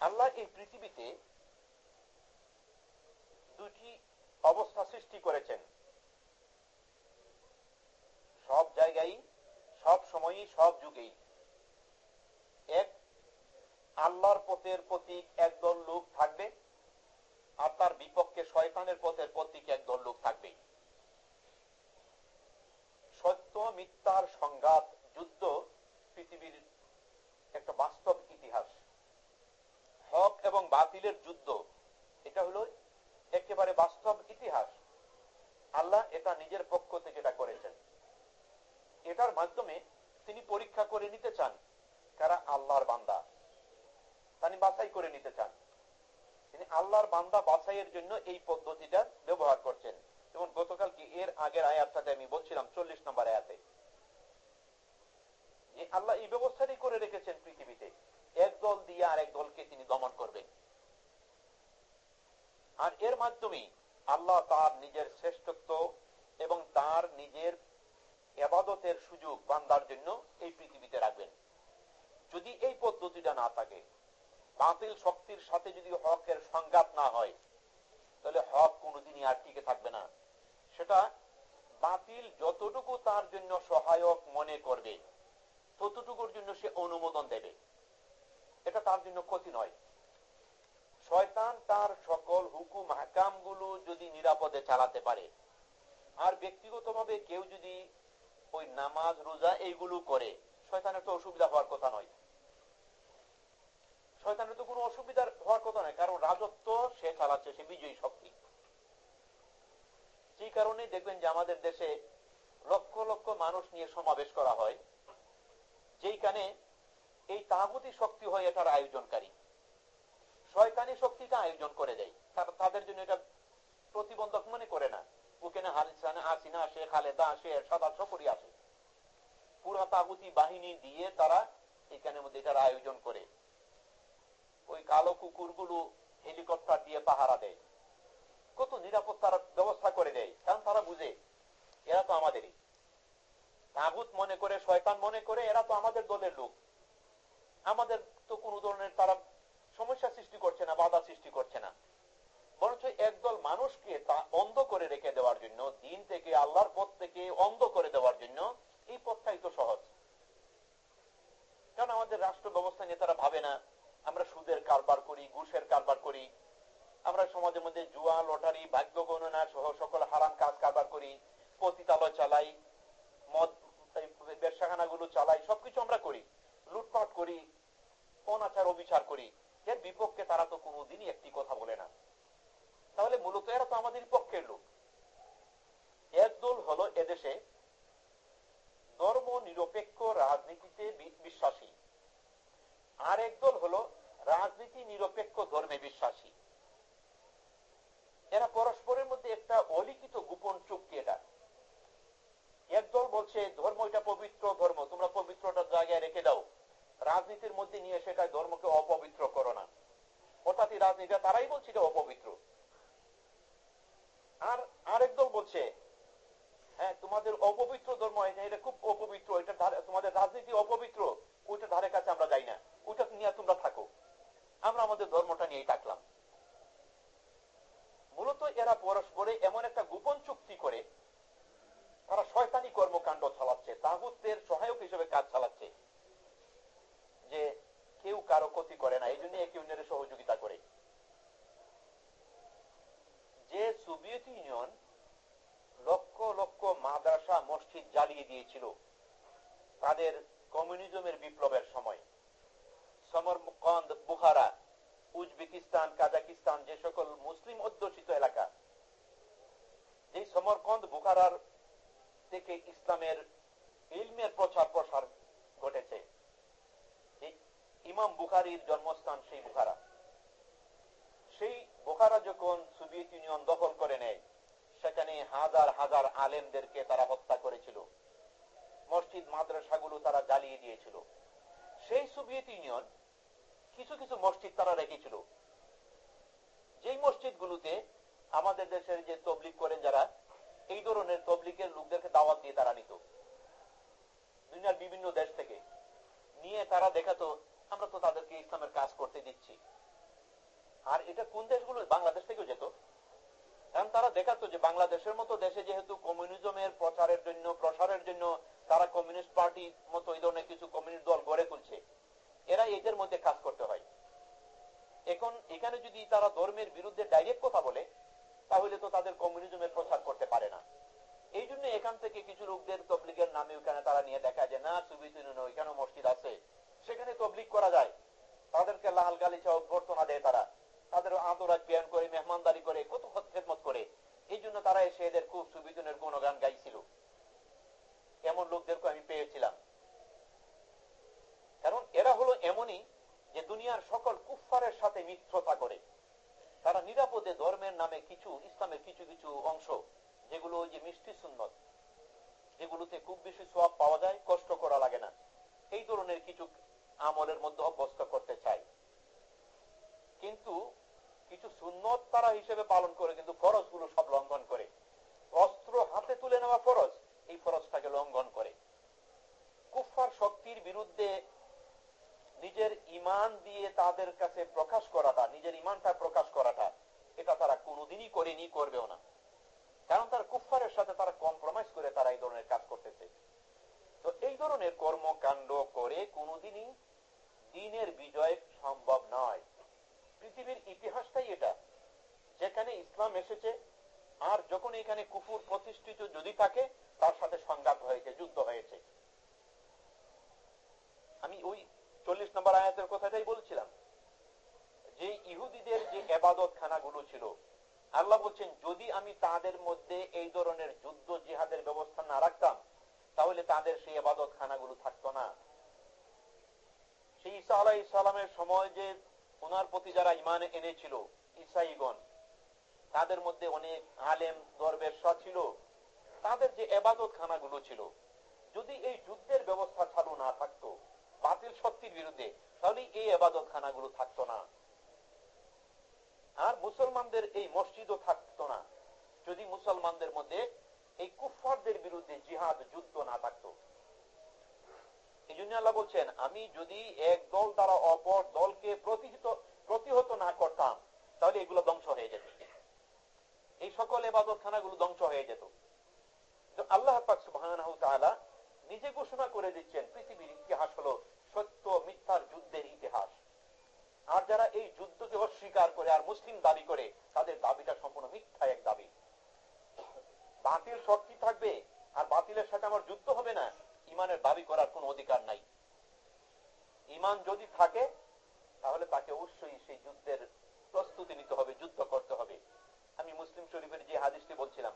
আল্লাহ এই পৃথিবীতে দুটি অবস্থা সৃষ্টি করেছেন। সব জায়গায়, সব সময়ই, সব যুগেই। এক, আল্লাহর পথের প্রতীক একদল লোক থাকবে। আর তার বিপক্ষে শয়তানের পথের প্রতীক একদল লোক থাকবে সত্য, মিথ্যার সংঘাত, যুদ্ধ পৃথিবীর একটা বাস্তব ইতিহাস। হক এবং বাতিলের যুদ্ধ, এটা হলো একেবারে বাস্তব ইতিহাস। আল্লাহ এটা নিজের পক্ষ থেকে এটা করেছেন। এটার মাধ্যমে তিনি পরীক্ষা করে নিতে চান কারা আল্লাহর বান্দা। তিনি বাছাই করে নিতে চান। তিনি আল্লাহর বান্দা বাছাইয়ের জন্য এই পদ্ধতিটা ব্যবহার করছেন। যেমন গতকাল কি এর আগের আয়াতটাতে আমি বলছিলাম, চল্লিশ নম্বর আয়াতে। আল্লাহ এই ব্যবস্থাটি করে রেখেছেন পৃথিবীতে। এক দল দিয়ে আর এক দলকে তিনি দমন করবেন। আর এর মাধ্যমে আল্লাহ তার নিজের শ্রেষ্ঠত্ব এবং তার নিজের এবাদতের সুযোগ বান্দার জন্য এই পৃথিবীতে রাখবেন। যদি এই পদ্ধতিটা না থাকে বাতিল শক্তির সাথে যদি হকের সংঘাত না হয়, তাহলে হক কোনোদিনই আর টিকে থাকবে না। সেটা বাতিল যতটুকু তার জন্য সহায়ক মনে করবে, ততটুকুর জন্য সে অনুমোদন দেবে। এটা তার জন্য ক্ষতি নয়। শয়তান তার সকল হুকুম হাকামগুলো যদি নিরাপদে চালাতে পারে, আর ব্যক্তিগতভাবে কেউ যদি ওই নামাজ, রোজা এইগুলো করে, শয়তানের তো অসুবিধা হওয়ার কথা নয়। শয়তানের তো কোনো অসুবিধার হওয়ার কথা নয় কারণ রাজত্ব সে চালাচ্ছে, সে বিজয়ী শক্তি। সেই কারণে দেখবেন যে আমাদের দেশে লক্ষ লক্ষ মানুষ নিয়ে সমাবেশ করা হয়, যেইখানে এই তাগুতি শক্তি হয় এটার আয়োজনকারী। শয়তানি শক্তিকে আয়োজন করে দেয় তাদের জন্য এটা প্রতিবন্ধক মনে করে না। ওখানে হালিসানে, আসিনা, আসে, খালেদা, আসে সাদাত সকরি আসে পুরা তাগুতি বাহিনী দিয়ে তারা এখানের মধ্যে এটার আয়োজন করে। ওই কালো কুকুরগুলো হেলিকপ্টার দিয়ে পাহারা দেয়। কত নিরাপত্তার ব্যবস্থা করে দেয়, কারণ তারা বুঝে, এরা তো আমাদেরই। তাগুত মনে করে, শয়তান মনে করে, এরা তো আমাদের দলের লোক। আমাদের তো কোনো ধরনের তারা সমস্যা সৃষ্টি করছে না, বাধা সৃষ্টি করছে না। বরঞ্চ একদল মানুষকে তা অন্ধ করে রেখে দেওয়ার জন্য, দিন থেকে, আল্লাহর পথ থেকে অন্ধ করে দেওয়ার জন্য, এই পথটাই তো সহজ। কারণ আমাদের রাষ্ট্র ব্যবস্থা নিয়ে তারা ভাবে না আমরা সুদের কারবার করি, ঘুষের কারবার করি। আমরা সমাজের মধ্যে জুয়া, লটারি, ভাগ্য গণনা সহ সকল হারাম কাজ কারবার করি, পতিতালয় চালাই, মদ ব্যবসাখানা গুলো চালাই, সবকিছু আমরা করি, লুটপাট করি অনাচার অবিচার করি। এর বিপক্ষে তারা তো কোনোদিনই একটি কথা বলে না। তাহলে মূলত এরা তো আমাদের পক্ষের লোক। একদল হলো এদেশে ধর্ম নিরপেক্ষ রাজনীতিতে বিশ্বাসী। আর একদল হলো রাজনীতি নিরপেক্ষ ধর্মে বিশ্বাসী। এরা পরস্পরের মধ্যে একটা অলিখিত গোপন চুক্তি এটা। একদল বলছে, ধর্ম এটা পবিত্র ধর্ম, তোমরা পবিত্রটা জায়গায় রেখে দাও। রাজনীতির মধ্যে নিয়ে সেটা ধর্মকে অপবিত্র করো না। অর্থাৎ রাজনীতি তারাই বলছে এটা অপবিত্র। আর আরেক দল বলছে হ্যাঁ তোমাদের অপবিত্র ধর্ম, এটা খুব অপবিত্র, এটা তোমাদের রাজনীতি অপবিত্র। ওইটা ধারে কাছে আমরা যাই না। ওইটা নিয়ে তোমরা থাকো। আমরা আমাদের ধর্মটা নিয়েই থাকলাম। মূলত এরা পরস্পরে এমন একটা গোপন চুক্তি করে, তারা শয়তানি কর্মকাণ্ড চালাচ্ছে তাহুতের সহায়ক হিসেবে কাজ চালাচ্ছে, যে কেউ কারও ক্ষতি করে না এই জন্য একে অন্যের সহযোগিতা করে। যে সোভিয়েত ইউনিয়ন লক্ষ লক্ষ মাদ্রাসা, মসজিদ জ্বালিয়ে দিয়েছিল, তাদের কমিউনিজমের বিপ্লবের সময়। সমরকন্দ বুহারা উজবেকিস্তান, কাজাকিস্তান, যে সকল মুসলিম অধ্যুষিত এলাকা যে সমরকন্দ, বুখারার থেকে ইসলামের ইলমের প্রচার প্রসার ঘটেছে ইমাম বুখারির জন্মস্থান সেই বুখারা। সেই বোখারা যখন সোভিয়েত ইউনিয়ন দখল করে নেয়, সেখানে হাজার হাজার আলেমদেরকে তারা হত্যা করেছিল। মসজিদ, মাদ্রাসাগুলো তারা জ্বালিয়ে দিয়েছিল। সেই সোভিয়েত ইউনিয়ন কিছু কিছু মসজিদ তারা রেখেছিল। যেই মসজিদ গুলোতে আমাদের দেশের যে তবলিক করেন যারা, এই ধরনের তবলিকের লোকদেরকে দাওয়াত দিয়ে তারা নিত। দুনিয়ার বিভিন্ন দেশ থেকে। নিয়ে তারা দেখাতো, আমরা তো তাদেরকে ইসলামের কাজ করতে দিচ্ছি। আর এটা কোন দেশগুলো? বাংলাদেশ থেকেও যেত। কারণ তারা দেখাতো যে বাংলাদেশের মতো দেশে যেহেতু কমিউনিজমের প্রচারের জন্য, প্রসারের জন্য তারা কমিউনিস্ট পার্টি মতো এই ধরনের কিছু কমিউনিস্ট দল গড়ে তুলছে। এরা এদের মধ্যে কাজ করতে হয়। এখন এখানে যদি তারা ধর্মের বিরুদ্ধে ডাইরেক্ট কথা বলে, তাহলে তো তাদের কমিউনিজমের প্রচার করতে পারে না। এই জন্য এখান থেকে কিছু লোকদের তবলিগের নামে ওখানে তারা নিয়ে দেখা যায় না সুবিধ ওইখানে মসজিদ আছে। সেখানে তবলিগ করা যায়। তাদেরকে লাল গালিচা অভ্যর্থনা দেয় তারা। তাদের আন্তরাজ ব্যায়াম করে, মেহমানদারি করে, কত খেদমত করে। এই জন্য তারা এসে এদের খুব সুবিধনের গুণগান গাইছিল। এমন লোকদেরকে আমি পেয়েছিলাম। কারণ এরা হলো এমনই যে দুনিয়ার সকল কুফারের সাথে মিত্রতা করে। তারা নিরাপদে ধর্মের নামে কিছু, ইসলামের কিছু কিছু অংশ, যেগুলো ওই যে মিষ্টি সুন্নত, যেগুলোতে খুব বেশি সব পাওয়া যায়, কষ্ট করা লাগে না। এই ধরনের কিছু আমলের মধ্যে অভ্যস্ত করতে চায় কিন্তু কিছু সুন্নত তারা হিসেবে পালন করে, কিন্তু ফরজগুলো সব লঙ্ঘন করে। অস্ত্র হাতে তুলে নেওয়া ফরজ এই ফরজটাকে লঙ্ঘন করে। কুফার শক্তির বিরুদ্ধে নিজের ইমান দিয়ে তাদের কাছে প্রকাশ করাটা, নিজের ইমানটা প্রকাশ করাটা, এটা তারা কোনোদিনই করেনি, করবেও না। কারণ তার কুফারের সাথে তারা কম্প্রোমাইজ করে তারা এই ধরনের কাজ করতেছে। তো এই ধরনের কর্মকাণ্ড করে কোনোদিনই দিনের বিজয় সম্ভব নয়। পৃথিবীর ইতিহাসটাই এটা। যেখানে ইসলাম এসেছে, আর যখন এখানে কুফুর প্রতিষ্ঠিত যদি থাকে তার সাথে সংঘাত হয়েছে, যুদ্ধ হয়েছে। আমি ওই চল্লিশ নম্বর আয়াতের কথাটাই বলছিলাম। যে ইহুদিদের যে এবাদত খানাগুলো ছিল, আল্লাহ বলছেন, যদি আমি তাদের মধ্যে এই ধরনের যুদ্ধ জিহাদের ব্যবস্থা না রাখতাম, তাহলে তাদের সেই এবাদত খানাগুলো থাকতো না। সেই ঈসা আলাহ ইসলামের সময় যে ওনার প্রতি যারা ইমান এনেছিল ইসাইগণ তাদের মধ্যে অনেক আলেম দরবের ছিল। তাদের যে এবাদত খানাগুলো ছিল, যদি এই যুদ্ধের ব্যবস্থা চালু না থাকতো, বাতিল শক্তির বিরুদ্ধে তাহলে এই এবাদত খানাগুলো থাকতো না। আর মুসলমানদের এই মসজিদও থাকতো না, যদি মুসলমানদের মধ্যে এই কুফারদের বিরুদ্ধে জিহাদ, যুদ্ধ না থাকতো। এই জন্য আল্লাহ বলছেন, আমি যদি এক দল দ্বারা অপর দলকে প্রতিহিত, প্রতিহত না করতাম, তাহলে এগুলো ধ্বংস হয়ে যেত। এই সকল এবাদত খানাগুলো ধ্বংস হয়ে যেত। আল্লাহ নিজে ঘোষণা করে দিচ্ছেন, পৃথিবীর ইতিহাস হলো সত্য মিথ্যার যুদ্ধের ইতিহাস। আর যারা এই যুদ্ধকে অস্বীকার করে আর মুসলিম দাবি করে, তাদের দাবিটা সম্পূর্ণ মিথ্যা এক দাবি। বাতিল শক্তি থাকবে? আর বাতিলের সাথে আমার যুদ্ধ হবে না? ইমানের দাবি করার কোন অধিকার নাই। ইমান যদি থাকে, তাহলে তাকে অবশ্যই সেই যুদ্ধের প্রস্তুতি নিতে হবে, যুদ্ধ করতে হবে। আমি মুসলিম শরীফের যে হাদিসটি বলছিলাম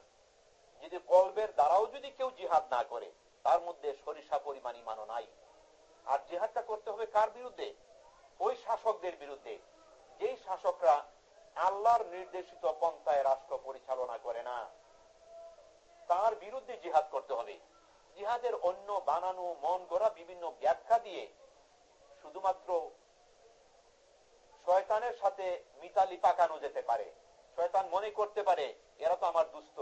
যদি কলবের দ্বারাও যদি কেউ জিহাদ না করে, তার মধ্যে সরিষা পরিমাণ ইমানও নাই। আর জিহাদটা করতে হবে কার বিরুদ্ধে? ওই শাসকদের বিরুদ্ধে। যেই শাসকরা আল্লাহর নির্দেশিত পন্থায় রাষ্ট্র পরিচালনা করে না, তার বিরুদ্ধে জিহাদ করতে হবে। জিহাদের অন্য বানানো, মন গড়া বিভিন্ন ব্যাখ্যা দিয়ে শুধুমাত্র শয়তানের সাথে মিতালি পাকানো যেতে পারে। শয়তান মনে করতে পারে, এরা তো আমার দুস্থ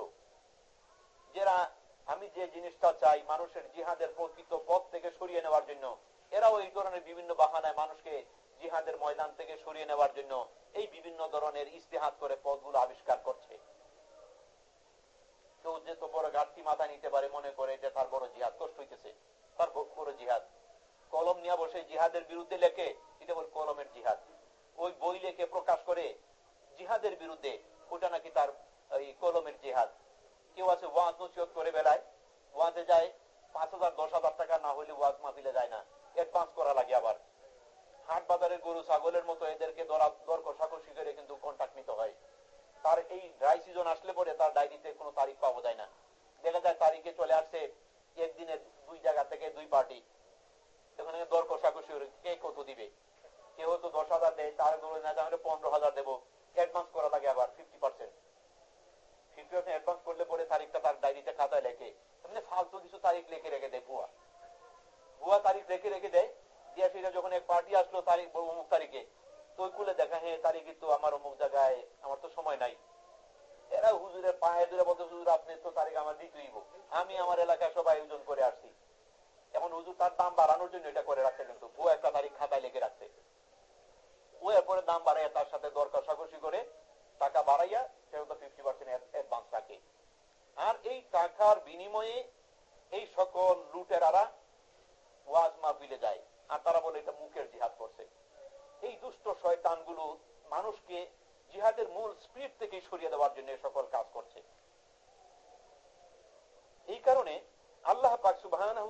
যারা আমি যে জিনিসটা চাই মানুষের জিহাদের প্রকৃত পথ থেকে সরিয়ে নেওয়ার জন্য, এরাও এই ধরনের বিভিন্ন বাহানায় মানুষকে জিহাদের ময়দান থেকে সরিয়ে নেওয়ার জন্য এই বিভিন্ন ধরনের ইস্তেহাত করে পথগুলো আবিষ্কার করছে। কেউ যে তো বড় ঘাটতি মাথা নিতে পারে মনে করে যে তার বড় জিহাদ কষ্ট হইতেছে, তার বড় জিহাদ। কলম নিয়ে বসে জিহাদের বিরুদ্ধে লেখে, এটা বল কলমের জিহাদ। ওই বই লেখে প্রকাশ করে জিহাদের বিরুদ্ধে, ওটা নাকি তার এই কলমের জিহাদ। কেউ আছে ওয়াজ নসিহত করে বেলায় ওয়াজে যায় পাঁচ হাজার, দশ হাজার টাকা, না হলে ওয়াজ মাহফিলে যায় না। অ্যাডভান্স করা লাগে আবার। হাট বাজারে গরু, ছাগলের মতো এদেরকে দর কষাকষি করে কিন্তু কন্ট্যাক্ট নিতে হয়। তার এই ড্রাই সিজন আসলে পরে তার ডায়েরিতে কোনো তারিখ পাওয়া যায় না। দেখা যায় তারিখে চলে আসছে একদিনের দুই জায়গা থেকে দুই পার্টি এখানে দর কষাকষি কে কত দিবে? কেউ তো দশ হাজার দেয়, তার ধরে না পনেরো হাজার দেবো। অ্যাডভান্স করা লাগে আবার ফিফটি পার্সেন্ট তার ভুয়া। ভুয়া দেখা হ্যাঁ এরা হুজুরের তারিখ আমার দিতেই আমি আমার এলাকায় সব আয়োজন করে আসছি। এখন হুজুর তার দাম বাড়ানোর জন্য এটা করে রাখছে কিন্তু ও একটা তারিখ খাতায় লিখে রাখছে। ও এরপরে দাম বাড়াইয়া তার সাথে দর কষাকষি করে টাকা বাড়াইয়া সেটা ফিফটি পার্সেন্ট অ্যাডভান্স আর এই টাকার বিনিময়ে এই সকল লুটেরারা ওয়াজ মাহফিলে যায়। আর তারা বলে, এটা মুখের জিহাদ করছে। এই দুষ্ট শয়তানগুলো মানুষকে জিহাদের মূল স্পিড থেকে সরিয়ে দেওয়ার জন্য সকল কাজ করছে। এই কারণে আল্লাহ পাক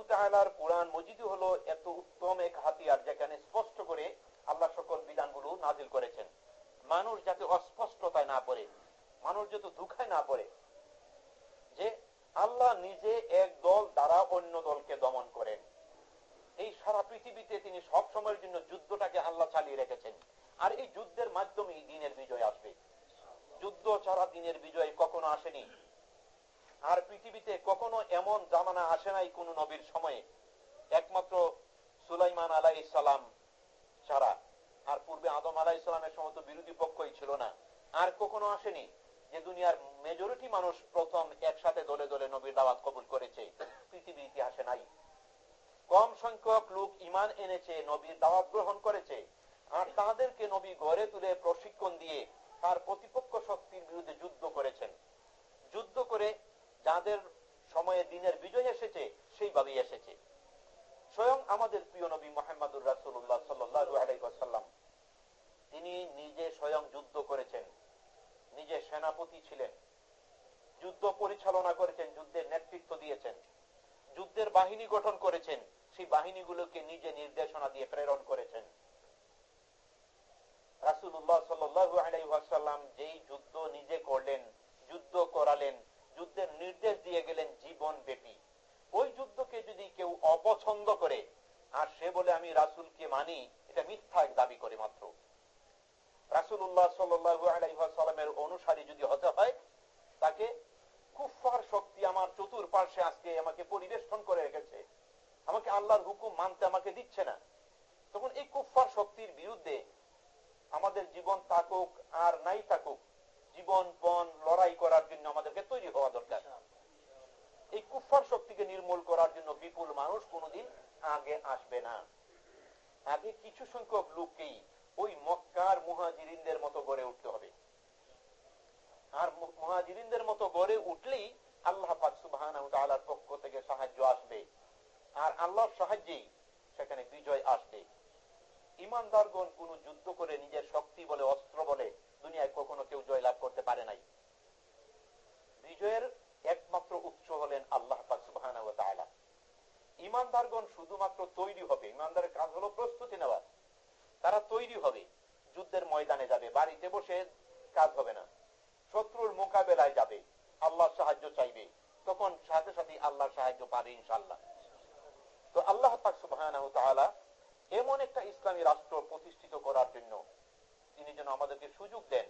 তাআলার কোরআন মজিদ হলো এত উত্তম এক হাতিয়ার, যেখানে স্পষ্ট করে আল্লাহ সকল বিধানগুলো নাজিল করেছেন। মানুষ যাতে অস্পষ্টতায় না পড়ে, মানুষ যাতে দুঃখায় না পড়ে, যে আল্লাহ নিজে এক দল দ্বারা অন্য দলকে দমন করেন। এই সারা পৃথিবীতে তিনি সব সময়ের জন্য যুদ্ধটাকে আল্লাহ চালিয়ে রেখেছেন। আর এই যুদ্ধের মাধ্যমে দিনের বিজয় আসবে। যুদ্ধ ছাড়া দিনের বিজয় কখনো আসেনি। আর পৃথিবীতে কখনো এমন জামানা আসে নাই কোন নবীর সময়ে। একমাত্র সুলাইমান আলাই পূর্বে আদম আলাহ ইসলামের সমস্ত বিরোধী পক্ষই ছিল না। আর কখনো আসেনি যে দুনিয়ার মেজরিটি মানুষ প্রথম একসাথে দলে দলে নবীর দাওয়াত কবুল করেছে। পৃথিবীর ইতিহাসে নাই। কম সংখ্যক লোক ইমান এনেছে, নবীর দাওয়াত গ্রহণ করেছে। আর তাদেরকে নবী গড়ে তুলে প্রশিক্ষণ দিয়ে তার প্রতিপক্ষ শক্তির বিরুদ্ধে যুদ্ধ করেছেন। যুদ্ধ করে যাদের সময়ে দিনের বিজয় এসেছে, সেইভাবেই এসেছে। স্বয়ং আমাদের প্রিয় নবী মোহাম্মদুর রাসুল্লাহ সাল্লাম তিনি নিজে স্বয়ং যুদ্ধ করেছেন। নিজে সেনাপতি ছিলেন। যুদ্ধ পরিচালনা করেছেন, যুদ্ধের নেতৃত্ব দিয়েছেন। যুদ্ধের বাহিনী গঠন করেছেন। সেই বাহিনীগুলোকে নিজে নির্দেশনা দিয়ে প্রেরণ করেছেন। যেই যুদ্ধ নিজে করলেন, যুদ্ধ করালেন, যুদ্ধের নির্দেশ দিয়ে গেলেন জীবন ব্যাপী ওই যুদ্ধকে যদি কেউ অপছন্দ করে, আর সে বলে আমি রাসুলকে মানি, এটা মিথ্যা দাবি করে মাত্র। রাসুল্লাহ সাল্লামের অনুসারী যদি হতে হয়, তাকে কুফার শক্তি আমার চতুর্পার্শ্বে আজকে আমাকে পরিবেষ্টন করে রেখেছে। আমাকে আল্লাহর হুকুম মানতে আমাকে দিচ্ছে না। তখন এই কুফার শক্তির বিরুদ্ধে আমাদের জীবন থাকুক আর নাই থাকুক, জীবন পণ লড়াই করার জন্য আমাদেরকে তৈরি হওয়া দরকার। এই কুফার শক্তিকে নির্মূল করার জন্য বিপুল মানুষ কোনোদিন আগে আসবে না। আগে কিছু সংখ্যক লোককেই ওই মক্কার মুহাজিরিনদের মতো গড়ে উঠতে হবে। আর মহাজিরিনদের মতো গড়ে উঠলেই আল্লাহ পাক সুবহানাহু পক্ষ থেকে সাহায্য আসবে। আর আল্লাহর সাহায্যেই সেখানে বিজয় আসবে। ইমানদারগণ কোন যুদ্ধ করে নিজের শক্তি বলে, অস্ত্র বলে দুনিয়ায় কখনো কেউ জয়লাভ করতে পারে নাই। বিজয়ের একমাত্র উৎস হলেন আল্লাহ পাক তাআলা। ইমানদারগণ শুধুমাত্র তৈরি হবে। ইমানদারের কাজ হলো প্রস্তুতি নেওয়া। তারা তৈরি হবে। যুদ্ধের ময়দানে যাবে, বাড়িতে বসে কাজ হবে না। শত্রুর মোকাবেলায় যাবে, আল্লাহর সাহায্য চাইবে। তখন সাথে সাথে আল্লাহর সাহায্য পাবে ইনশাল্লাহ তো আল্লাহ তাআলা এমন একটা ইসলামী রাষ্ট্র প্রতিষ্ঠিত করার জন্য তিনি যেন আমাদেরকে সুযোগ দেন।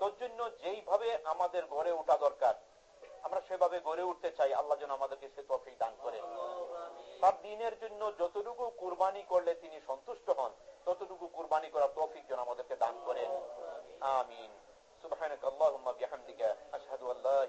তোর জন্য যেইভাবে আমাদের গড়ে ওঠা দরকার, আমরা সেভাবে গড়ে উঠতে চাই। আল্লাহ যেন আমাদেরকে সে তফিক দান করেন। তার দিনের জন্য যতটুকু কুরবানি করলে তিনি সন্তুষ্ট হন ততটুকু কোরবানি করা তৌফিক জন আমাদেরকে দান করেন। আমিন। সুবহানাকাল্লাহুম্মা বিহামদিকা আশহাদু আল্লা